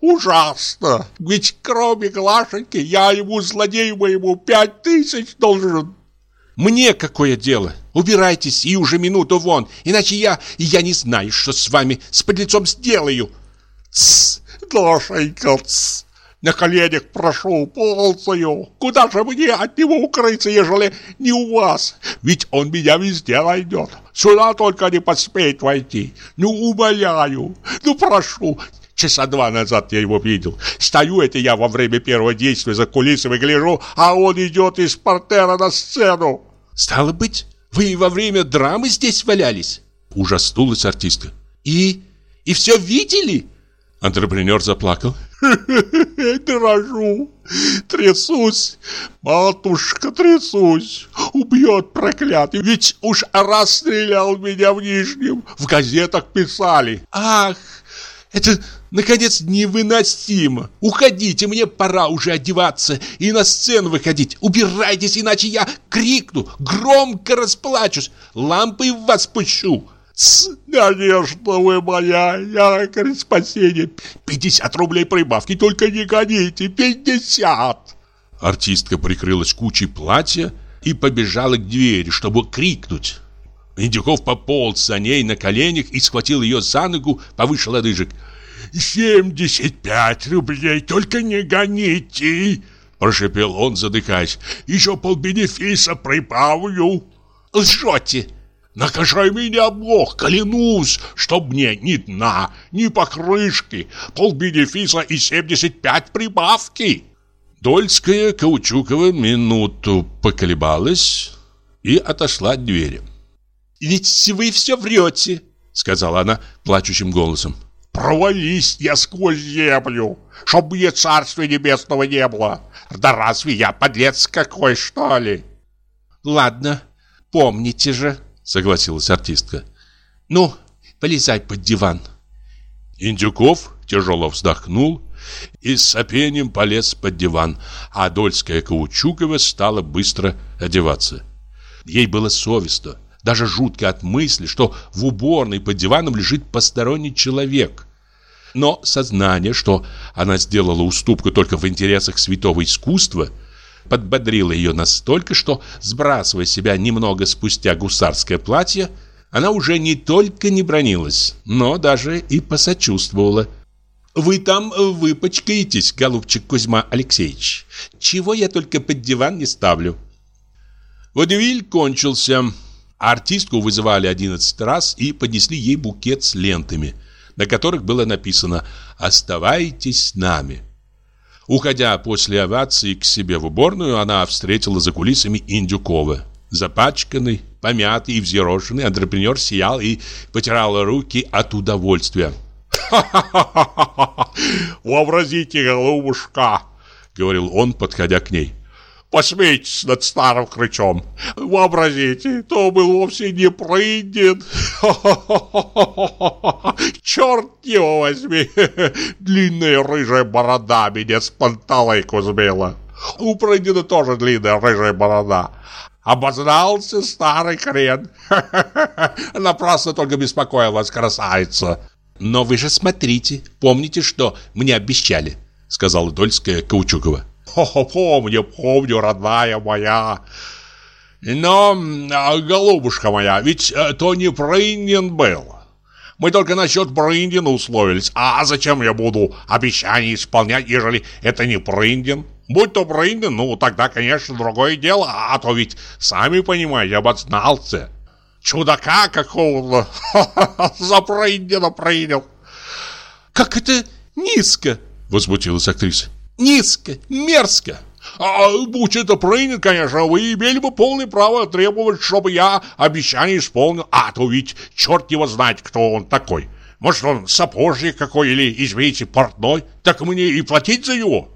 Ужасно! Ведь кроме Глашеньки я ему, злодею моему, пять тысяч должен. Мне какое дело? Убирайтесь и уже минуту вон, иначе я, я не знаю, что с вами, с подлецом сделаю. Тсс, Глашенька, тсс. На коленях прошу, ползаю. Куда же мне от него укрыться, ежели не у вас? Ведь он меня везде найдет. Сюда только не посмеет войти. Ну, умоляю, ну, прошу, Часа два назад я его видел. Стою это я во время первого действия за кулисами гляжу, а он идет из портера на сцену. Стало быть, вы во время драмы здесь валялись? Ужаснулась артистка. И... и все видели? Антрепренер заплакал. Дрожу, трясусь, матушка, трясусь. Убьет проклятый, ведь уж раз стрелял меня в Нижнем, в газетах писали. Ах, это, наконец, невыносимо. Уходите, мне пора уже одеваться и на сцену выходить. Убирайтесь, иначе я крикну, громко расплачусь, лампой вас пущу. Конечно, вы моя, якорь спасения. Пятьдесят рублей прибавки, только не гоните, пятьдесят. Артистка прикрылась кучей платья и побежала к двери, чтобы крикнуть. Индюков пополз за ней на коленях и схватил ее за ногу повыше лодыжек. «Семьдесят пять рублей, только не гоните!» Прошепел он, задыхаясь. «Еще полбенефиса прибавлю!» «Лжете!» «Накажи меня, Бог, клянусь, чтоб мне ни дна, ни покрышки, полбенефиса и семьдесят пять прибавки!» Дольская Каучукова минуту поколебалась и отошла от двери. «Ведь вы все врете!» Сказала она плачущим голосом. Провались я сквозь землю, чтоб мне царства небесного не было. Да разве я подлец какой, что ли? Ладно, помните же, согласилась артистка. Ну, полезай под диван. Индюков тяжело вздохнул и с сопением полез под диван, а Дольская Каучукова стала быстро одеваться. Ей было совестно, даже жутко от мысли, что в уборной под диваном лежит посторонний человек. Но сознание, что она сделала уступку только в интересах святого искусства, подбодрило ее настолько, что, сбрасывая себя немного спустя гусарское платье, она уже не только не бронилась, но даже и посочувствовала. «Вы там выпачкаетесь, голубчик Кузьма Алексеевич. Чего я только под диван не ставлю». Водевиль кончился. Артистку вызывали 11 раз и поднесли ей букет с лентами, на которых было написано «Оставайтесь с нами». Уходя после овации к себе в уборную, она встретила за кулисами Индюкова. Запачканный, помятый и взъерошенный антрепренер сиял и потирал руки от удовольствия. «Ха-ха-ха! Вообразите, голубушка!» — говорил он, подходя к ней. Посмейтесь над старым хрычом. Вообразите, то был вовсе не прыгнет. Черт его возьми. Длинная рыжая борода меня с панталайку сбила. У прыгнена тоже длинная рыжая борода. Обознался старый хрен. Напрасно только беспокоил вас, красавица. Но вы же смотрите, помните, что мне обещали, сказала Дольская Каучукова. Помню, помню, родная моя. Но, а, голубушка моя, ведь э, то не Брындин был. Мы только насчет Брындина условились. А зачем я буду обещания исполнять, ежели это не Брындин? Будь то Брындин, ну тогда, конечно, другое дело. А то ведь, сами понимаете, обознался. Чудака какого-то за Брындина принял. Как это низко, возмутилась актриса. Низко, мерзко. А будь это принят, конечно, вы имели бы полное право требовать, чтобы я обещание исполнил. А то ведь черт его знает, кто он такой. Может, он сапожник какой или, извините, портной. Так мне и платить за него.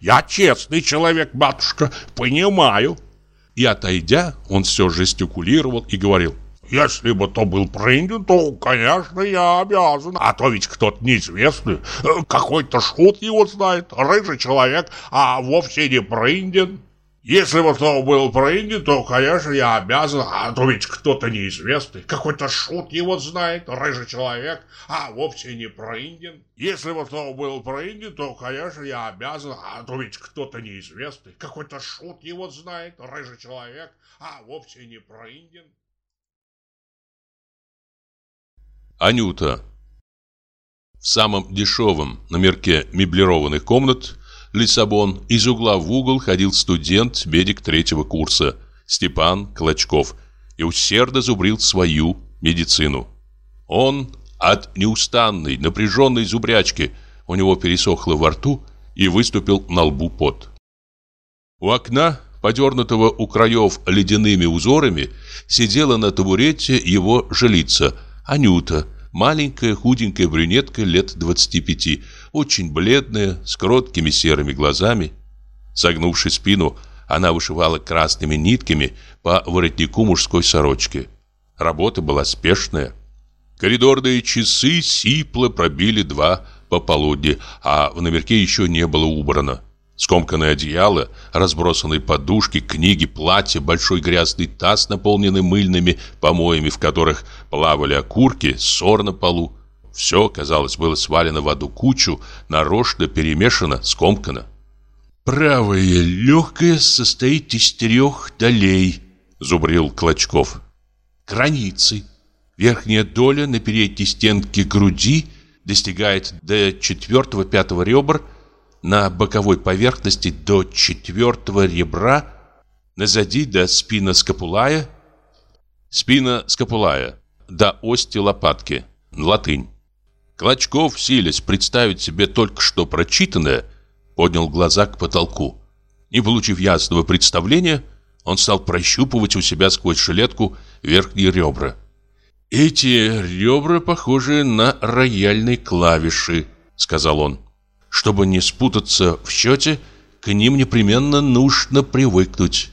Я честный человек, матушка, понимаю. И отойдя, он все жестикулировал и говорил. Если бы то был Прындин, то, конечно, я обязан. А то ведь кто-то неизвестный, э, какой-то шут его знает, рыжий человек, а вовсе не Прындин. Если бы то был Прындин, то, конечно, я обязан, а то ведь кто-то неизвестный, какой-то шут его знает, рыжий человек, а вовсе не Прындин. Если бы то был Прындин, то, конечно, я обязан, а то ведь кто-то неизвестный, какой-то шут его знает, рыжий человек, а вовсе не Прындин. Анюта В самом дешевом номерке меблированных комнат Лиссабон, из угла в угол ходил студент-медик третьего курса Степан Клочков и усердно зубрил свою медицину. Он от неустанной, напряженной зубрячки у него пересохло во рту и выступил на лбу пот. У окна, подернутого у краев ледяными узорами, сидела на табурете его жилица Анюта, маленькая худенькая брюнетка лет 25, очень бледная, с кроткими серыми глазами. Согнувши спину, она вышивала красными нитками по воротнику мужской сорочки. Работа была спешная. Коридорные часы сипло пробили два пополудни, а в номерке еще не было убрано. Скомканное одеяло, разбросанные подушки, книги, платья, большой грязный таз, наполненный мыльными помоями, в которых плавали окурки, ссор на полу. Все, казалось, было свалено в одну кучу, нарочно перемешано, скомкано. «Правое легкое состоит из трех долей», — зубрил Клочков. «Границы. Верхняя доля на передней стенке груди достигает до четвертого-пятого ребр, на боковой поверхности до четвертого ребра, назади до спина скапулая, спина скапулая, до ости лопатки, латынь. Клочков, силясь представить себе только что прочитанное, поднял глаза к потолку. Не получив ясного представления, он стал прощупывать у себя сквозь жилетку верхние ребра. «Эти ребра похожи на рояльные клавиши», — сказал он. «Чтобы не спутаться в счете, к ним непременно нужно привыкнуть.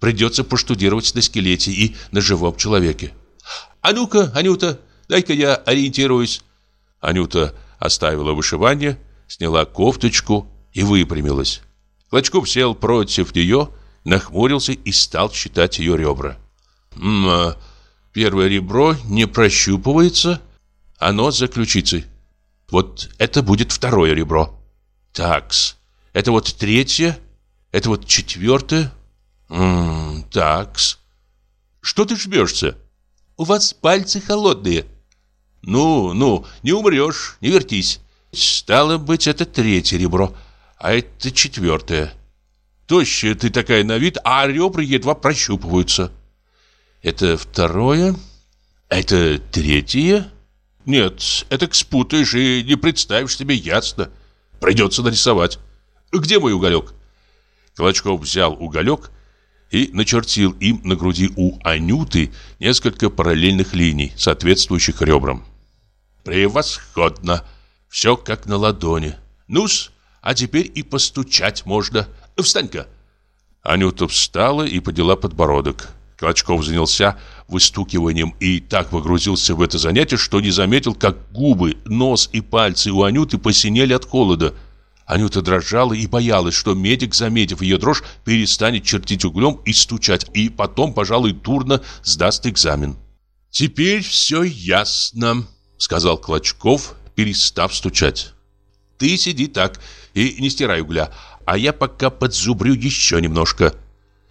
Придется поштудировать на скелете и на живом человеке». «А ну-ка, Анюта, дай-ка я ориентируюсь», Анюта оставила вышивание, сняла кофточку и выпрямилась. Клочков сел против нее, нахмурился и стал считать ее ребра. «М -м, первое ребро не прощупывается, оно за ключицей. Вот это будет второе ребро. Такс, это вот третье, это вот четвертое. М -м, такс. Что ты жмешься? У вас пальцы холодные. Ну, ну, не умрешь, не вертись. Стало быть, это третье ребро, а это четвертое. Тощая ты такая на вид, а ребра едва прощупываются. Это второе, это третье. Нет, это спутаешь и не представишь себе ясно. Придется нарисовать. Где мой уголек? Клочков взял уголек и начертил им на груди у Анюты несколько параллельных линий, соответствующих ребрам. «Превосходно! Все как на ладони. Ну-с, а теперь и постучать можно. Встань-ка!» Анюта встала и подняла подбородок. Клочков занялся выстукиванием и так погрузился в это занятие, что не заметил, как губы, нос и пальцы у Анюты посинели от холода – Анюта дрожала и боялась, что медик, заметив ее дрожь, перестанет чертить углем и стучать, и потом, пожалуй, турно сдаст экзамен. «Теперь все ясно», — сказал Клочков, перестав стучать. «Ты сиди так и не стирай угля, а я пока подзубрю еще немножко».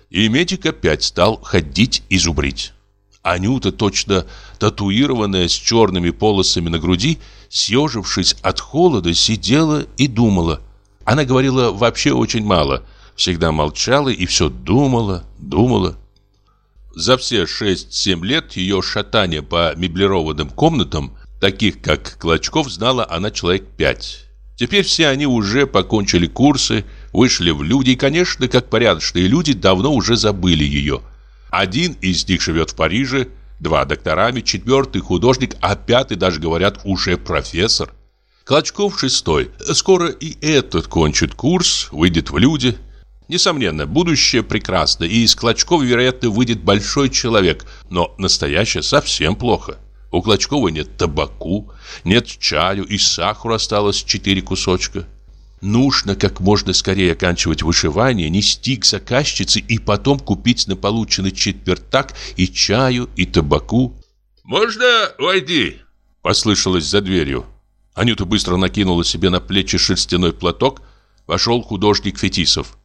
И медик опять стал ходить и зубрить. Анюта, точно татуированная с черными полосами на груди, съежившись от холода, сидела и думала. Она говорила вообще очень мало, всегда молчала и все думала, думала. За все 6-7 лет ее шатания по меблированным комнатам, таких как Клочков, знала она человек пять. Теперь все они уже покончили курсы, вышли в люди, и, конечно, как порядочные люди, давно уже забыли ее. Один из них живет в Париже, два докторами, четвертый художник, а пятый, даже говорят, уже профессор. Клочков шестой. Скоро и этот кончит курс, выйдет в люди. Несомненно, будущее прекрасно, и из Клочкова, вероятно, выйдет большой человек, но настоящее совсем плохо. У Клочкова нет табаку, нет чаю, и сахара осталось четыре кусочка. Нужно как можно скорее оканчивать вышивание, нести к заказчице и потом купить на полученный четвертак и чаю, и табаку. «Можно войти?» – послышалось за дверью. Анюта быстро накинула себе на плечи шерстяной платок. Вошел художник Фетисов.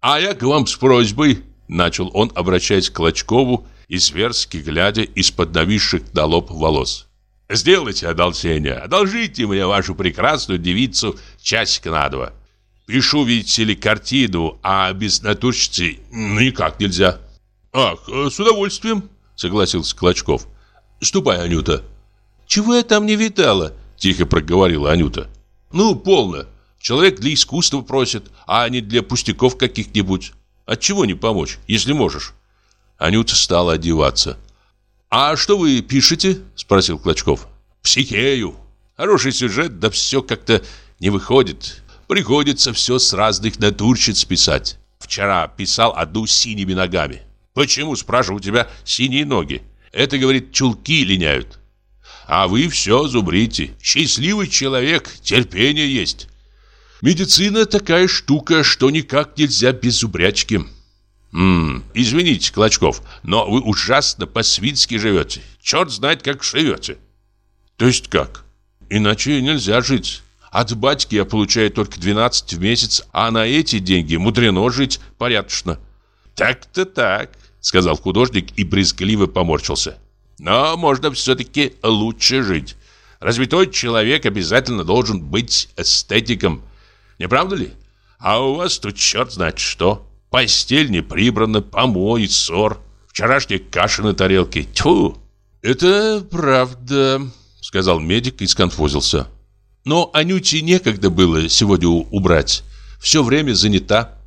«А я к вам с просьбой», – начал он, обращаясь к Клочкову и зверски глядя из-под нависших до лоб волос. Сделайте одолжение, одолжите мне вашу прекрасную девицу часик на два. Пишу, видите ли, картину, а без натурщицы никак нельзя. Ах, с удовольствием, согласился Клочков. Ступай, Анюта. Чего я там не видала? Тихо проговорила Анюта. Ну, полно. Человек для искусства просит, а не для пустяков каких-нибудь. Отчего не помочь, если можешь? Анюта стала одеваться. «А что вы пишете?» – спросил Клочков. «Психею. Хороший сюжет, да все как-то не выходит. Приходится все с разных натурщиц писать. Вчера писал одну синими ногами. Почему, спрашиваю, у тебя синие ноги? Это, говорит, чулки линяют. А вы все зубрите. Счастливый человек, терпение есть. Медицина такая штука, что никак нельзя без зубрячки». «Ммм, извините, Клочков, но вы ужасно по-свински живете. Черт знает, как живете». «То есть как? Иначе нельзя жить. От батьки я получаю только 12 в месяц, а на эти деньги мудрено жить порядочно». «Так-то так», — сказал художник и брезгливо поморщился. «Но можно все-таки лучше жить. Развитой человек обязательно должен быть эстетиком. Не правда ли? А у вас тут черт знает что». Постель не прибрана, помой, ссор. Вчерашняя каша на тарелке. Тьфу! Это правда, сказал медик и сконфузился. Но Анюте некогда было сегодня убрать. Все время занята.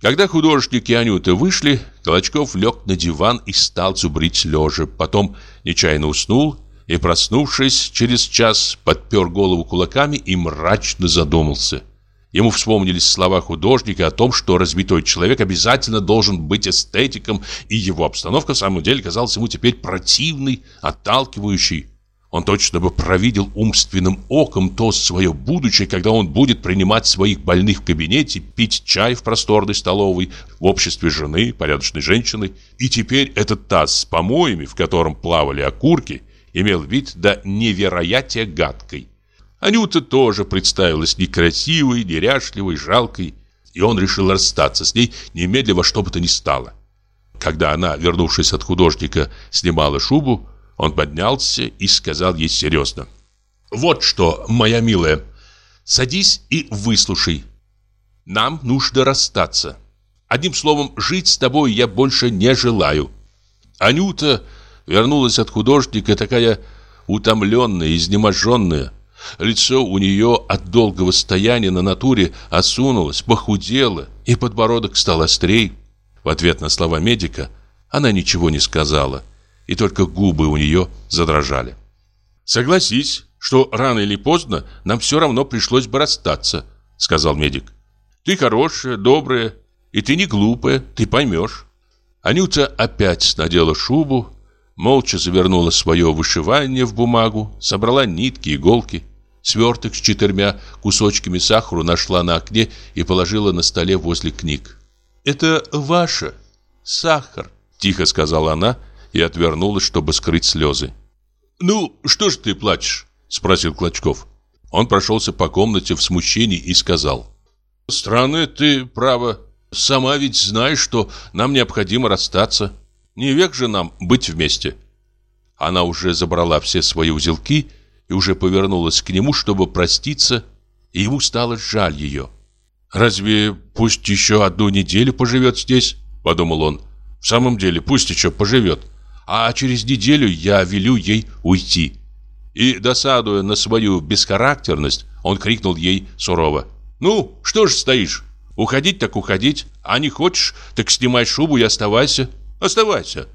Когда художники Анюты вышли, Колочков лег на диван и стал зубрить лежа. Потом нечаянно уснул и, проснувшись через час, подпер голову кулаками и мрачно задумался. Ему вспомнились слова художника о том, что разбитой человек обязательно должен быть эстетиком, и его обстановка в самом деле казалась ему теперь противной, отталкивающей. Он точно бы провидел умственным оком то свое будущее, когда он будет принимать своих больных в кабинете, пить чай в просторной столовой, в обществе жены, порядочной женщины. И теперь этот таз с помоями, в котором плавали окурки, имел вид до невероятия гадкой. Анюта тоже представилась некрасивой, неряшливой, жалкой, и он решил расстаться с ней немедленно что бы то ни стало. Когда она, вернувшись от художника, снимала шубу, он поднялся и сказал ей серьезно. «Вот что, моя милая, садись и выслушай. Нам нужно расстаться. Одним словом, жить с тобой я больше не желаю». Анюта вернулась от художника такая утомленная, изнеможенная, Лицо у нее от долгого стояния на натуре осунулось, похудело, и подбородок стал острей. В ответ на слова медика она ничего не сказала, и только губы у нее задрожали. «Согласись, что рано или поздно нам все равно пришлось бы расстаться», — сказал медик. «Ты хорошая, добрая, и ты не глупая, ты поймешь». Анюта опять надела шубу, молча завернула свое вышивание в бумагу, собрала нитки, иголки. Сверток с четырьмя кусочками сахара нашла на окне и положила на столе возле книг. «Это ваше. Сахар», — тихо сказала она и отвернулась, чтобы скрыть слезы. «Ну, что ж ты плачешь?» — спросил Клочков. Он прошелся по комнате в смущении и сказал. «Странно ты, право. Сама ведь знаешь, что нам необходимо расстаться. Не век же нам быть вместе». Она уже забрала все свои узелки и уже повернулась к нему, чтобы проститься, и ему стало жаль ее. «Разве пусть еще одну неделю поживет здесь?» – подумал он. «В самом деле, пусть еще поживет, а через неделю я велю ей уйти». И, досадуя на свою бесхарактерность, он крикнул ей сурово. «Ну, что ж стоишь? Уходить так уходить, а не хочешь, так снимай шубу и оставайся. Оставайся».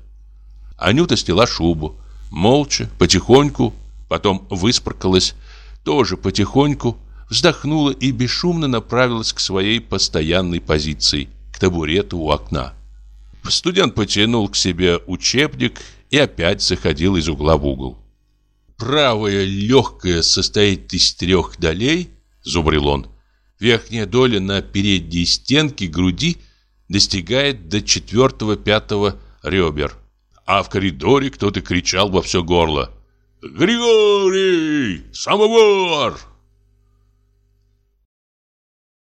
Анюта сняла шубу, молча, потихоньку, Потом выспаркалась, тоже потихоньку, вздохнула и бесшумно направилась к своей постоянной позиции, к табурету у окна. Студент потянул к себе учебник и опять заходил из угла в угол. «Правая легкая состоит из трех долей», — зубрил он. «Верхняя доля на передней стенке груди достигает до четвертого-пятого ребер». А в коридоре кто-то кричал во все горло. «Григорий! Самовар!